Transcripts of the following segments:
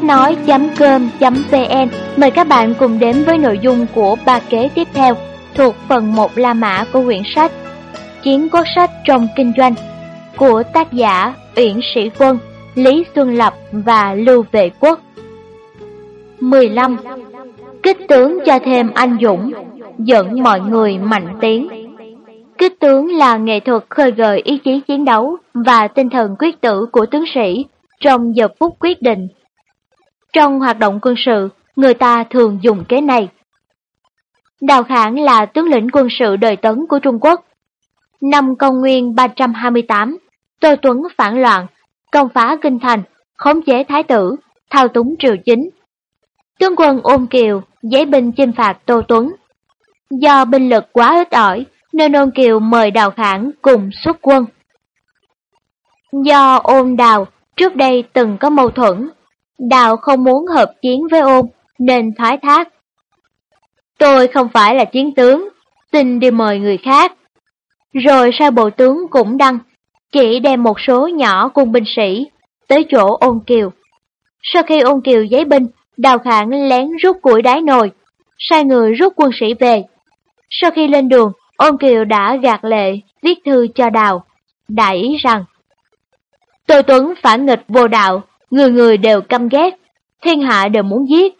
Sách nói.com.vn mời các bạn cùng đến với nội dung của ba kế tiếp theo thuộc phần 1 La Mã của quyển sách Chiến quốc sách trong kinh doanh của tác giả Uyển Sĩ Quân, Lý Xuân Lập và Lưu Vệ Quốc. 15. Kích tướng cho thêm anh dũng, dẫn mọi người mạnh tiến. Kích tướng là nghệ thuật khơi gợi ý chí chiến đấu và tinh thần quyết tử của tướng sĩ trong giờ phút quyết định. Trong hoạt động quân sự, người ta thường dùng kế này. Đào khảng là tướng lĩnh quân sự đời Tấn của Trung Quốc. Năm công nguyên 328, Tô Tuấn phản loạn, công phá kinh thành, khống chế thái tử, thao túng triều chính. Tướng quân ôm kiều, giấy binh chinh phạt Tô Tuấn. Do binh lực quá ít ỏi, nên ôn kiều mời Đào khảng cùng xuất quân. Do ôn đào trước đây từng có mâu thuẫn, đào không muốn hợp chiến với ôn nên thoái thác. Tôi không phải là chiến tướng, xin đi mời người khác. Rồi sai bộ tướng cũng đăng, chỉ đem một số nhỏ quân binh sĩ tới chỗ ôn kiều. Sau khi ôn kiều giấy binh, đào khảng lén rút củi đáy nồi, sai người rút quân sĩ về. Sau khi lên đường, ôn kiều đã gạt lệ viết thư cho đào, đại ý rằng Tô Tuấn phản nghịch vô đạo, người người đều căm ghét, thiên hạ đều muốn giết.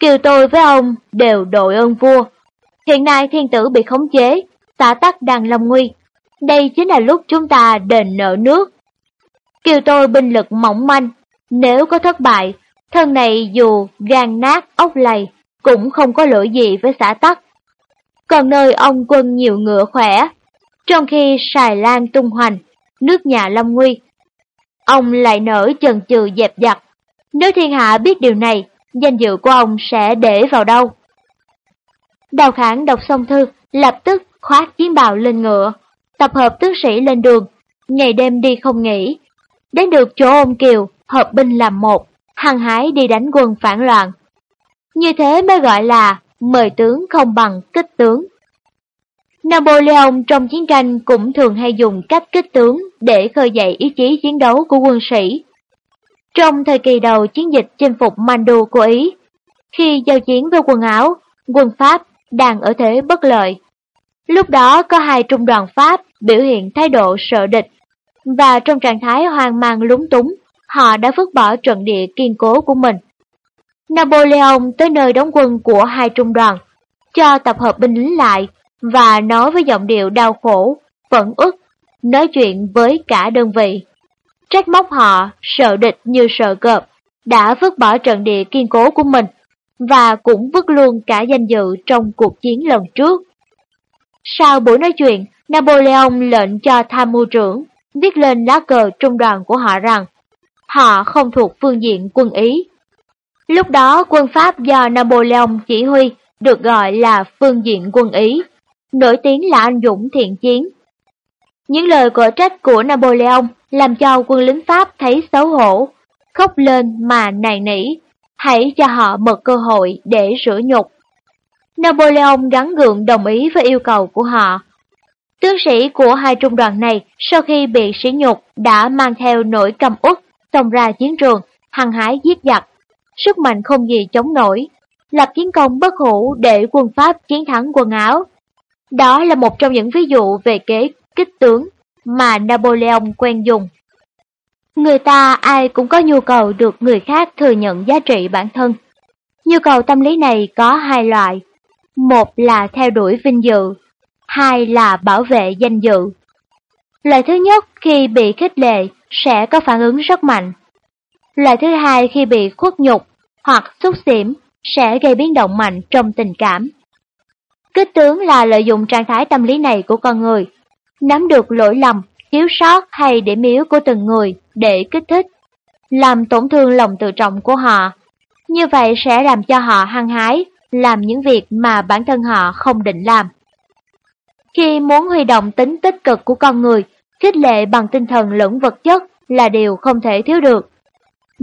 Kiều tôi với ông đều đội ơn vua. Hiện nay thiên tử bị khống chế, xã tắc đang lâm nguy. Đây chính là lúc chúng ta đền nợ nước. Kiều tôi binh lực mỏng manh, nếu có thất bại, thân này dù gan nát ốc lầy cũng không có lỗi gì với xã tắc. Còn nơi ông quân nhiều ngựa khỏe, trong khi xài lan tung hoành, nước nhà lâm nguy, ông lại nở chần chừ dẹp dặt. Nếu thiên hạ biết điều này, danh dự của ông sẽ để vào đâu? Đào Khản đọc xong thư, lập tức khoác chiến bào lên ngựa, tập hợp tướng sĩ lên đường, ngày đêm đi không nghỉ. Đến được chỗ ông Kiều, hợp binh làm một, hăng hái đi đánh quân phản loạn. Như thế mới gọi là mời tướng không bằng kích tướng. Napoleon trong chiến tranh cũng thường hay dùng cách kích tướng để khơi dậy ý chí chiến đấu của quân sĩ. Trong thời kỳ đầu chiến dịch chinh phục Mandu của Ý, khi giao chiến với quân Áo, quân Pháp đang ở thế bất lợi. Lúc đó có hai trung đoàn Pháp biểu hiện thái độ sợ địch, và trong trạng thái hoang mang lúng túng, họ đã vứt bỏ trận địa kiên cố của mình. Napoleon tới nơi đóng quân của hai trung đoàn, cho tập hợp binh lính lại và nói với giọng điệu đau khổ, phẫn ức, nói chuyện với cả đơn vị. Trách móc họ, sợ địch như sợ cọp, đã vứt bỏ trận địa kiên cố của mình, và cũng vứt luôn cả danh dự trong cuộc chiến lần trước. Sau buổi nói chuyện, Napoleon lệnh cho tham mưu trưởng viết lên lá cờ trung đoàn của họ rằng họ không thuộc phương diện quân Ý. Lúc đó quân Pháp do Napoleon chỉ huy được gọi là phương diện quân Ý nổi tiếng là anh dũng thiện chiến. Những lời gọi trách của Napoleon làm cho quân lính Pháp thấy xấu hổ, khóc lên mà nài nỉ, hãy cho họ một cơ hội để rửa nhục. Napoleon gắn gượng đồng ý với yêu cầu của họ. Tướng sĩ của hai trung đoàn này sau khi bị sỉ nhục đã mang theo nỗi căm uất xông ra chiến trường, hăng hái giết giặc. Sức mạnh không gì chống nổi, lập chiến công bất hủ để quân Pháp chiến thắng quân Áo. Đó là một trong những ví dụ về kế kích tướng mà Napoleon quen dùng. Người ta ai cũng có nhu cầu được người khác thừa nhận giá trị bản thân. Nhu cầu tâm lý này có hai loại. Một là theo đuổi vinh dự, hai là bảo vệ danh dự. Loại thứ nhất khi bị khích lệ sẽ có phản ứng rất mạnh. Loại thứ hai khi bị khuất nhục hoặc xúc xỉm sẽ gây biến động mạnh trong tình cảm. Kích tướng là lợi dụng trạng thái tâm lý này của con người, nắm được lỗi lầm, thiếu sót hay điểm yếu của từng người để kích thích, làm tổn thương lòng tự trọng của họ. Như vậy sẽ làm cho họ hăng hái, làm những việc mà bản thân họ không định làm. Khi muốn huy động tính tích cực của con người, khích lệ bằng tinh thần lẫn vật chất là điều không thể thiếu được.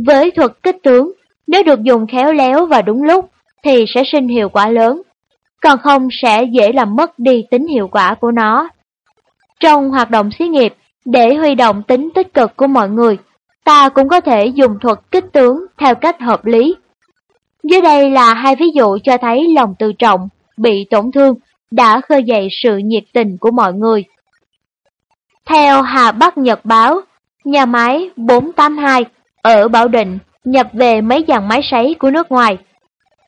Với thuật kích tướng, nếu được dùng khéo léo và đúng lúc, thì sẽ sinh hiệu quả lớn còn không sẽ dễ làm mất đi tính hiệu quả của nó. Trong hoạt động xí nghiệp, để huy động tính tích cực của mọi người, ta cũng có thể dùng thuật kích tướng theo cách hợp lý. Dưới đây là hai ví dụ cho thấy lòng tự trọng bị tổn thương đã khơi dậy sự nhiệt tình của mọi người. Theo Hà Bắc Nhật Báo, nhà máy 482 ở Bảo Định nhập về mấy dàn máy sấy của nước ngoài.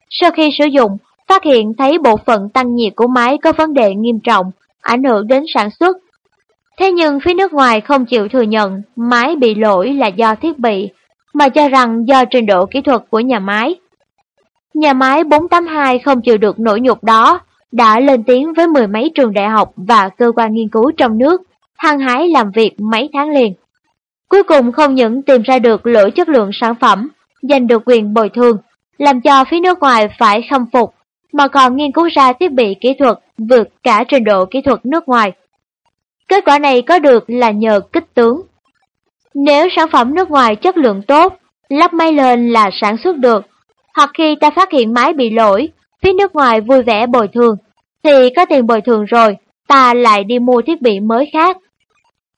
Sau khi sử dụng, phát hiện thấy bộ phận tăng nhiệt của máy có vấn đề nghiêm trọng, ảnh hưởng đến sản xuất. Thế nhưng phía nước ngoài không chịu thừa nhận máy bị lỗi là do thiết bị, mà cho rằng do trình độ kỹ thuật của nhà máy. Nhà máy 482 không chịu được nỗi nhục đó, đã lên tiếng với mười mấy trường đại học và cơ quan nghiên cứu trong nước, hăng hái làm việc mấy tháng liền. Cuối cùng không những tìm ra được lỗi chất lượng sản phẩm, giành được quyền bồi thường, làm cho phía nước ngoài phải khâm phục, mà còn nghiên cứu ra thiết bị kỹ thuật vượt cả trình độ kỹ thuật nước ngoài. Kết quả này có được là nhờ kích tướng. Nếu sản phẩm nước ngoài chất lượng tốt, lắp máy lên là sản xuất được, hoặc khi ta phát hiện máy bị lỗi, phía nước ngoài vui vẻ bồi thường, thì có tiền bồi thường rồi, ta lại đi mua thiết bị mới khác.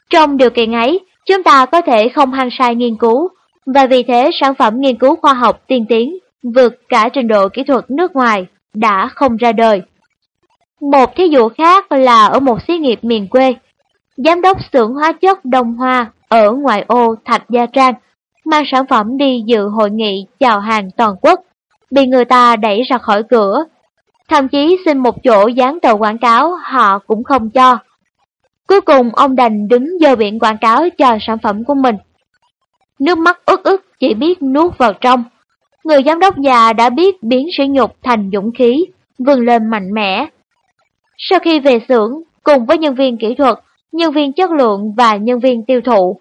Trong điều kiện ấy, chúng ta có thể không hăng sai nghiên cứu, và vì thế sản phẩm nghiên cứu khoa học tiên tiến vượt cả trình độ kỹ thuật nước ngoài đã không ra đời. Một thí dụ khác là ở một xí nghiệp miền quê, giám đốc xưởng hóa chất Đông Hoa ở ngoại ô Thạch Gia Trang mang sản phẩm đi dự hội nghị chào hàng toàn quốc, bị người ta đẩy ra khỏi cửa. Thậm chí xin một chỗ dán tờ quảng cáo họ cũng không cho. Cuối cùng ông đành đứng dơ biển quảng cáo cho sản phẩm của mình. Nước mắt ức ức chỉ biết nuốt vào trong. Người giám đốc già đã biết biến sỉ nhục thành dũng khí, vươn lên mạnh mẽ. Sau khi về xưởng, cùng với nhân viên kỹ thuật, nhân viên chất lượng và nhân viên tiêu thụ,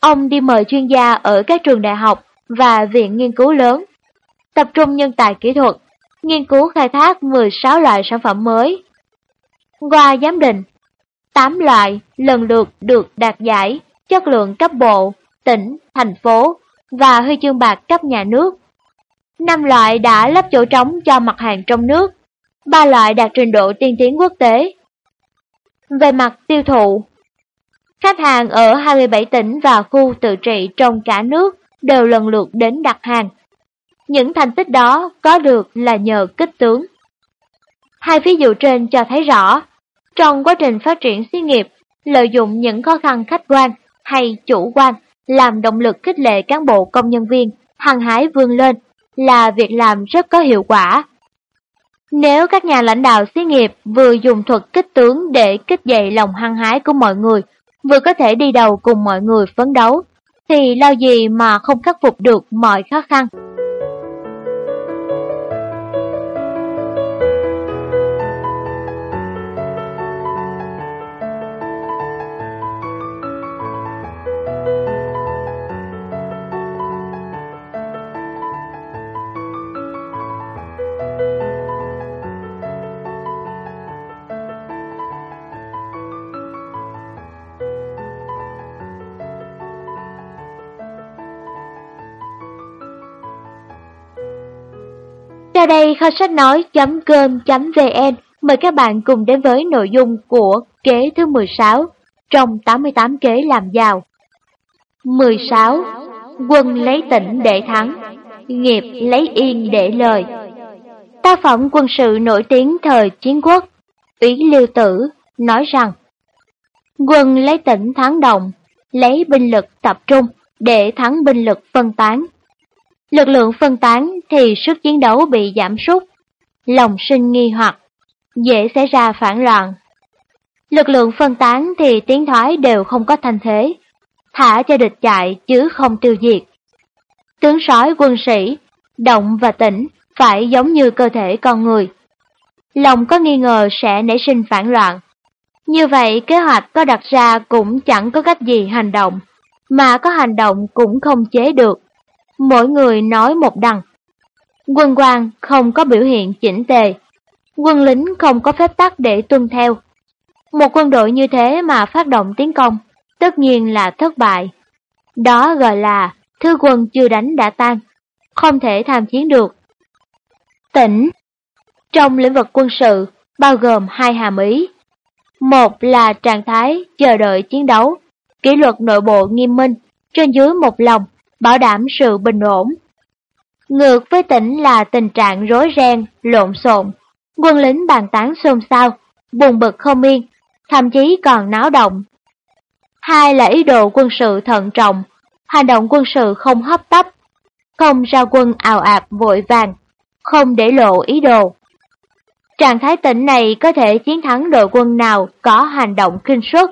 ông đi mời chuyên gia ở các trường đại học và viện nghiên cứu lớn, tập trung nhân tài kỹ thuật, nghiên cứu khai thác 16 loại sản phẩm mới. Qua giám định, 8 loại lần lượt được đạt giải chất lượng cấp bộ, tỉnh, thành phố và huy chương bạc cấp nhà nước. 5 loại đã lấp chỗ trống cho mặt hàng trong nước, 3 loại đạt trình độ tiên tiến quốc tế. Về mặt tiêu thụ, khách hàng ở 27 tỉnh và khu tự trị trong cả nước đều lần lượt đến đặt hàng. Những thành tích đó có được là nhờ kích tướng. Hai ví dụ trên cho thấy rõ trong quá trình phát triển xí nghiệp, lợi dụng những khó khăn khách quan hay chủ quan làm động lực khích lệ cán bộ công nhân viên hăng hái vươn lên là việc làm rất có hiệu quả. Nếu các nhà lãnh đạo xí nghiệp vừa dùng thuật kích tướng để kích dậy lòng hăng hái của mọi người, vừa có thể đi đầu cùng mọi người phấn đấu, thì lo gì mà không khắc phục được mọi khó khăn. Đây kho sách nói.com.vn mời các bạn cùng đến với nội dung của kế thứ 16 trong 88 kế làm giàu. 16. Quân lấy tỉnh để thắng, nghiệp lấy yên để lời. Tác phẩm quân sự nổi tiếng thời chiến quốc, ủy lưu Tử nói rằng Quân lấy tỉnh thắng động lấy binh lực tập trung để thắng binh lực phân tán Lực lượng phân tán thì sức chiến đấu bị giảm sút, lòng sinh nghi hoặc, dễ xảy ra phản loạn. Lực lượng phân tán thì tiến thoái đều không có thanh thế, thả cho địch chạy chứ không tiêu diệt. Tướng sói quân sĩ, động và tỉnh phải giống như cơ thể con người. Lòng có nghi ngờ sẽ nảy sinh phản loạn. Như vậy kế hoạch có đặt ra cũng chẳng có cách gì hành động, mà có hành động cũng không chế được mỗi người nói một đằng. Quân quan không có biểu hiện chỉnh tề, quân lính không có phép tắc để tuân theo. Một quân đội như thế mà phát động tiến công, tất nhiên là thất bại. Đó gọi là thư quân chưa đánh đã tan, không thể tham chiến được. Tỉnh Trong lĩnh vực quân sự, bao gồm hai hàm ý. Một là trạng thái chờ đợi chiến đấu, kỷ luật nội bộ nghiêm minh, trên dưới một lòng, bảo đảm sự bình ổn. Ngược với tỉnh là tình trạng rối ren, lộn xộn, quân lính bàn tán xôn xao, buồn bực không yên, thậm chí còn náo động. Hai là ý đồ quân sự thận trọng, hành động quân sự không hấp tấp, không ra quân ào ạt vội vàng, không để lộ ý đồ. Trạng thái tỉnh này có thể chiến thắng đội quân nào có hành động kinh suất.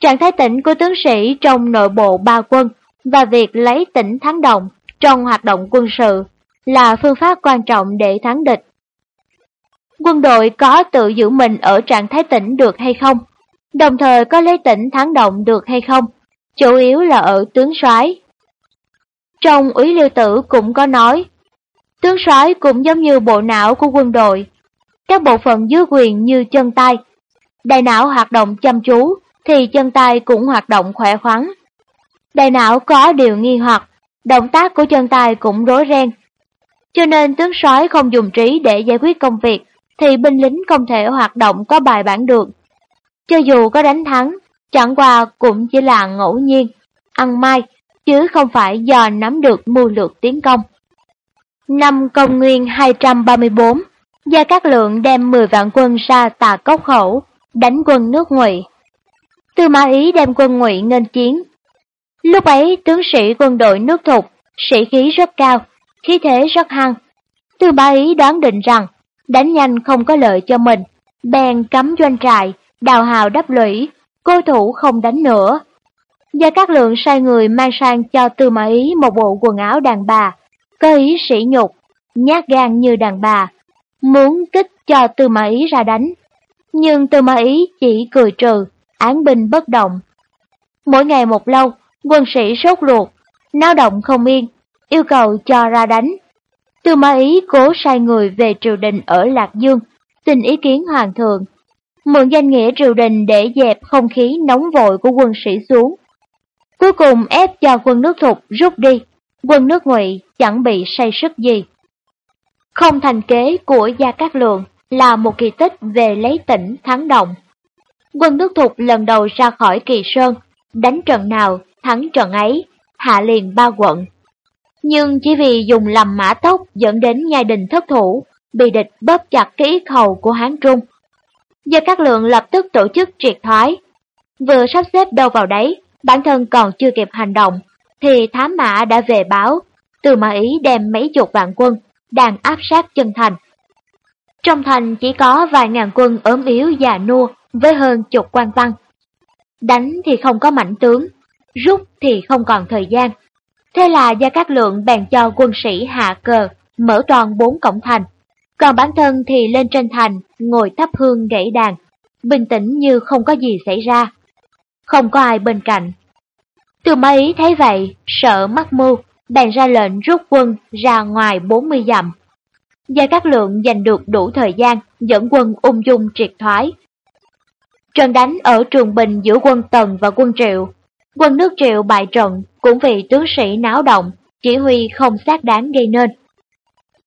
Trạng thái tỉnh của tướng sĩ trong nội bộ ba quân và việc lấy tỉnh thắng động trong hoạt động quân sự là phương pháp quan trọng để thắng địch. Quân đội có tự giữ mình ở trạng thái tỉnh được hay không, đồng thời có lấy tỉnh thắng động được hay không, chủ yếu là ở tướng soái. Trong úy liêu tử cũng có nói, tướng soái cũng giống như bộ não của quân đội, các bộ phận dưới quyền như chân tay. Đại não hoạt động chăm chú thì chân tay cũng hoạt động khỏe khoắn. Đại não có điều nghi hoặc, động tác của chân tay cũng rối ren. Cho nên tướng sói không dùng trí để giải quyết công việc thì binh lính không thể hoạt động có bài bản được. Cho dù có đánh thắng, chẳng qua cũng chỉ là ngẫu nhiên, ăn may, chứ không phải do nắm được mưu lược tiến công. Năm công nguyên 234, Gia Cát Lượng đem 10 vạn quân ra tà cốc khẩu, đánh quân nước ngụy. Tư Mã Ý đem quân ngụy nghênh chiến. Lúc ấy tướng sĩ quân đội nước thục, sĩ khí rất cao, khí thế rất hăng. Tư Bá Ý đoán định rằng đánh nhanh không có lợi cho mình, bèn cấm doanh trại, đào hào đắp lũy, cô thủ không đánh nữa. Gia Cát Lượng sai người mang sang cho Tư Mã Ý một bộ quần áo đàn bà, cơ ý sĩ nhục, nhát gan như đàn bà, muốn kích cho Tư Mã Ý ra đánh. Nhưng Tư Mã Ý chỉ cười trừ, án binh bất động. Mỗi ngày một lâu, quân sĩ sốt ruột, náo động không yên, yêu cầu cho ra đánh. Tư ma Ý cố sai người về triều đình ở Lạc Dương, xin ý kiến hoàng thượng. Mượn danh nghĩa triều đình để dẹp không khí nóng vội của quân sĩ xuống. Cuối cùng ép cho quân nước thục rút đi, quân nước ngụy chẳng bị say sức gì. Không thành kế của Gia Cát Lượng là một kỳ tích về lấy tỉnh thắng động. Quân nước thục lần đầu ra khỏi kỳ sơn, đánh trận nào thắng trận ấy, hạ liền ba quận. Nhưng chỉ vì dùng lầm mã tốc dẫn đến nhai đình thất thủ, bị địch bóp chặt cái yết hầu của Hán Trung. do các Lượng lập tức tổ chức triệt thoái. Vừa sắp xếp đâu vào đấy, bản thân còn chưa kịp hành động, thì thám mã đã về báo, từ mà ý đem mấy chục vạn quân đang áp sát chân thành. Trong thành chỉ có vài ngàn quân ốm yếu già nua với hơn chục quan văn. Đánh thì không có mảnh tướng, rút thì không còn thời gian. Thế là Gia Cát Lượng bèn cho quân sĩ hạ cờ, mở toàn bốn cổng thành. Còn bản thân thì lên trên thành, ngồi thắp hương gãy đàn, bình tĩnh như không có gì xảy ra. Không có ai bên cạnh. Từ mấy thấy vậy, sợ mắc mưu, bèn ra lệnh rút quân ra ngoài 40 dặm. Gia Cát Lượng giành được đủ thời gian dẫn quân ung dung triệt thoái. Trận đánh ở Trường Bình giữa quân Tần và quân Triệu. Quân nước Triệu bại trận cũng vì tướng sĩ náo động, chỉ huy không xác đáng gây nên.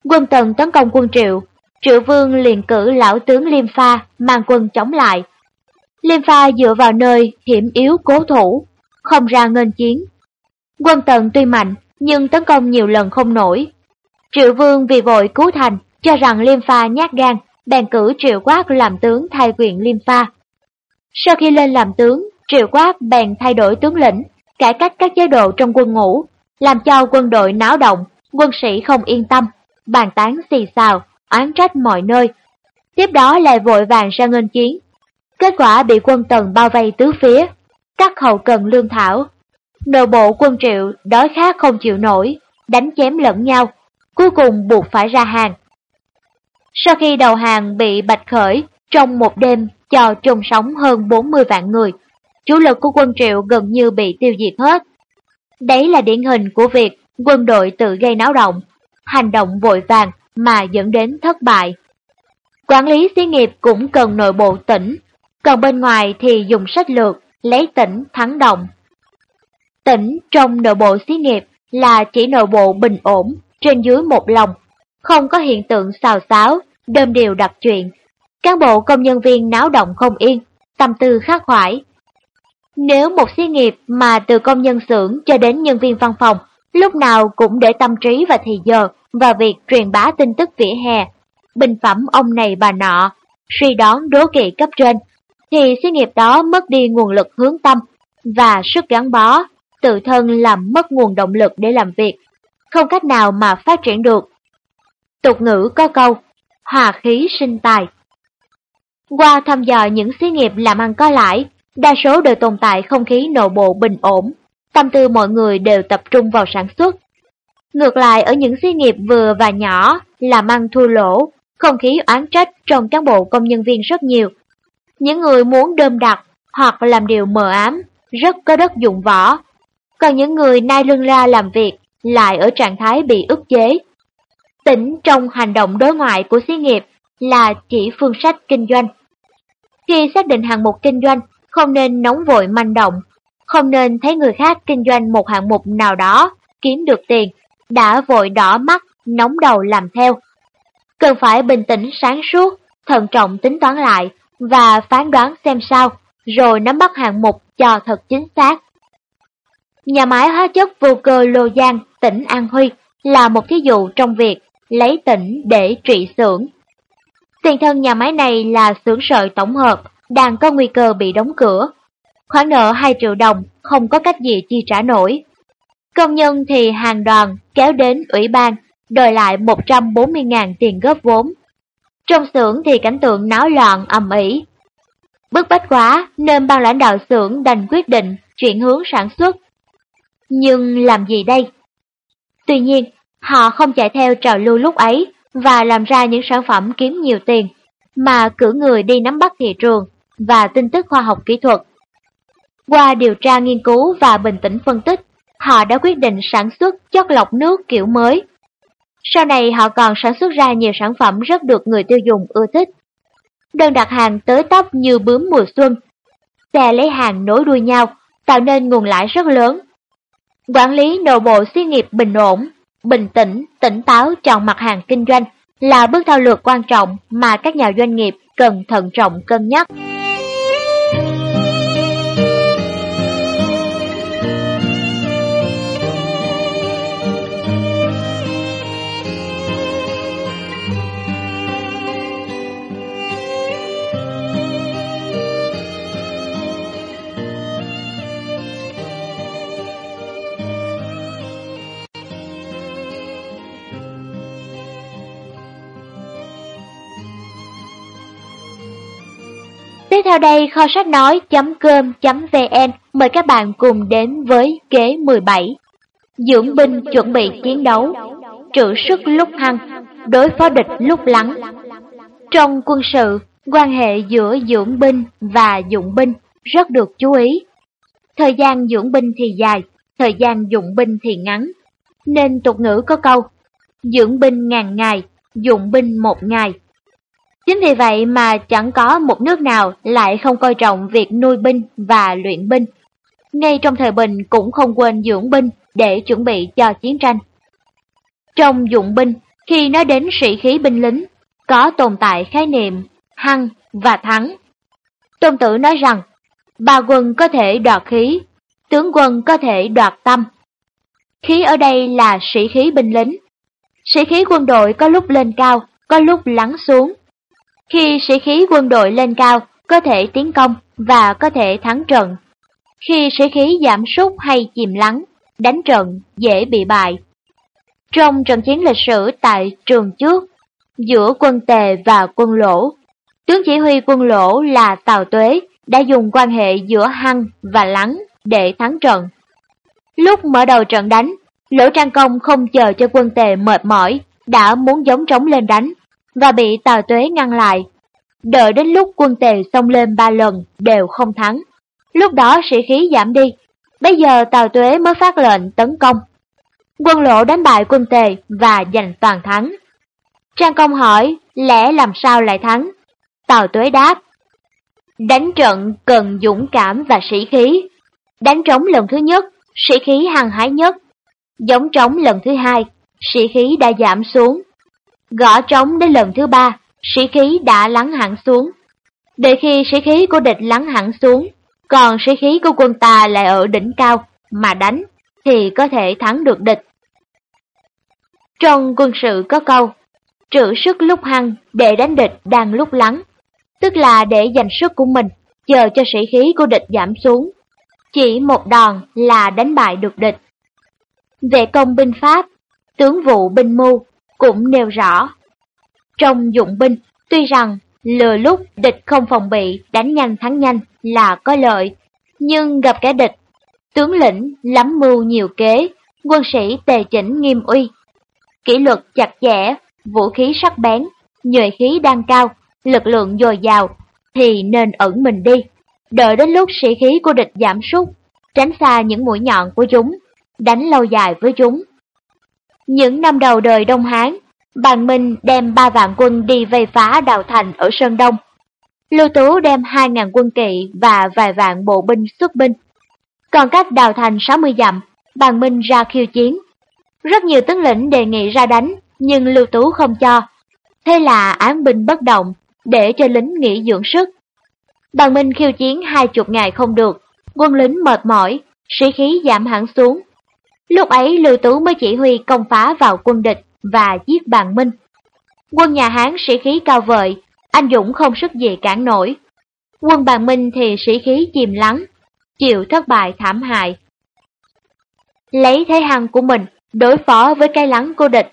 Quân Tần tấn công quân Triệu, Triệu Vương liền cử lão tướng Liêm Pha mang quân chống lại. Liêm Pha dựa vào nơi hiểm yếu cố thủ, không ra ngân chiến. Quân Tần tuy mạnh nhưng tấn công nhiều lần không nổi. Triệu Vương vì vội cứu thành, cho rằng Liêm Pha nhát gan, bèn cử Triệu Quát làm tướng thay quyền Liêm Pha. Sau khi lên làm tướng, Triệu Quát bèn thay đổi tướng lĩnh, cải cách các chế độ trong quân ngũ, làm cho quân đội náo động, quân sĩ không yên tâm, bàn tán xì xào, oán trách mọi nơi. Tiếp đó lại vội vàng ra nghênh chiến. Kết quả bị quân tần bao vây tứ phía, cắt hậu cần lương thảo, Nội bộ quân triệu đói khát không chịu nổi, đánh chém lẫn nhau, cuối cùng buộc phải ra hàng. Sau khi đầu hàng bị bạch khởi, trong một đêm cho trùng sống hơn 40 vạn người, chủ lực của quân triệu gần như bị tiêu diệt hết. Đấy là điển hình của việc quân đội tự gây náo động, hành động vội vàng mà dẫn đến thất bại. Quản lý xí nghiệp cũng cần nội bộ tỉnh, còn bên ngoài thì dùng sách lược lấy tỉnh thắng động Tỉnh trong nội bộ xí nghiệp là chỉ nội bộ bình ổn, trên dưới một lòng, không có hiện tượng xào xáo, đơm điều đặt chuyện. Cán bộ công nhân viên náo động không yên, tâm tư khắc khoải. Nếu một xí nghiệp mà từ công nhân xưởng cho đến nhân viên văn phòng lúc nào cũng để tâm trí và thì giờ vào việc truyền bá tin tức vỉa hè, bình phẩm ông này bà nọ, suy đoán đố kỵ cấp trên, thì xí nghiệp đó mất đi nguồn lực hướng tâm và sức gắn bó, tự thân làm mất nguồn động lực để làm việc, không cách nào mà phát triển được. Tục ngữ có câu, hòa khí sinh tài. Qua thăm dò những xí nghiệp làm ăn có lãi, đa số đều tồn tại không khí nội bộ bình ổn, tâm tư mọi người đều tập trung vào sản xuất. Ngược lại ở những xí nghiệp vừa và nhỏ, làm ăn thua lỗ, không khí oán trách trong cán bộ công nhân viên rất nhiều. Những người muốn đơm đặt hoặc làm điều mờ ám, rất có đất dụng võ. Còn những người nai lưng ra làm việc lại ở trạng thái bị ức chế. Tỉnh trong hành động đối ngoại của xí nghiệp là chỉ phương sách kinh doanh. Khi xác định hạng mục kinh doanh, không nên nóng vội manh động, không nên thấy người khác kinh doanh một hạng mục nào đó, kiếm được tiền, đã vội đỏ mắt, nóng đầu làm theo. Cần phải bình tĩnh sáng suốt, thận trọng tính toán lại và phán đoán xem sao, rồi nắm bắt hạng mục cho thật chính xác. Nhà máy hóa chất vô cơ Lô Giang, tỉnh An Huy là một thí dụ trong việc lấy tỉnh để trị xưởng. Tiền thân nhà máy này là xưởng sợi tổng hợp, đang có nguy cơ bị đóng cửa. Khoản nợ 2 triệu đồng, không có cách gì chi trả nổi. Công nhân thì hàng đoàn kéo đến ủy ban, đòi lại 140.000 tiền góp vốn. Trong xưởng thì cảnh tượng náo loạn ầm ĩ. Bức bách quá nên ban lãnh đạo xưởng đành quyết định chuyển hướng sản xuất. Nhưng làm gì đây? Tuy nhiên, họ không chạy theo trào lưu lúc ấy và làm ra những sản phẩm kiếm nhiều tiền, mà cử người đi nắm bắt thị trường và tin tức khoa học kỹ thuật. Qua điều tra nghiên cứu và bình tĩnh phân tích, họ đã quyết định sản xuất chất lọc nước kiểu mới. Sau này họ còn sản xuất ra nhiều sản phẩm rất được người tiêu dùng ưa thích. Đơn đặt hàng tới tóc như bướm mùa xuân. Xe lấy hàng nối đuôi nhau, tạo nên nguồn lãi rất lớn. Quản lý nội bộ xí nghiệp bình ổn, bình tĩnh, tỉnh táo chọn mặt hàng kinh doanh là bước thao lược quan trọng mà các nhà doanh nghiệp cần thận trọng cân nhắc. Tiếp theo đây kho sách nói.com.vn mời các bạn cùng đến với kế 17. Dưỡng binh chuẩn bị chiến đấu, trữ sức lúc hăng, đối phó địch lúc lắng. Trong quân sự, quan hệ giữa dưỡng binh và dụng binh rất được chú ý. Thời gian dưỡng binh thì dài, thời gian dụng binh thì ngắn. Nên tục ngữ có câu, dưỡng binh ngàn ngày, dụng binh một ngày. Chính vì vậy mà chẳng có một nước nào lại không coi trọng việc nuôi binh và luyện binh. Ngay trong thời bình cũng không quên dưỡng binh để chuẩn bị cho chiến tranh. Trong dụng binh, khi nói đến sĩ khí binh lính, có tồn tại khái niệm hăng và thắng. Tôn tử nói rằng, bà quân có thể đoạt khí, tướng quân có thể đoạt tâm. Khí ở đây là sĩ khí binh lính. Sĩ khí quân đội có lúc lên cao, có lúc lắng xuống khi sĩ khí quân đội lên cao, có thể tiến công và có thể thắng trận. Khi sĩ khí giảm sút hay chìm lắng, đánh trận dễ bị bại. Trong trận chiến lịch sử tại trường trước, giữa quân Tề và quân Lỗ, tướng chỉ huy quân Lỗ là Tào Tuế đã dùng quan hệ giữa Hăng và Lắng để thắng trận. Lúc mở đầu trận đánh, Lỗ Trang Công không chờ cho quân Tề mệt mỏi, đã muốn giống trống lên đánh, và bị Tào Tuế ngăn lại. Đợi đến lúc quân tề xông lên ba lần đều không thắng. Lúc đó sĩ khí giảm đi, bây giờ Tào Tuế mới phát lệnh tấn công. Quân lộ đánh bại quân tề và giành toàn thắng. Trang công hỏi, lẽ làm sao lại thắng? Tào Tuế đáp, đánh trận cần dũng cảm và sĩ khí. Đánh trống lần thứ nhất, sĩ khí hăng hái nhất. Giống trống lần thứ hai, sĩ khí đã giảm xuống. Gõ trống đến lần thứ ba, sĩ khí đã lắng hẳn xuống. Để khi sĩ khí của địch lắng hẳn xuống, còn sĩ khí của quân ta lại ở đỉnh cao, mà đánh thì có thể thắng được địch. Trong quân sự có câu, trữ sức lúc hăng để đánh địch đang lúc lắng, tức là để dành sức của mình, chờ cho sĩ khí của địch giảm xuống. Chỉ một đòn là đánh bại được địch. Về công binh pháp, tướng vụ binh mưu cũng nêu rõ. Trong dụng binh, tuy rằng lừa lúc địch không phòng bị đánh nhanh thắng nhanh là có lợi, nhưng gặp kẻ địch, tướng lĩnh lắm mưu nhiều kế, quân sĩ tề chỉnh nghiêm uy. Kỷ luật chặt chẽ, vũ khí sắc bén, nhuệ khí đang cao, lực lượng dồi dào, thì nên ẩn mình đi, đợi đến lúc sĩ khí của địch giảm sút, tránh xa những mũi nhọn của chúng, đánh lâu dài với chúng. Những năm đầu đời Đông Hán, Bàn Minh đem ba vạn quân đi vây phá Đào Thành ở Sơn Đông. Lưu Tú đem hai ngàn quân kỵ và vài vạn bộ binh xuất binh. Còn cách Đào Thành 60 dặm, Bàn Minh ra khiêu chiến. Rất nhiều tướng lĩnh đề nghị ra đánh, nhưng Lưu Tú không cho. Thế là án binh bất động, để cho lính nghỉ dưỡng sức. Bàn Minh khiêu chiến hai chục ngày không được, quân lính mệt mỏi, sĩ khí giảm hẳn xuống. Lúc ấy Lưu Tú mới chỉ huy công phá vào quân địch và giết Bàn Minh. Quân nhà Hán sĩ khí cao vời, anh Dũng không sức gì cản nổi. Quân Bàn Minh thì sĩ khí chìm lắng, chịu thất bại thảm hại. Lấy thế hăng của mình đối phó với cái lắng của địch,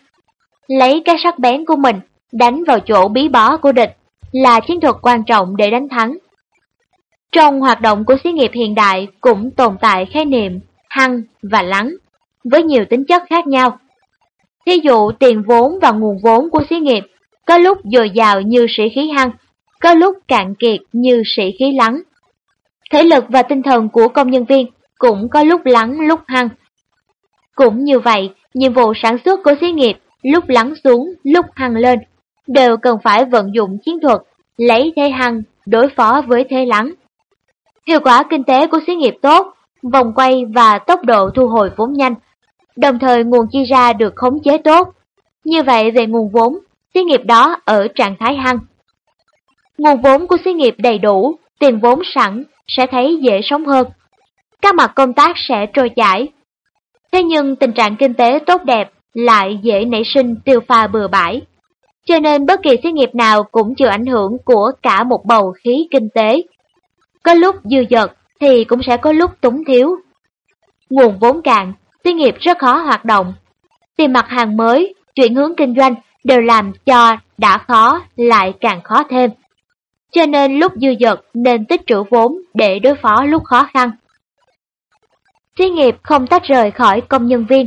lấy cái sắc bén của mình đánh vào chỗ bí bó của địch là chiến thuật quan trọng để đánh thắng. Trong hoạt động của xí nghiệp hiện đại cũng tồn tại khái niệm hăng và lắng, với nhiều tính chất khác nhau. Thí dụ tiền vốn và nguồn vốn của xí nghiệp có lúc dồi dào như sĩ khí hăng, có lúc cạn kiệt như sĩ khí lắng. Thể lực và tinh thần của công nhân viên cũng có lúc lắng lúc hăng. Cũng như vậy, nhiệm vụ sản xuất của xí nghiệp lúc lắng xuống, lúc hăng lên, đều cần phải vận dụng chiến thuật, lấy thế hăng đối phó với thế lắng. Hiệu quả kinh tế của xí nghiệp tốt, vòng quay và tốc độ thu hồi vốn nhanh, đồng thời nguồn chi ra được khống chế tốt. Như vậy về nguồn vốn, xí nghiệp đó ở trạng thái hăng. Nguồn vốn của xí nghiệp đầy đủ, tiền vốn sẵn sẽ thấy dễ sống hơn. Các mặt công tác sẽ trôi chảy. Thế nhưng tình trạng kinh tế tốt đẹp lại dễ nảy sinh tiêu pha bừa bãi. Cho nên bất kỳ xí nghiệp nào cũng chịu ảnh hưởng của cả một bầu khí kinh tế. Có lúc dư dật thì cũng sẽ có lúc túng thiếu. Nguồn vốn cạn, xí nghiệp rất khó hoạt động. Tìm mặt hàng mới, chuyển hướng kinh doanh đều làm cho đã khó lại càng khó thêm. Cho nên lúc dư dật nên tích trữ vốn để đối phó lúc khó khăn. Xí nghiệp không tách rời khỏi công nhân viên,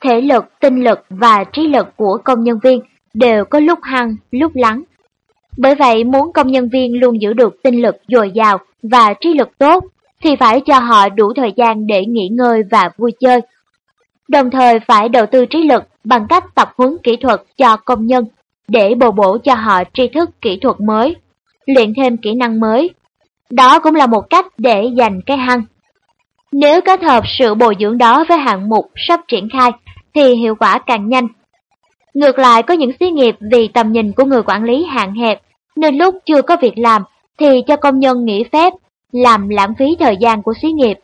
thể lực, tinh lực và trí lực của công nhân viên đều có lúc hăng, lúc lắng. Bởi vậy muốn công nhân viên luôn giữ được tinh lực dồi dào và trí lực tốt thì phải cho họ đủ thời gian để nghỉ ngơi và vui chơi. Đồng thời phải đầu tư trí lực bằng cách tập huấn kỹ thuật cho công nhân để bồi bổ cho họ tri thức kỹ thuật mới, luyện thêm kỹ năng mới. Đó cũng là một cách để dành cái hăng. Nếu kết hợp sự bồi dưỡng đó với hạng mục sắp triển khai thì hiệu quả càng nhanh. Ngược lại có những xí nghiệp vì tầm nhìn của người quản lý hạn hẹp nên lúc chưa có việc làm thì cho công nhân nghỉ phép, làm lãng phí thời gian của xí nghiệp.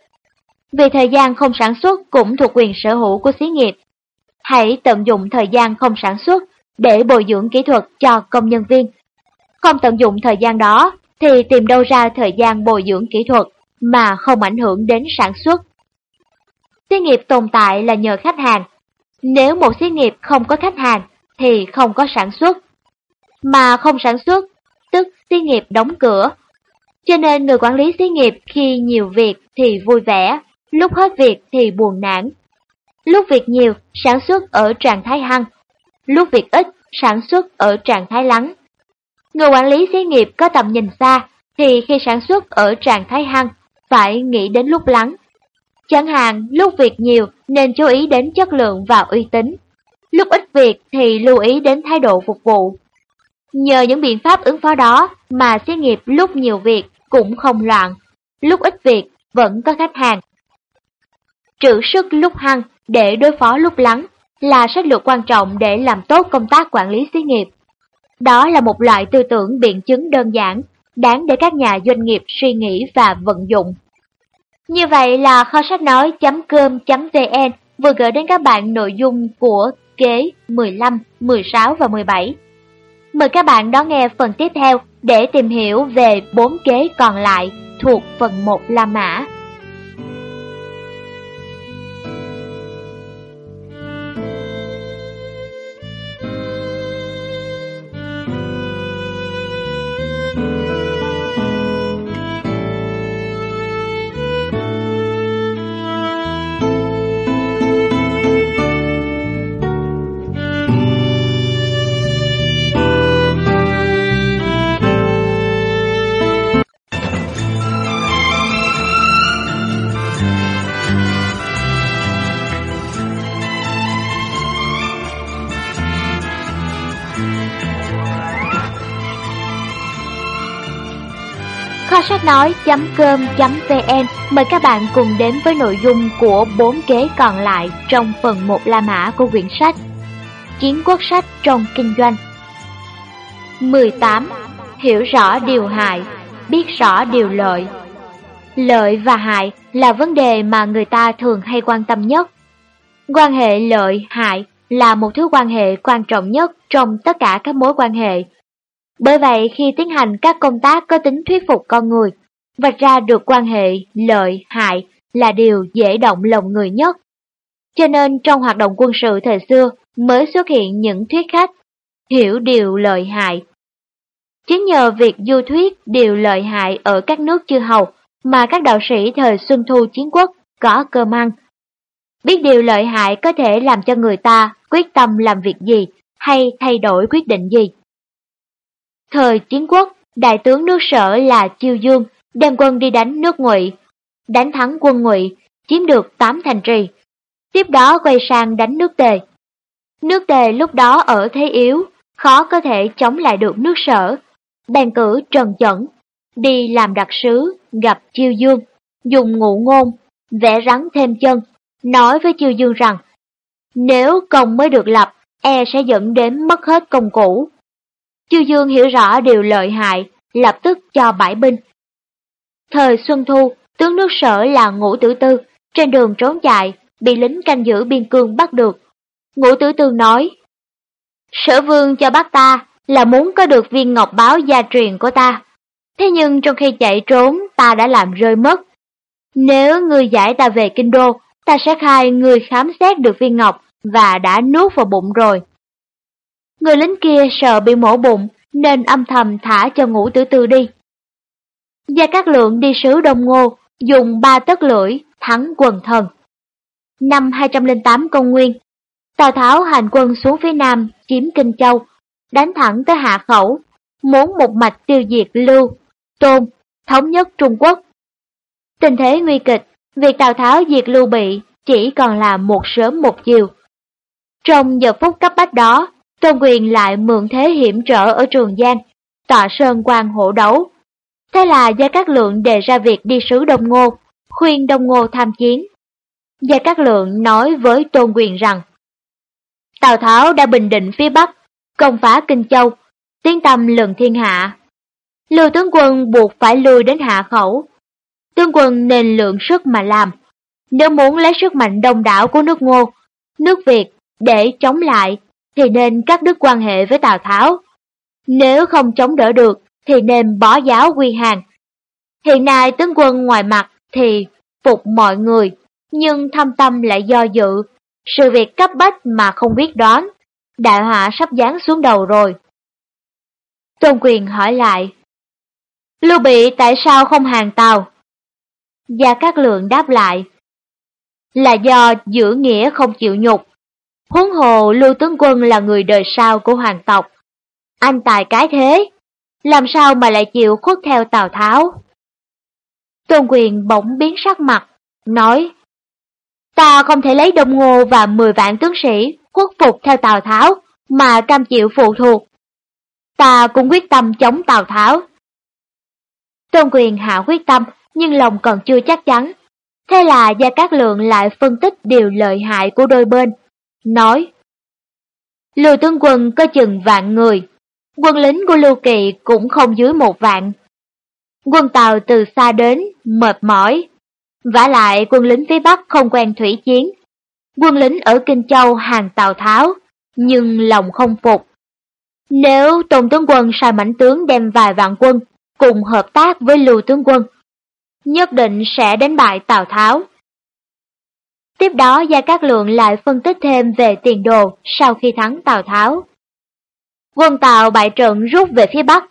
Vì thời gian không sản xuất cũng thuộc quyền sở hữu của xí nghiệp. Hãy tận dụng thời gian không sản xuất để bồi dưỡng kỹ thuật cho công nhân viên. Không tận dụng thời gian đó thì tìm đâu ra thời gian bồi dưỡng kỹ thuật mà không ảnh hưởng đến sản xuất. Xí nghiệp tồn tại là nhờ khách hàng. Nếu một xí nghiệp không có khách hàng thì không có sản xuất. Mà không sản xuất, tức xí nghiệp đóng cửa. Cho nên người quản lý xí nghiệp khi nhiều việc thì vui vẻ, lúc hết việc thì buồn nản. Lúc việc nhiều, sản xuất ở trạng thái hăng. Lúc việc ít, sản xuất ở trạng thái lắng. Người quản lý xí nghiệp có tầm nhìn xa, thì khi sản xuất ở trạng thái hăng, phải nghĩ đến lúc lắng. Chẳng hạn, lúc việc nhiều nên chú ý đến chất lượng và uy tín. Lúc ít việc thì lưu ý đến thái độ phục vụ. Nhờ những biện pháp ứng phó đó mà xí nghiệp lúc nhiều việc cũng không loạn, lúc ít việc vẫn có khách hàng. Trữ sức lúc hăng để đối phó lúc lắng là sách lược quan trọng để làm tốt công tác quản lý xí nghiệp. Đó là một loại tư tưởng biện chứng đơn giản, đáng để các nhà doanh nghiệp suy nghĩ và vận dụng. Như vậy là kho sách nói.com.vn vừa gửi đến các bạn nội dung của kế 15, 16 và 17. Mời các bạn đón nghe phần tiếp theo để tìm hiểu về bốn kế còn lại thuộc phần 1 La Mã. nói.com.vn mời các bạn cùng đến với nội dung của bốn kế còn lại trong phần 1 La Mã của quyển sách Chiến quốc sách trong kinh doanh 18. Hiểu rõ điều hại, biết rõ điều lợi Lợi và hại là vấn đề mà người ta thường hay quan tâm nhất. Quan hệ lợi, hại là một thứ quan hệ quan trọng nhất trong tất cả các mối quan hệ bởi vậy khi tiến hành các công tác có tính thuyết phục con người, vạch ra được quan hệ lợi hại là điều dễ động lòng người nhất. Cho nên trong hoạt động quân sự thời xưa mới xuất hiện những thuyết khách, hiểu điều lợi hại. Chính nhờ việc du thuyết điều lợi hại ở các nước chư hầu mà các đạo sĩ thời Xuân Thu Chiến Quốc có cơ ăn. Biết điều lợi hại có thể làm cho người ta quyết tâm làm việc gì hay thay đổi quyết định gì. Thời chiến quốc, đại tướng nước sở là Chiêu Dương đem quân đi đánh nước Ngụy, đánh thắng quân Ngụy, chiếm được tám thành trì. Tiếp đó quay sang đánh nước Tề. Nước Tề lúc đó ở thế yếu, khó có thể chống lại được nước sở. Bèn cử Trần Chẩn, đi làm đặc sứ, gặp Chiêu Dương, dùng ngụ ngôn, vẽ rắn thêm chân, nói với Chiêu Dương rằng, nếu công mới được lập, e sẽ dẫn đến mất hết công cũ, Chiêu Dương hiểu rõ điều lợi hại, lập tức cho bãi binh. Thời Xuân Thu, tướng nước sở là Ngũ Tử Tư, trên đường trốn chạy, bị lính canh giữ biên cương bắt được. Ngũ Tử Tư nói, Sở vương cho bắt ta là muốn có được viên ngọc báo gia truyền của ta. Thế nhưng trong khi chạy trốn ta đã làm rơi mất. Nếu người giải ta về kinh đô, ta sẽ khai người khám xét được viên ngọc và đã nuốt vào bụng rồi. Người lính kia sợ bị mổ bụng nên âm thầm thả cho ngũ tử tư đi. Gia Cát Lượng đi sứ Đông Ngô, dùng ba tấc lưỡi thắng quần thần. Năm 208 công nguyên, Tào Tháo hành quân xuống phía nam chiếm Kinh Châu, đánh thẳng tới Hạ Khẩu, muốn một mạch tiêu diệt Lưu, Tôn, thống nhất Trung Quốc. Tình thế nguy kịch, việc Tào Tháo diệt Lưu Bị chỉ còn là một sớm một chiều. Trong giờ phút cấp bách đó, Tôn Quyền lại mượn thế hiểm trở ở Trường Giang, tọa sơn quan hộ đấu. Thế là Gia Cát Lượng đề ra việc đi sứ Đông Ngô, khuyên Đông Ngô tham chiến. Gia Cát Lượng nói với Tôn Quyền rằng, Tào Tháo đã bình định phía Bắc, công phá Kinh Châu, tiến tâm lần thiên hạ. Lưu tướng quân buộc phải lui đến hạ khẩu. Tướng quân nên lượng sức mà làm. Nếu muốn lấy sức mạnh đông đảo của nước Ngô, nước Việt để chống lại thì nên cắt đứt quan hệ với Tào Tháo. Nếu không chống đỡ được, thì nên bó giáo quy hàng. Hiện nay tướng quân ngoài mặt thì phục mọi người, nhưng thâm tâm lại do dự, sự việc cấp bách mà không biết đoán, đại họa sắp giáng xuống đầu rồi. Tôn quyền hỏi lại, Lưu Bị tại sao không hàng tàu? Gia Cát Lượng đáp lại, là do giữ nghĩa không chịu nhục, Huống hồ Lưu Tướng Quân là người đời sau của hoàng tộc. Anh tài cái thế, làm sao mà lại chịu khuất theo Tào Tháo? Tôn quyền bỗng biến sắc mặt, nói Ta không thể lấy đông ngô và 10 vạn tướng sĩ khuất phục theo Tào Tháo mà cam chịu phụ thuộc. Ta cũng quyết tâm chống Tào Tháo. Tôn quyền hạ quyết tâm nhưng lòng còn chưa chắc chắn. Thế là Gia Cát Lượng lại phân tích điều lợi hại của đôi bên nói Lưu tướng quân có chừng vạn người, quân lính của Lưu Kỳ cũng không dưới một vạn. Quân Tàu từ xa đến, mệt mỏi, vả lại quân lính phía Bắc không quen thủy chiến. Quân lính ở Kinh Châu hàng Tào Tháo, nhưng lòng không phục. Nếu Tôn tướng quân sai mảnh tướng đem vài vạn quân cùng hợp tác với Lưu tướng quân, nhất định sẽ đánh bại Tào Tháo. Tiếp đó Gia Cát Lượng lại phân tích thêm về tiền đồ sau khi thắng Tào Tháo. Quân Tào bại trận rút về phía Bắc,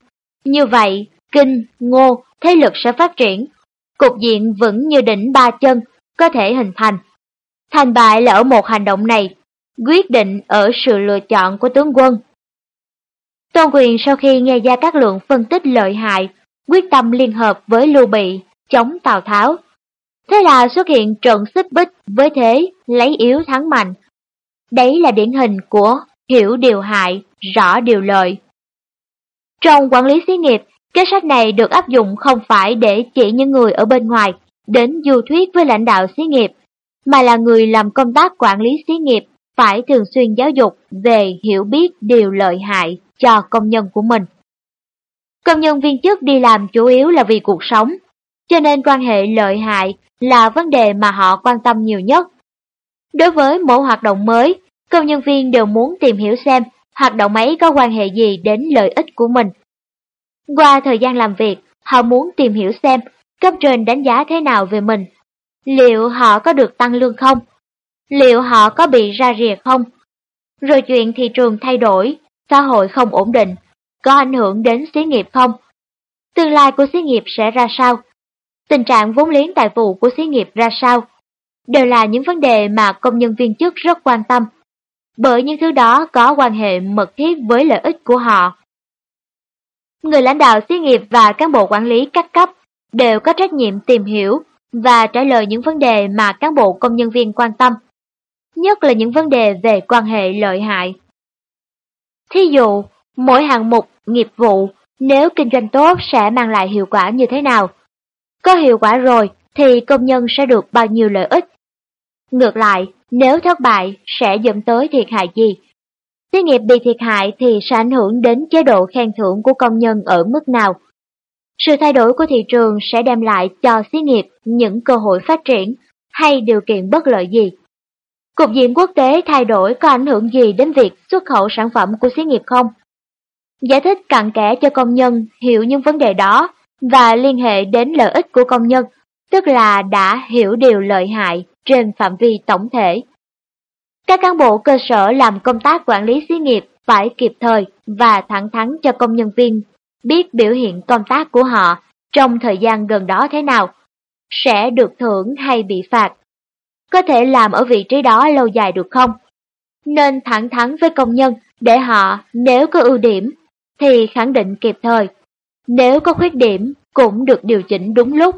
như vậy Kinh, Ngô, thế lực sẽ phát triển, cục diện vững như đỉnh ba chân, có thể hình thành. Thành bại là ở một hành động này, quyết định ở sự lựa chọn của tướng quân. Tôn quyền sau khi nghe Gia Cát Lượng phân tích lợi hại, quyết tâm liên hợp với Lưu Bị, chống Tào Tháo. Thế là xuất hiện trận xích bích với thế lấy yếu thắng mạnh. Đấy là điển hình của hiểu điều hại, rõ điều lợi. Trong quản lý xí nghiệp, Kế sách này được áp dụng không phải để chỉ những người ở bên ngoài đến du thuyết với lãnh đạo xí nghiệp, mà là người làm công tác quản lý xí nghiệp phải thường xuyên giáo dục về hiểu biết điều lợi hại cho công nhân của mình. Công nhân viên chức đi làm chủ yếu là vì cuộc sống, cho nên quan hệ lợi hại là vấn đề mà họ quan tâm nhiều nhất. Đối với mỗi hoạt động mới, công nhân viên đều muốn tìm hiểu xem hoạt động ấy có quan hệ gì đến lợi ích của mình qua thời gian làm việc, họ muốn tìm hiểu xem cấp trên đánh giá thế nào về mình. Liệu họ có được tăng lương không? Liệu họ có bị ra rìa không? Rồi chuyện thị trường thay đổi, xã hội không ổn định, có ảnh hưởng đến xí nghiệp không? Tương lai của xí nghiệp sẽ ra sao? Tình trạng vốn liếng tài vụ của xí nghiệp ra sao? Đều là những vấn đề mà công nhân viên chức rất quan tâm, bởi những thứ đó có quan hệ mật thiết với lợi ích của họ. Người lãnh đạo xí nghiệp và cán bộ quản lý các cấp đều có trách nhiệm tìm hiểu và trả lời những vấn đề mà cán bộ công nhân viên quan tâm, nhất là những vấn đề về quan hệ lợi hại. Thí dụ, mỗi hạng mục, nghiệp vụ, nếu kinh doanh tốt sẽ mang lại hiệu quả như thế nào? Có hiệu quả rồi thì công nhân sẽ được bao nhiêu lợi ích? Ngược lại, nếu thất bại sẽ dẫn tới thiệt hại gì? Xí nghiệp bị thiệt hại thì sẽ ảnh hưởng đến chế độ khen thưởng của công nhân ở mức nào. Sự thay đổi của thị trường sẽ đem lại cho xí nghiệp những cơ hội phát triển hay điều kiện bất lợi gì. Cục diện quốc tế thay đổi có ảnh hưởng gì đến việc xuất khẩu sản phẩm của xí nghiệp không? Giải thích cặn kẽ cho công nhân hiểu những vấn đề đó và liên hệ đến lợi ích của công nhân, tức là đã hiểu điều lợi hại trên phạm vi tổng thể. Các cán bộ cơ sở làm công tác quản lý xí nghiệp phải kịp thời và thẳng thắn cho công nhân viên biết biểu hiện công tác của họ trong thời gian gần đó thế nào, sẽ được thưởng hay bị phạt. Có thể làm ở vị trí đó lâu dài được không? Nên thẳng thắn với công nhân để họ nếu có ưu điểm thì khẳng định kịp thời, nếu có khuyết điểm cũng được điều chỉnh đúng lúc.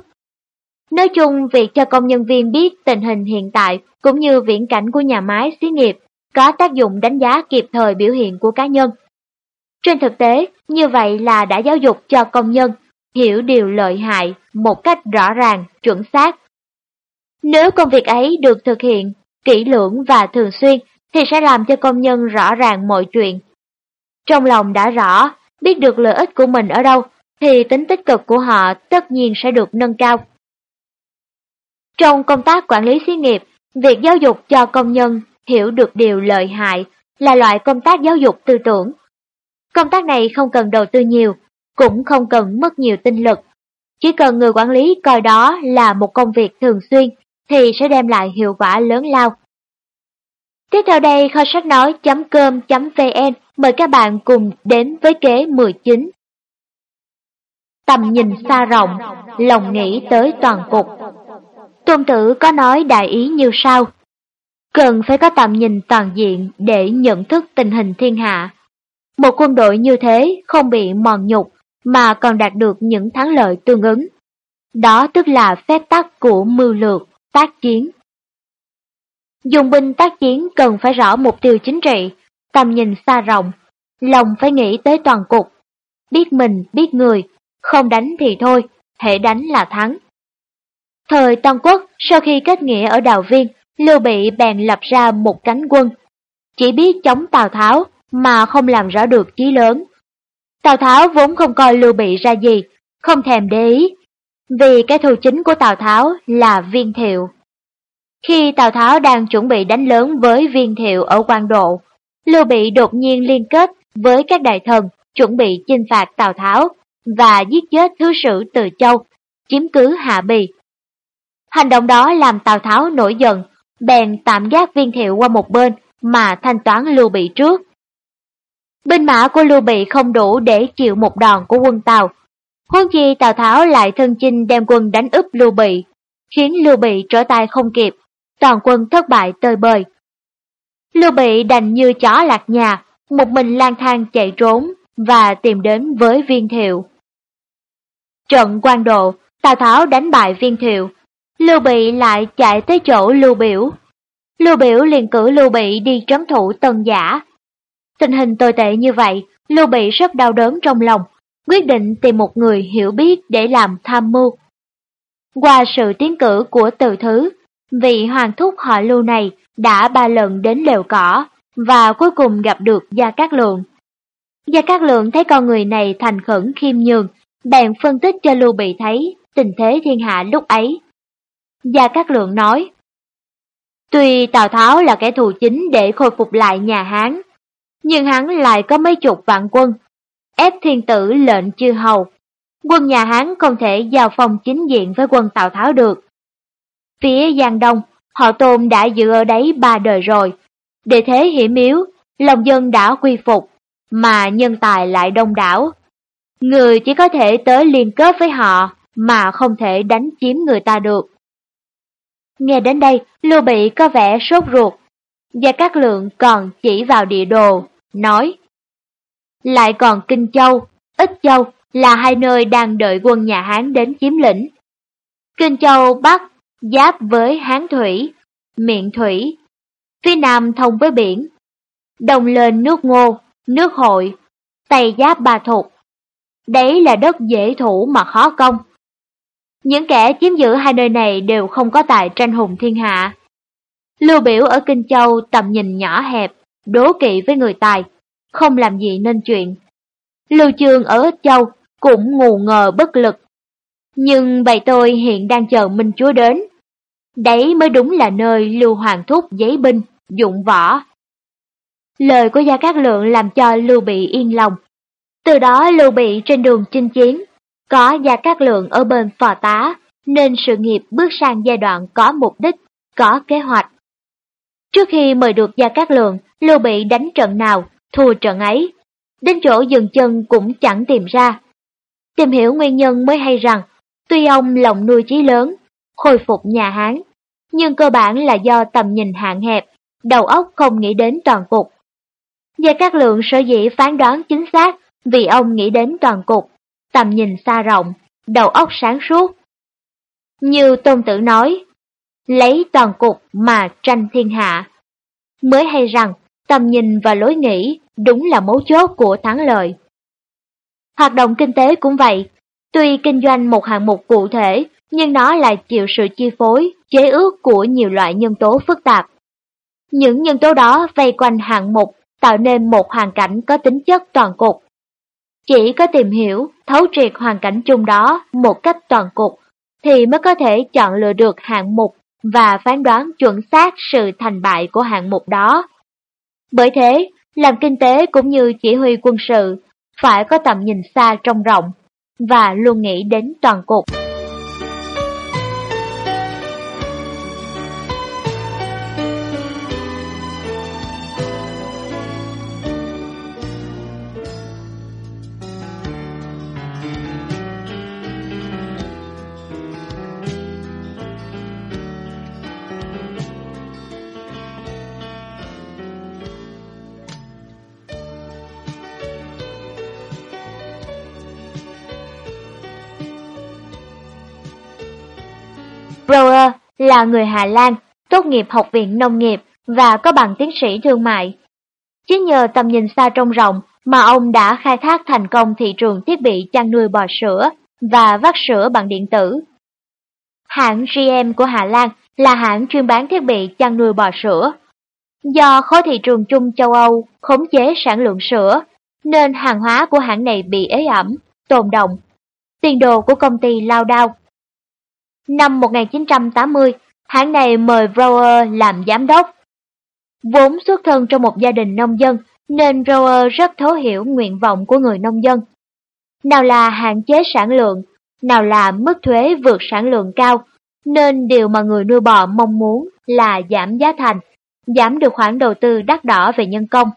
Nói chung, việc cho công nhân viên biết tình hình hiện tại cũng như viễn cảnh của nhà máy xí nghiệp có tác dụng đánh giá kịp thời biểu hiện của cá nhân. Trên thực tế, như vậy là đã giáo dục cho công nhân hiểu điều lợi hại một cách rõ ràng, chuẩn xác. Nếu công việc ấy được thực hiện kỹ lưỡng và thường xuyên thì sẽ làm cho công nhân rõ ràng mọi chuyện. Trong lòng đã rõ, biết được lợi ích của mình ở đâu thì tính tích cực của họ tất nhiên sẽ được nâng cao. Trong công tác quản lý xí nghiệp, việc giáo dục cho công nhân hiểu được điều lợi hại là loại công tác giáo dục tư tưởng. Công tác này không cần đầu tư nhiều, cũng không cần mất nhiều tinh lực. Chỉ cần người quản lý coi đó là một công việc thường xuyên thì sẽ đem lại hiệu quả lớn lao. Tiếp theo đây kho sách nói.com.vn mời các bạn cùng đến với kế 19. Tầm nhìn xa rộng, lòng nghĩ tới toàn cục. Tôn tử có nói đại ý như sau. Cần phải có tầm nhìn toàn diện để nhận thức tình hình thiên hạ. Một quân đội như thế không bị mòn nhục mà còn đạt được những thắng lợi tương ứng. Đó tức là phép tắc của mưu lược, tác chiến. Dùng binh tác chiến cần phải rõ mục tiêu chính trị, tầm nhìn xa rộng, lòng phải nghĩ tới toàn cục, biết mình, biết người, không đánh thì thôi, thể đánh là thắng. Thời Tân Quốc, sau khi kết nghĩa ở Đào Viên, Lưu Bị bèn lập ra một cánh quân. Chỉ biết chống Tào Tháo mà không làm rõ được chí lớn. Tào Tháo vốn không coi Lưu Bị ra gì, không thèm để ý. vì cái thù chính của Tào Tháo là viên thiệu. Khi Tào Tháo đang chuẩn bị đánh lớn với viên thiệu ở quan độ, Lưu Bị đột nhiên liên kết với các đại thần chuẩn bị chinh phạt Tào Tháo và giết chết thứ sử Từ Châu, chiếm cứ Hạ Bì. Hành động đó làm Tào Tháo nổi giận, bèn tạm gác viên thiệu qua một bên mà thanh toán Lưu Bị trước. Binh mã của Lưu Bị không đủ để chịu một đòn của quân Tàu. Huống chi Tào Tháo lại thân chinh đem quân đánh úp Lưu Bị, khiến Lưu Bị trở tay không kịp, toàn quân thất bại tơi bời. Lưu Bị đành như chó lạc nhà, một mình lang thang chạy trốn và tìm đến với viên thiệu. Trận quan độ, Tào Tháo đánh bại viên thiệu, Lưu Bị lại chạy tới chỗ Lưu Biểu. Lưu Biểu liền cử Lưu Bị đi trấn thủ Tân Giả. Tình hình tồi tệ như vậy, Lưu Bị rất đau đớn trong lòng, quyết định tìm một người hiểu biết để làm tham mưu. Qua sự tiến cử của từ thứ, vị hoàng thúc họ Lưu này đã ba lần đến lều cỏ và cuối cùng gặp được Gia Cát Lượng. Gia Cát Lượng thấy con người này thành khẩn khiêm nhường, bèn phân tích cho Lưu Bị thấy tình thế thiên hạ lúc ấy. Gia Cát Lượng nói, Tuy Tào Tháo là kẻ thù chính để khôi phục lại nhà Hán, nhưng hắn lại có mấy chục vạn quân, ép thiên tử lệnh chư hầu. Quân nhà Hán không thể giao phong chính diện với quân Tào Tháo được. Phía Giang Đông, họ Tôn đã giữ ở đấy ba đời rồi. Để thế hiểm yếu, lòng dân đã quy phục, mà nhân tài lại đông đảo. Người chỉ có thể tới liên kết với họ, mà không thể đánh chiếm người ta được. Nghe đến đây, Lưu Bị có vẻ sốt ruột. Gia Cát Lượng còn chỉ vào địa đồ, nói. Lại còn Kinh Châu, Ích Châu là hai nơi đang đợi quân nhà Hán đến chiếm lĩnh. Kinh Châu Bắc giáp với Hán Thủy, Miệng Thủy, phía Nam thông với biển. Đồng lên nước ngô, nước hội, Tây giáp Ba Thục. Đấy là đất dễ thủ mà khó công. Những kẻ chiếm giữ hai nơi này đều không có tài tranh hùng thiên hạ. Lưu biểu ở Kinh Châu tầm nhìn nhỏ hẹp, đố kỵ với người tài, không làm gì nên chuyện. Lưu Trường ở Ích Châu cũng ngù ngờ bất lực. Nhưng bầy tôi hiện đang chờ Minh Chúa đến. Đấy mới đúng là nơi Lưu Hoàng thúc giấy binh, dụng võ. Lời của Gia Cát Lượng làm cho Lưu Bị yên lòng. Từ đó Lưu Bị trên đường chinh chiến, có Gia Cát Lượng ở bên phò tá, nên sự nghiệp bước sang giai đoạn có mục đích, có kế hoạch. Trước khi mời được Gia Cát Lượng, Lưu Bị đánh trận nào, thua trận ấy. Đến chỗ dừng chân cũng chẳng tìm ra. Tìm hiểu nguyên nhân mới hay rằng, tuy ông lòng nuôi chí lớn, khôi phục nhà Hán, nhưng cơ bản là do tầm nhìn hạn hẹp, đầu óc không nghĩ đến toàn cục. Gia Cát Lượng sở dĩ phán đoán chính xác vì ông nghĩ đến toàn cục, tầm nhìn xa rộng, đầu óc sáng suốt. Như Tôn Tử nói, lấy toàn cục mà tranh thiên hạ. Mới hay rằng tầm nhìn và lối nghĩ đúng là mấu chốt của thắng lợi. Hoạt động kinh tế cũng vậy, tuy kinh doanh một hạng mục cụ thể, nhưng nó lại chịu sự chi phối, chế ước của nhiều loại nhân tố phức tạp. Những nhân tố đó vây quanh hạng mục tạo nên một hoàn cảnh có tính chất toàn cục. Chỉ có tìm hiểu, thấu triệt hoàn cảnh chung đó một cách toàn cục, thì mới có thể chọn lựa được hạng mục và phán đoán chuẩn xác sự thành bại của hạng mục đó. Bởi thế, làm kinh tế cũng như chỉ huy quân sự, phải có tầm nhìn xa trông rộng, và luôn nghĩ đến toàn cục. Brower là người Hà Lan, tốt nghiệp học viện nông nghiệp và có bằng tiến sĩ thương mại. Chính nhờ tầm nhìn xa trông rộng mà ông đã khai thác thành công thị trường thiết bị chăn nuôi bò sữa và vắt sữa bằng điện tử. Hãng GM của Hà Lan là hãng chuyên bán thiết bị chăn nuôi bò sữa. Do khối thị trường chung châu Âu khống chế sản lượng sữa, nên hàng hóa của hãng này bị ế ẩm, tồn động. Tiền đồ của công ty lao đao Năm 1980, hãng này mời Brower làm giám đốc. Vốn xuất thân trong một gia đình nông dân, nên Brower rất thấu hiểu nguyện vọng của người nông dân. Nào là hạn chế sản lượng, nào là mức thuế vượt sản lượng cao, nên điều mà người nuôi bò mong muốn là giảm giá thành, giảm được khoản đầu tư đắt đỏ về nhân công.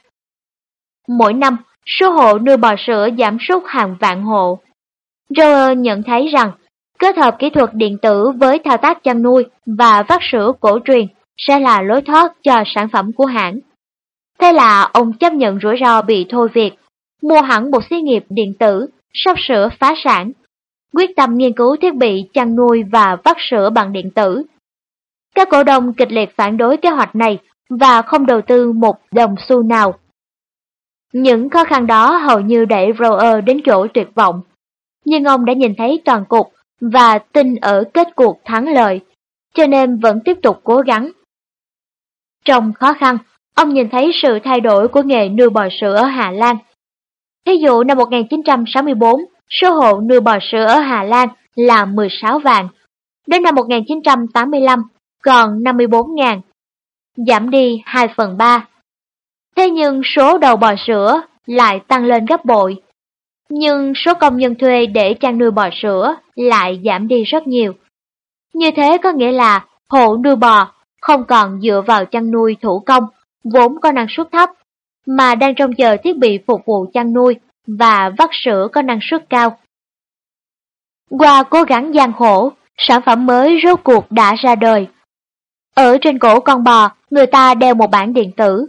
Mỗi năm, số hộ nuôi bò sữa giảm sút hàng vạn hộ. Rower nhận thấy rằng, kết hợp kỹ thuật điện tử với thao tác chăn nuôi và vắt sữa cổ truyền sẽ là lối thoát cho sản phẩm của hãng. Thế là ông chấp nhận rủi ro bị thôi việc, mua hẳn một xí nghiệp điện tử, sắp sửa phá sản, quyết tâm nghiên cứu thiết bị chăn nuôi và vắt sữa bằng điện tử. Các cổ đông kịch liệt phản đối kế hoạch này và không đầu tư một đồng xu nào. Những khó khăn đó hầu như đẩy Rower đến chỗ tuyệt vọng. Nhưng ông đã nhìn thấy toàn cục và tin ở kết cuộc thắng lợi, cho nên vẫn tiếp tục cố gắng. Trong khó khăn, ông nhìn thấy sự thay đổi của nghề nuôi bò sữa ở Hà Lan. Thí dụ năm 1964, số hộ nuôi bò sữa ở Hà Lan là 16 vạn, đến năm 1985 còn 54.000, giảm đi 2 phần 3. Thế nhưng số đầu bò sữa lại tăng lên gấp bội. Nhưng số công nhân thuê để chăn nuôi bò sữa lại giảm đi rất nhiều. Như thế có nghĩa là hộ nuôi bò không còn dựa vào chăn nuôi thủ công, vốn có năng suất thấp, mà đang trông chờ thiết bị phục vụ chăn nuôi và vắt sữa có năng suất cao. Qua cố gắng gian khổ, sản phẩm mới rốt cuộc đã ra đời. Ở trên cổ con bò, người ta đeo một bản điện tử.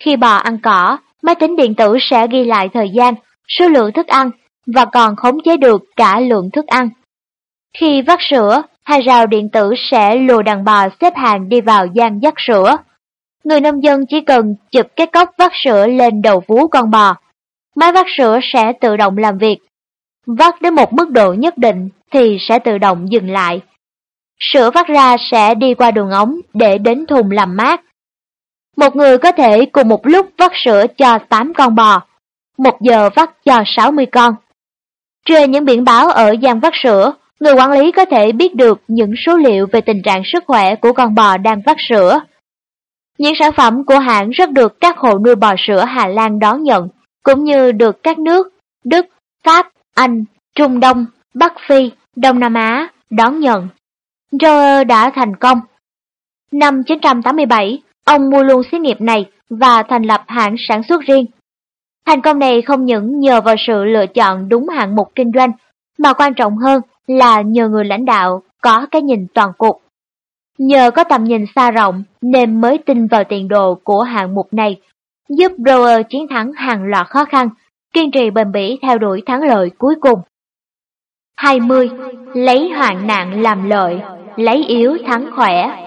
Khi bò ăn cỏ, máy tính điện tử sẽ ghi lại thời gian, số lượng thức ăn và còn khống chế được cả lượng thức ăn. Khi vắt sữa, hàng rào điện tử sẽ lùa đàn bò xếp hàng đi vào gian dắt sữa. Người nông dân chỉ cần chụp cái cốc vắt sữa lên đầu vú con bò. Máy vắt sữa sẽ tự động làm việc. Vắt đến một mức độ nhất định thì sẽ tự động dừng lại. Sữa vắt ra sẽ đi qua đường ống để đến thùng làm mát. Một người có thể cùng một lúc vắt sữa cho 8 con bò, một giờ vắt cho 60 con. Trên những biển báo ở gian vắt sữa, người quản lý có thể biết được những số liệu về tình trạng sức khỏe của con bò đang vắt sữa. Những sản phẩm của hãng rất được các hộ nuôi bò sữa Hà Lan đón nhận, cũng như được các nước Đức, Pháp, Anh, Trung Đông, Bắc Phi, Đông Nam Á đón nhận. Roer đã thành công. Năm 1987, ông mua luôn xí nghiệp này và thành lập hãng sản xuất riêng. Thành công này không những nhờ vào sự lựa chọn đúng hạng mục kinh doanh, mà quan trọng hơn là nhờ người lãnh đạo có cái nhìn toàn cục. Nhờ có tầm nhìn xa rộng nên mới tin vào tiền đồ của hạng mục này, giúp Brewer chiến thắng hàng loạt khó khăn, kiên trì bền bỉ theo đuổi thắng lợi cuối cùng. 20. Lấy hoạn nạn làm lợi, lấy yếu thắng khỏe.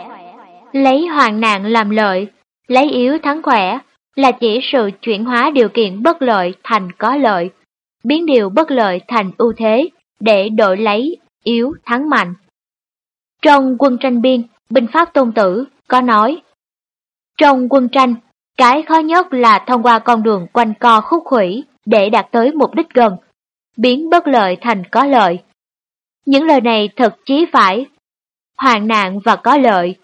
Lấy hoạn nạn làm lợi, lấy yếu thắng khỏe là chỉ sự chuyển hóa điều kiện bất lợi thành có lợi, biến điều bất lợi thành ưu thế để đổi lấy yếu thắng mạnh. Trong quân tranh biên, binh pháp tôn tử có nói Trong quân tranh, cái khó nhất là thông qua con đường quanh co khúc khủy để đạt tới mục đích gần, biến bất lợi thành có lợi. Những lời này thật chí phải. Hoạn nạn và có lợi,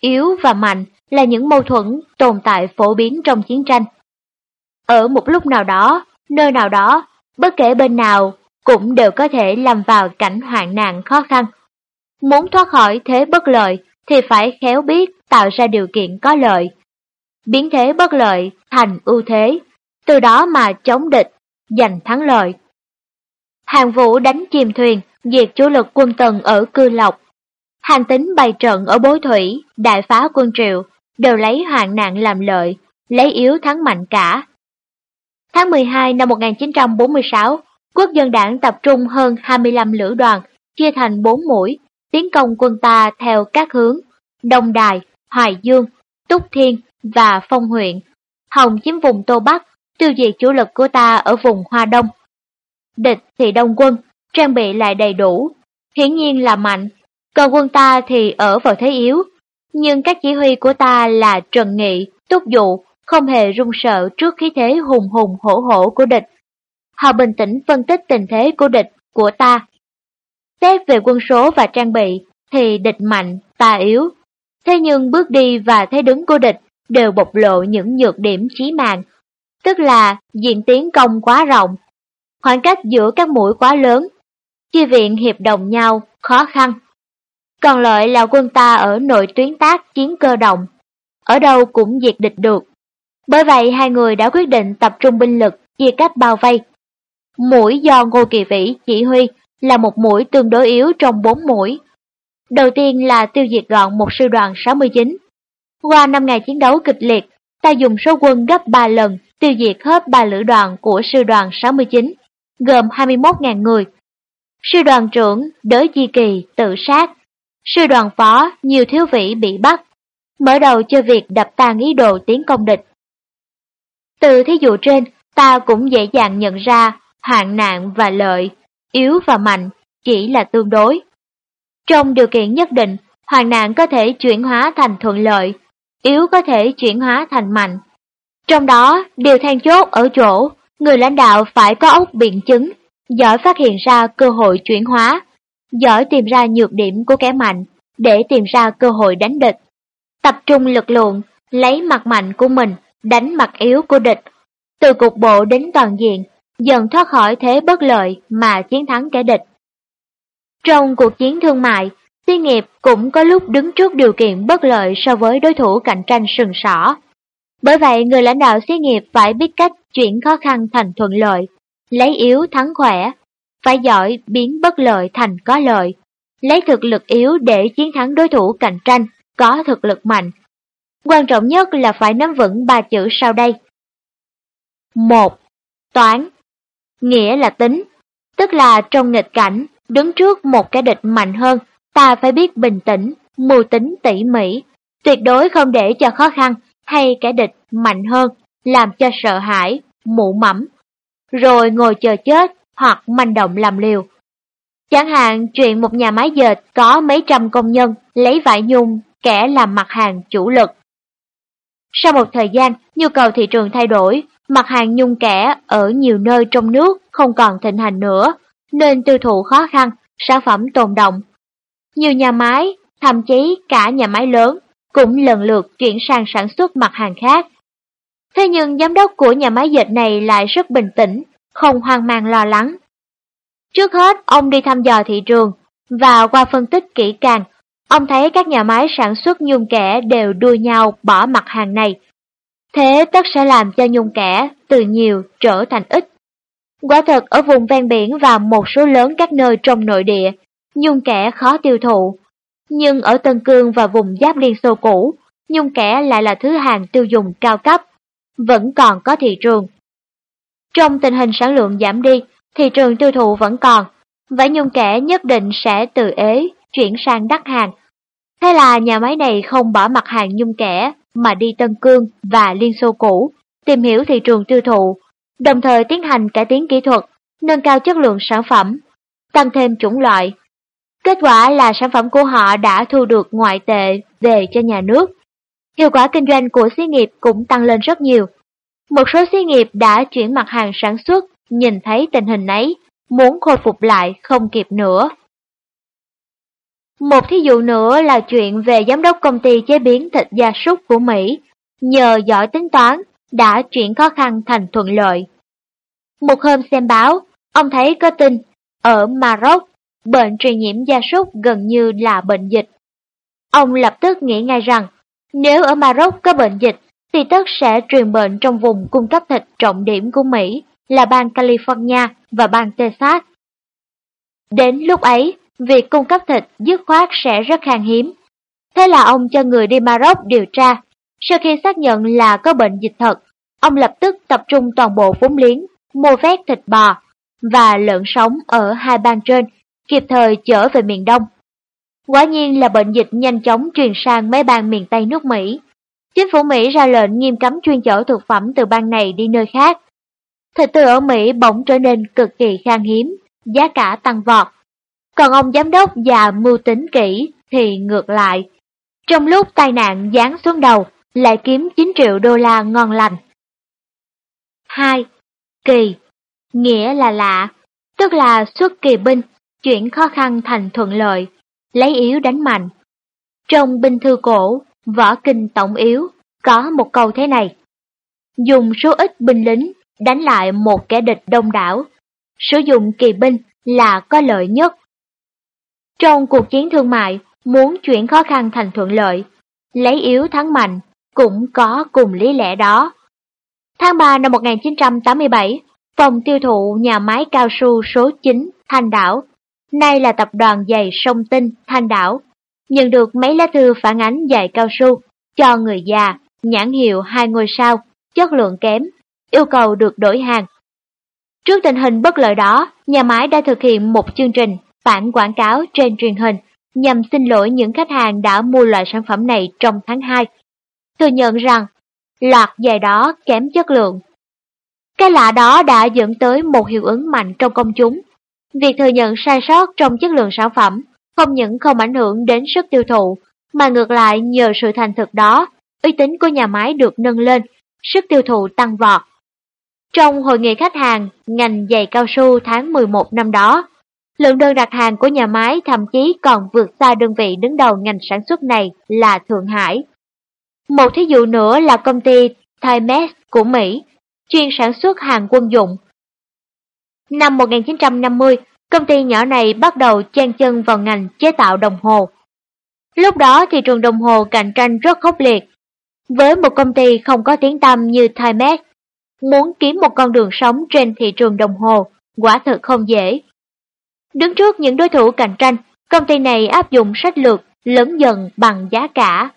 yếu và mạnh là những mâu thuẫn tồn tại phổ biến trong chiến tranh. Ở một lúc nào đó, nơi nào đó, bất kể bên nào cũng đều có thể lâm vào cảnh hoạn nạn khó khăn. Muốn thoát khỏi thế bất lợi thì phải khéo biết tạo ra điều kiện có lợi. Biến thế bất lợi thành ưu thế, từ đó mà chống địch, giành thắng lợi. Hàng vũ đánh chìm thuyền, diệt chủ lực quân tần ở Cư Lộc. Hàng tính bày trận ở Bối Thủy, đại phá quân Triệu, đều lấy hoạn nạn làm lợi, lấy yếu thắng mạnh cả. Tháng 12 năm 1946, quốc dân đảng tập trung hơn 25 lữ đoàn, chia thành 4 mũi, tiến công quân ta theo các hướng Đông Đài, Hoài Dương, Túc Thiên và Phong huyện, hồng chiếm vùng Tô Bắc, tiêu diệt chủ lực của ta ở vùng Hoa Đông. Địch thì đông quân, trang bị lại đầy đủ, hiển nhiên là mạnh, còn quân ta thì ở vào thế yếu. Nhưng các chỉ huy của ta là Trần Nghị, Túc Dụ, không hề run sợ trước khí thế hùng hùng hổ hổ của địch. Họ bình tĩnh phân tích tình thế của địch, của ta. Xét về quân số và trang bị, thì địch mạnh, ta yếu. Thế nhưng bước đi và thế đứng của địch đều bộc lộ những nhược điểm chí mạng, tức là diện tiến công quá rộng, khoảng cách giữa các mũi quá lớn, chi viện hiệp đồng nhau, khó khăn. Còn lợi là quân ta ở nội tuyến tác chiến cơ động, ở đâu cũng diệt địch được. Bởi vậy hai người đã quyết định tập trung binh lực, chia cách bao vây. Mũi do Ngô Kỳ Vĩ chỉ huy là một mũi tương đối yếu trong bốn mũi. Đầu tiên là tiêu diệt gọn một sư đoàn 69. Qua 5 ngày chiến đấu kịch liệt, ta dùng số quân gấp 3 lần tiêu diệt hết ba lữ đoàn của sư đoàn 69, gồm 21.000 người. Sư đoàn trưởng Đới Di Kỳ tự sát, sư đoàn phó nhiều thiếu vĩ bị bắt, mở đầu cho việc đập tan ý đồ tiến công địch. Từ thí dụ trên, ta cũng dễ dàng nhận ra hạn nạn và lợi, yếu và mạnh chỉ là tương đối. Trong điều kiện nhất định, hoàn nạn có thể chuyển hóa thành thuận lợi, yếu có thể chuyển hóa thành mạnh. Trong đó, điều then chốt ở chỗ, người lãnh đạo phải có óc biện chứng, giỏi phát hiện ra cơ hội chuyển hóa, giỏi tìm ra nhược điểm của kẻ mạnh để tìm ra cơ hội đánh địch. Tập trung lực lượng, lấy mặt mạnh của mình đánh mặt yếu của địch, từ cục bộ đến toàn diện, dần thoát khỏi thế bất lợi mà chiến thắng kẻ địch. Trong cuộc chiến thương mại, xí nghiệp cũng có lúc đứng trước điều kiện bất lợi so với đối thủ cạnh tranh sừng sỏ. Bởi vậy, người lãnh đạo xí nghiệp phải biết cách chuyển khó khăn thành thuận lợi, lấy yếu thắng khỏe, phải giỏi biến bất lợi thành có lợi, lấy thực lực yếu để chiến thắng đối thủ cạnh tranh có thực lực mạnh. Quan trọng nhất là phải nắm vững ba chữ sau đây. 1. Toán Nghĩa là tính, tức là trong nghịch cảnh, đứng trước một kẻ địch mạnh hơn, ta phải biết bình tĩnh, mưu tính tỉ mỉ, tuyệt đối không để cho khó khăn hay kẻ địch mạnh hơn, làm cho sợ hãi, mụ mẫm, rồi ngồi chờ chết hoặc manh động làm liều. Chẳng hạn chuyện một nhà máy dệt có mấy trăm công nhân lấy vải nhung kẻ làm mặt hàng chủ lực. Sau một thời gian, nhu cầu thị trường thay đổi, mặt hàng nhung kẻ ở nhiều nơi trong nước không còn thịnh hành nữa, nên tiêu thụ khó khăn, sản phẩm tồn động. Nhiều nhà máy, thậm chí cả nhà máy lớn, cũng lần lượt chuyển sang sản xuất mặt hàng khác. Thế nhưng giám đốc của nhà máy dệt này lại rất bình tĩnh, không hoang mang lo lắng. Trước hết, ông đi thăm dò thị trường, và qua phân tích kỹ càng, ông thấy các nhà máy sản xuất nhung kẻ đều đua nhau bỏ mặt hàng này. Thế tất sẽ làm cho nhung kẻ từ nhiều trở thành ít. Quả thật ở vùng ven biển và một số lớn các nơi trong nội địa, nhung kẻ khó tiêu thụ. Nhưng ở Tân Cương và vùng giáp Liên Xô cũ, nhung kẻ lại là thứ hàng tiêu dùng cao cấp, vẫn còn có thị trường. Trong tình hình sản lượng giảm đi, thị trường tiêu thụ vẫn còn, vải nhung kẻ nhất định sẽ từ ế, chuyển sang đắt hàng. Thế là nhà máy này không bỏ mặt hàng nhung kẻ mà đi Tân Cương và Liên Xô cũ, tìm hiểu thị trường tiêu thụ, đồng thời tiến hành cải tiến kỹ thuật, nâng cao chất lượng sản phẩm, tăng thêm chủng loại. Kết quả là sản phẩm của họ đã thu được ngoại tệ về cho nhà nước. Hiệu quả kinh doanh của xí nghiệp cũng tăng lên rất nhiều. Một số xí nghiệp đã chuyển mặt hàng sản xuất, nhìn thấy tình hình ấy, muốn khôi phục lại không kịp nữa. Một thí dụ nữa là chuyện về giám đốc công ty chế biến thịt gia súc của Mỹ, nhờ giỏi tính toán, đã chuyển khó khăn thành thuận lợi. Một hôm xem báo, ông thấy có tin, ở Maroc, bệnh truyền nhiễm gia súc gần như là bệnh dịch. Ông lập tức nghĩ ngay rằng, nếu ở Maroc có bệnh dịch, thì tất sẽ truyền bệnh trong vùng cung cấp thịt trọng điểm của Mỹ là bang California và bang Texas. Đến lúc ấy, việc cung cấp thịt dứt khoát sẽ rất khan hiếm. Thế là ông cho người đi Maroc điều tra. Sau khi xác nhận là có bệnh dịch thật, ông lập tức tập trung toàn bộ vốn liếng, mua vét thịt bò và lợn sống ở hai bang trên, kịp thời chở về miền Đông. Quả nhiên là bệnh dịch nhanh chóng truyền sang mấy bang miền Tây nước Mỹ. Chính phủ Mỹ ra lệnh nghiêm cấm chuyên chở thực phẩm từ bang này đi nơi khác. Thịt tươi ở Mỹ bỗng trở nên cực kỳ khan hiếm, giá cả tăng vọt. Còn ông giám đốc già mưu tính kỹ thì ngược lại. Trong lúc tai nạn giáng xuống đầu, lại kiếm 9 triệu đô la ngon lành. 2. Kỳ Nghĩa là lạ, tức là xuất kỳ binh, chuyển khó khăn thành thuận lợi, lấy yếu đánh mạnh. Trong binh thư cổ, võ kinh tổng yếu, có một câu thế này. Dùng số ít binh lính đánh lại một kẻ địch đông đảo, sử dụng kỳ binh là có lợi nhất. Trong cuộc chiến thương mại, muốn chuyển khó khăn thành thuận lợi, lấy yếu thắng mạnh, cũng có cùng lý lẽ đó. Tháng 3 năm 1987, phòng tiêu thụ nhà máy cao su số 9 Thanh Đảo, nay là tập đoàn giày sông Tinh Thanh Đảo, nhận được mấy lá thư phản ánh dạy cao su cho người già, nhãn hiệu hai ngôi sao, chất lượng kém, yêu cầu được đổi hàng. Trước tình hình bất lợi đó, nhà máy đã thực hiện một chương trình phản quảng cáo trên truyền hình nhằm xin lỗi những khách hàng đã mua loại sản phẩm này trong tháng 2. Thừa nhận rằng loạt giày đó kém chất lượng. Cái lạ đó đã dẫn tới một hiệu ứng mạnh trong công chúng. Việc thừa nhận sai sót trong chất lượng sản phẩm không những không ảnh hưởng đến sức tiêu thụ, mà ngược lại nhờ sự thành thực đó, uy tín của nhà máy được nâng lên, sức tiêu thụ tăng vọt. Trong hội nghị khách hàng ngành giày cao su tháng 11 năm đó, lượng đơn đặt hàng của nhà máy thậm chí còn vượt xa đơn vị đứng đầu ngành sản xuất này là Thượng Hải. Một thí dụ nữa là công ty Timex của Mỹ, chuyên sản xuất hàng quân dụng. Năm 1950, công ty nhỏ này bắt đầu chen chân vào ngành chế tạo đồng hồ. Lúc đó thị trường đồng hồ cạnh tranh rất khốc liệt. Với một công ty không có tiếng tăm như Timex, muốn kiếm một con đường sống trên thị trường đồng hồ quả thật không dễ. Đứng trước những đối thủ cạnh tranh, công ty này áp dụng sách lược lớn dần bằng giá cả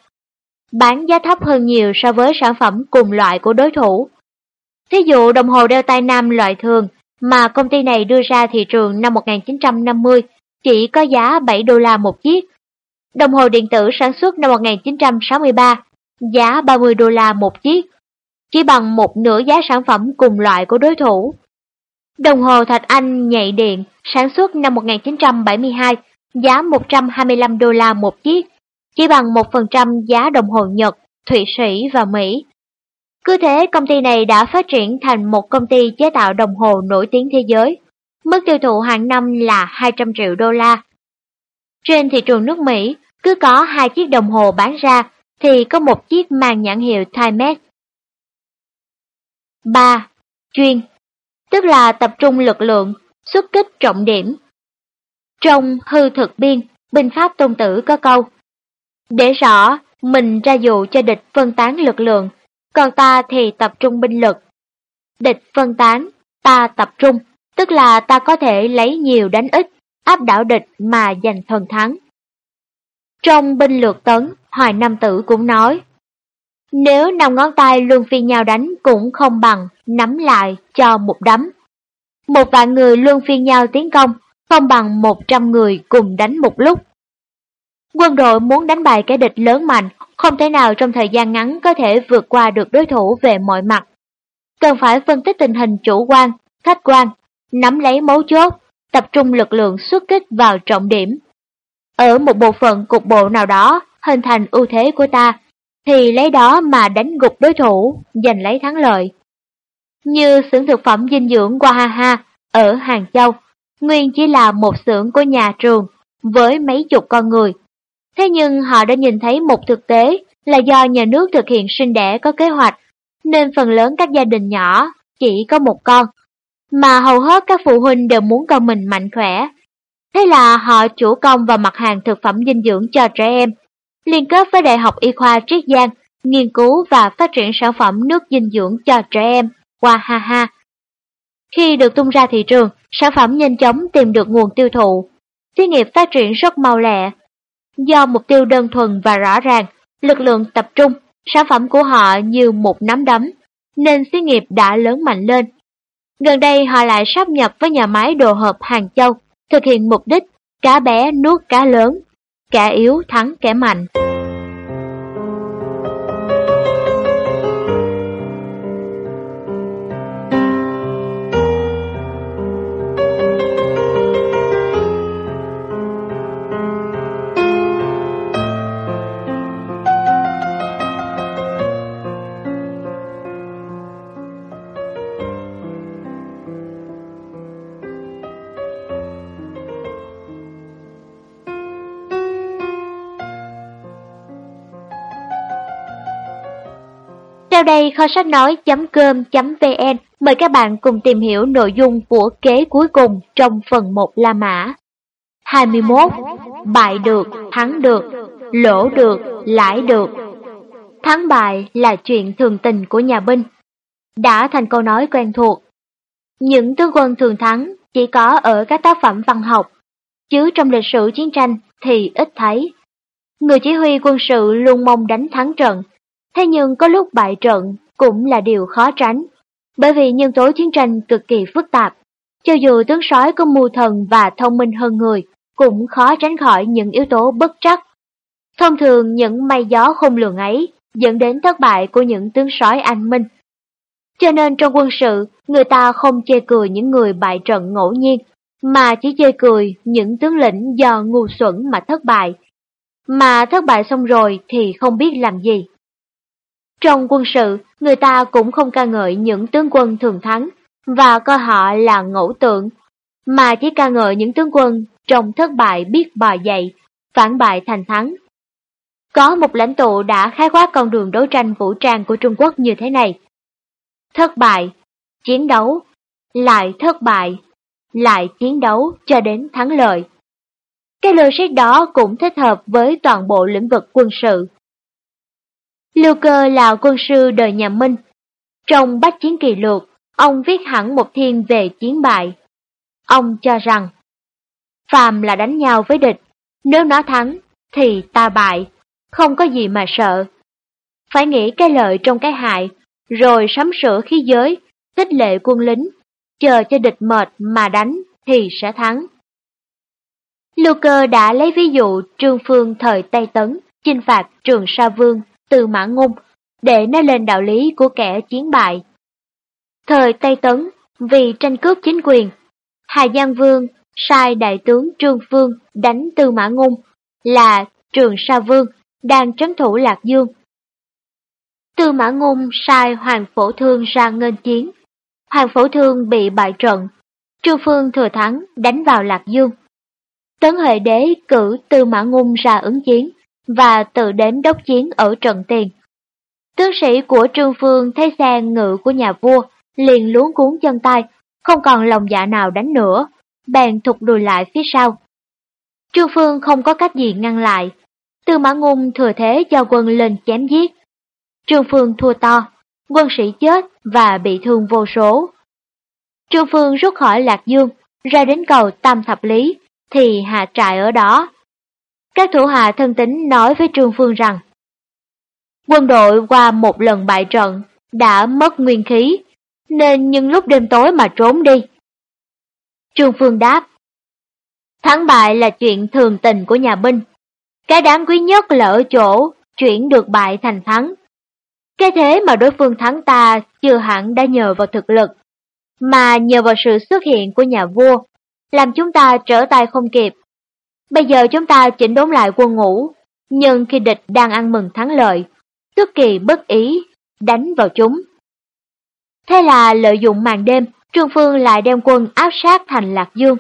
bán giá thấp hơn nhiều so với sản phẩm cùng loại của đối thủ. Thí dụ đồng hồ đeo tay nam loại thường mà công ty này đưa ra thị trường năm 1950 chỉ có giá 7 đô la một chiếc. Đồng hồ điện tử sản xuất năm 1963 giá 30 đô la một chiếc, chỉ bằng một nửa giá sản phẩm cùng loại của đối thủ. Đồng hồ Thạch Anh nhạy điện sản xuất năm 1972 giá 125 đô la một chiếc, chỉ bằng 1% giá đồng hồ Nhật, Thụy Sĩ và Mỹ. Cứ thế công ty này đã phát triển thành một công ty chế tạo đồng hồ nổi tiếng thế giới, mức tiêu thụ hàng năm là 200 triệu đô la. Trên thị trường nước Mỹ, cứ có hai chiếc đồng hồ bán ra thì có một chiếc mang nhãn hiệu Timex. 3. Chuyên Tức là tập trung lực lượng, xuất kích trọng điểm. Trong hư thực biên, binh pháp tôn tử có câu để rõ, mình ra dụ cho địch phân tán lực lượng, còn ta thì tập trung binh lực. Địch phân tán, ta tập trung, tức là ta có thể lấy nhiều đánh ít, áp đảo địch mà giành thần thắng. Trong binh lược tấn, Hoài Nam Tử cũng nói, nếu năm ngón tay luôn phiên nhau đánh cũng không bằng nắm lại cho một đấm. Một vạn người luôn phiên nhau tiến công, không bằng một trăm người cùng đánh một lúc. Quân đội muốn đánh bại kẻ địch lớn mạnh, không thể nào trong thời gian ngắn có thể vượt qua được đối thủ về mọi mặt. Cần phải phân tích tình hình chủ quan, khách quan, nắm lấy mấu chốt, tập trung lực lượng xuất kích vào trọng điểm. Ở một bộ phận cục bộ nào đó hình thành ưu thế của ta, thì lấy đó mà đánh gục đối thủ, giành lấy thắng lợi. Như xưởng thực phẩm dinh dưỡng Wahaha ở Hàng Châu, nguyên chỉ là một xưởng của nhà trường với mấy chục con người Thế nhưng họ đã nhìn thấy một thực tế là do nhà nước thực hiện sinh đẻ có kế hoạch, nên phần lớn các gia đình nhỏ chỉ có một con, mà hầu hết các phụ huynh đều muốn con mình mạnh khỏe. Thế là họ chủ công vào mặt hàng thực phẩm dinh dưỡng cho trẻ em, liên kết với Đại học Y khoa Triết Giang, nghiên cứu và phát triển sản phẩm nước dinh dưỡng cho trẻ em, qua ha ha. Khi được tung ra thị trường, sản phẩm nhanh chóng tìm được nguồn tiêu thụ. Xí nghiệp phát triển rất mau lẹ, Do mục tiêu đơn thuần và rõ ràng, lực lượng tập trung, sản phẩm của họ như một nắm đấm, nên xí nghiệp đã lớn mạnh lên. Gần đây họ lại sắp nhập với nhà máy đồ hộp Hàng Châu, thực hiện mục đích cá bé nuốt cá lớn, kẻ yếu thắng kẻ mạnh. Đây kho sách nói.com.vn mời các bạn cùng tìm hiểu nội dung của kế cuối cùng trong phần 1 La Mã. 21. Bại được, thắng được, lỗ được, lãi được. Thắng bại là chuyện thường tình của nhà binh. Đã thành câu nói quen thuộc. Những tướng quân thường thắng chỉ có ở các tác phẩm văn học, chứ trong lịch sử chiến tranh thì ít thấy. Người chỉ huy quân sự luôn mong đánh thắng trận, thế nhưng có lúc bại trận cũng là điều khó tránh, bởi vì nhân tố chiến tranh cực kỳ phức tạp. Cho dù tướng sói có mưu thần và thông minh hơn người, cũng khó tránh khỏi những yếu tố bất trắc. Thông thường những may gió không lường ấy dẫn đến thất bại của những tướng sói anh minh. Cho nên trong quân sự, người ta không chê cười những người bại trận ngẫu nhiên, mà chỉ chê cười những tướng lĩnh do ngu xuẩn mà thất bại. Mà thất bại xong rồi thì không biết làm gì. Trong quân sự, người ta cũng không ca ngợi những tướng quân thường thắng và coi họ là ngẫu tượng, mà chỉ ca ngợi những tướng quân trong thất bại biết bò dậy, phản bại thành thắng. Có một lãnh tụ đã khai quát con đường đấu tranh vũ trang của Trung Quốc như thế này. Thất bại, chiến đấu, lại thất bại, lại chiến đấu cho đến thắng lợi. Cái logic đó cũng thích hợp với toàn bộ lĩnh vực quân sự. Lưu Cơ là quân sư đời nhà Minh. Trong bách chiến kỳ lược, ông viết hẳn một thiên về chiến bại. Ông cho rằng, phàm là đánh nhau với địch, nếu nó thắng, thì ta bại, không có gì mà sợ. Phải nghĩ cái lợi trong cái hại, rồi sắm sửa khí giới, tích lệ quân lính, chờ cho địch mệt mà đánh thì sẽ thắng. Lưu Cơ đã lấy ví dụ Trương Phương thời Tây Tấn chinh phạt Trường Sa Vương từ Mã Ngôn để nói lên đạo lý của kẻ chiến bại. Thời Tây Tấn, vì tranh cướp chính quyền, Hà Giang Vương sai đại tướng Trương Phương đánh Tư Mã Ngôn là Trường Sa Vương đang trấn thủ Lạc Dương. Tư Mã Ngôn sai Hoàng Phổ Thương ra ngân chiến. Hoàng Phổ Thương bị bại trận, Trương Phương thừa thắng đánh vào Lạc Dương. Tấn Huệ Đế cử Tư Mã Ngôn ra ứng chiến và tự đến đốc chiến ở trận tiền. Tướng sĩ của Trương Phương thấy xe ngự của nhà vua, liền luống cuốn chân tay, không còn lòng dạ nào đánh nữa, bèn thụt lùi lại phía sau. Trương Phương không có cách gì ngăn lại, Tư Mã ngung thừa thế cho quân lên chém giết. Trương Phương thua to, quân sĩ chết và bị thương vô số. Trương Phương rút khỏi Lạc Dương, ra đến cầu Tam Thập Lý, thì hạ trại ở đó. Các thủ hạ thân tín nói với Trương Phương rằng, quân đội qua một lần bại trận, đã mất nguyên khí, nên nhân lúc đêm tối mà trốn đi. Trương Phương đáp, thắng bại là chuyện thường tình của nhà binh. Cái đáng quý nhất là ở chỗ chuyển được bại thành thắng. Cái thế mà đối phương thắng ta chưa hẳn đã nhờ vào thực lực, mà nhờ vào sự xuất hiện của nhà vua, làm chúng ta trở tay không kịp. Bây giờ chúng ta chỉnh đốn lại quân ngũ, nhưng khi địch đang ăn mừng thắng lợi, tức kỳ bất ý, đánh vào chúng. Thế là lợi dụng màn đêm, Trương Phương lại đem quân áp sát thành Lạc Dương.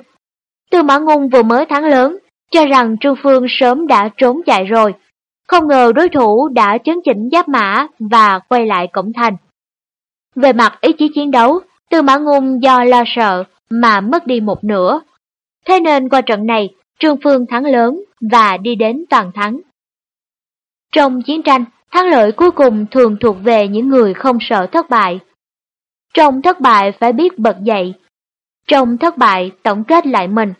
Tư Mã Ngôn vừa mới thắng lớn, cho rằng Trương Phương sớm đã trốn chạy rồi. Không ngờ đối thủ đã chấn chỉnh giáp mã và quay lại cổng thành. Về mặt ý chí chiến đấu, Tư Mã Ngôn do lo sợ mà mất đi một nửa. Thế nên qua trận này, Trương Phương thắng lớn và đi đến toàn thắng. Trong chiến tranh, thắng lợi cuối cùng thường thuộc về những người không sợ thất bại. Trong thất bại phải biết bật dậy. Trong thất bại tổng kết lại mình.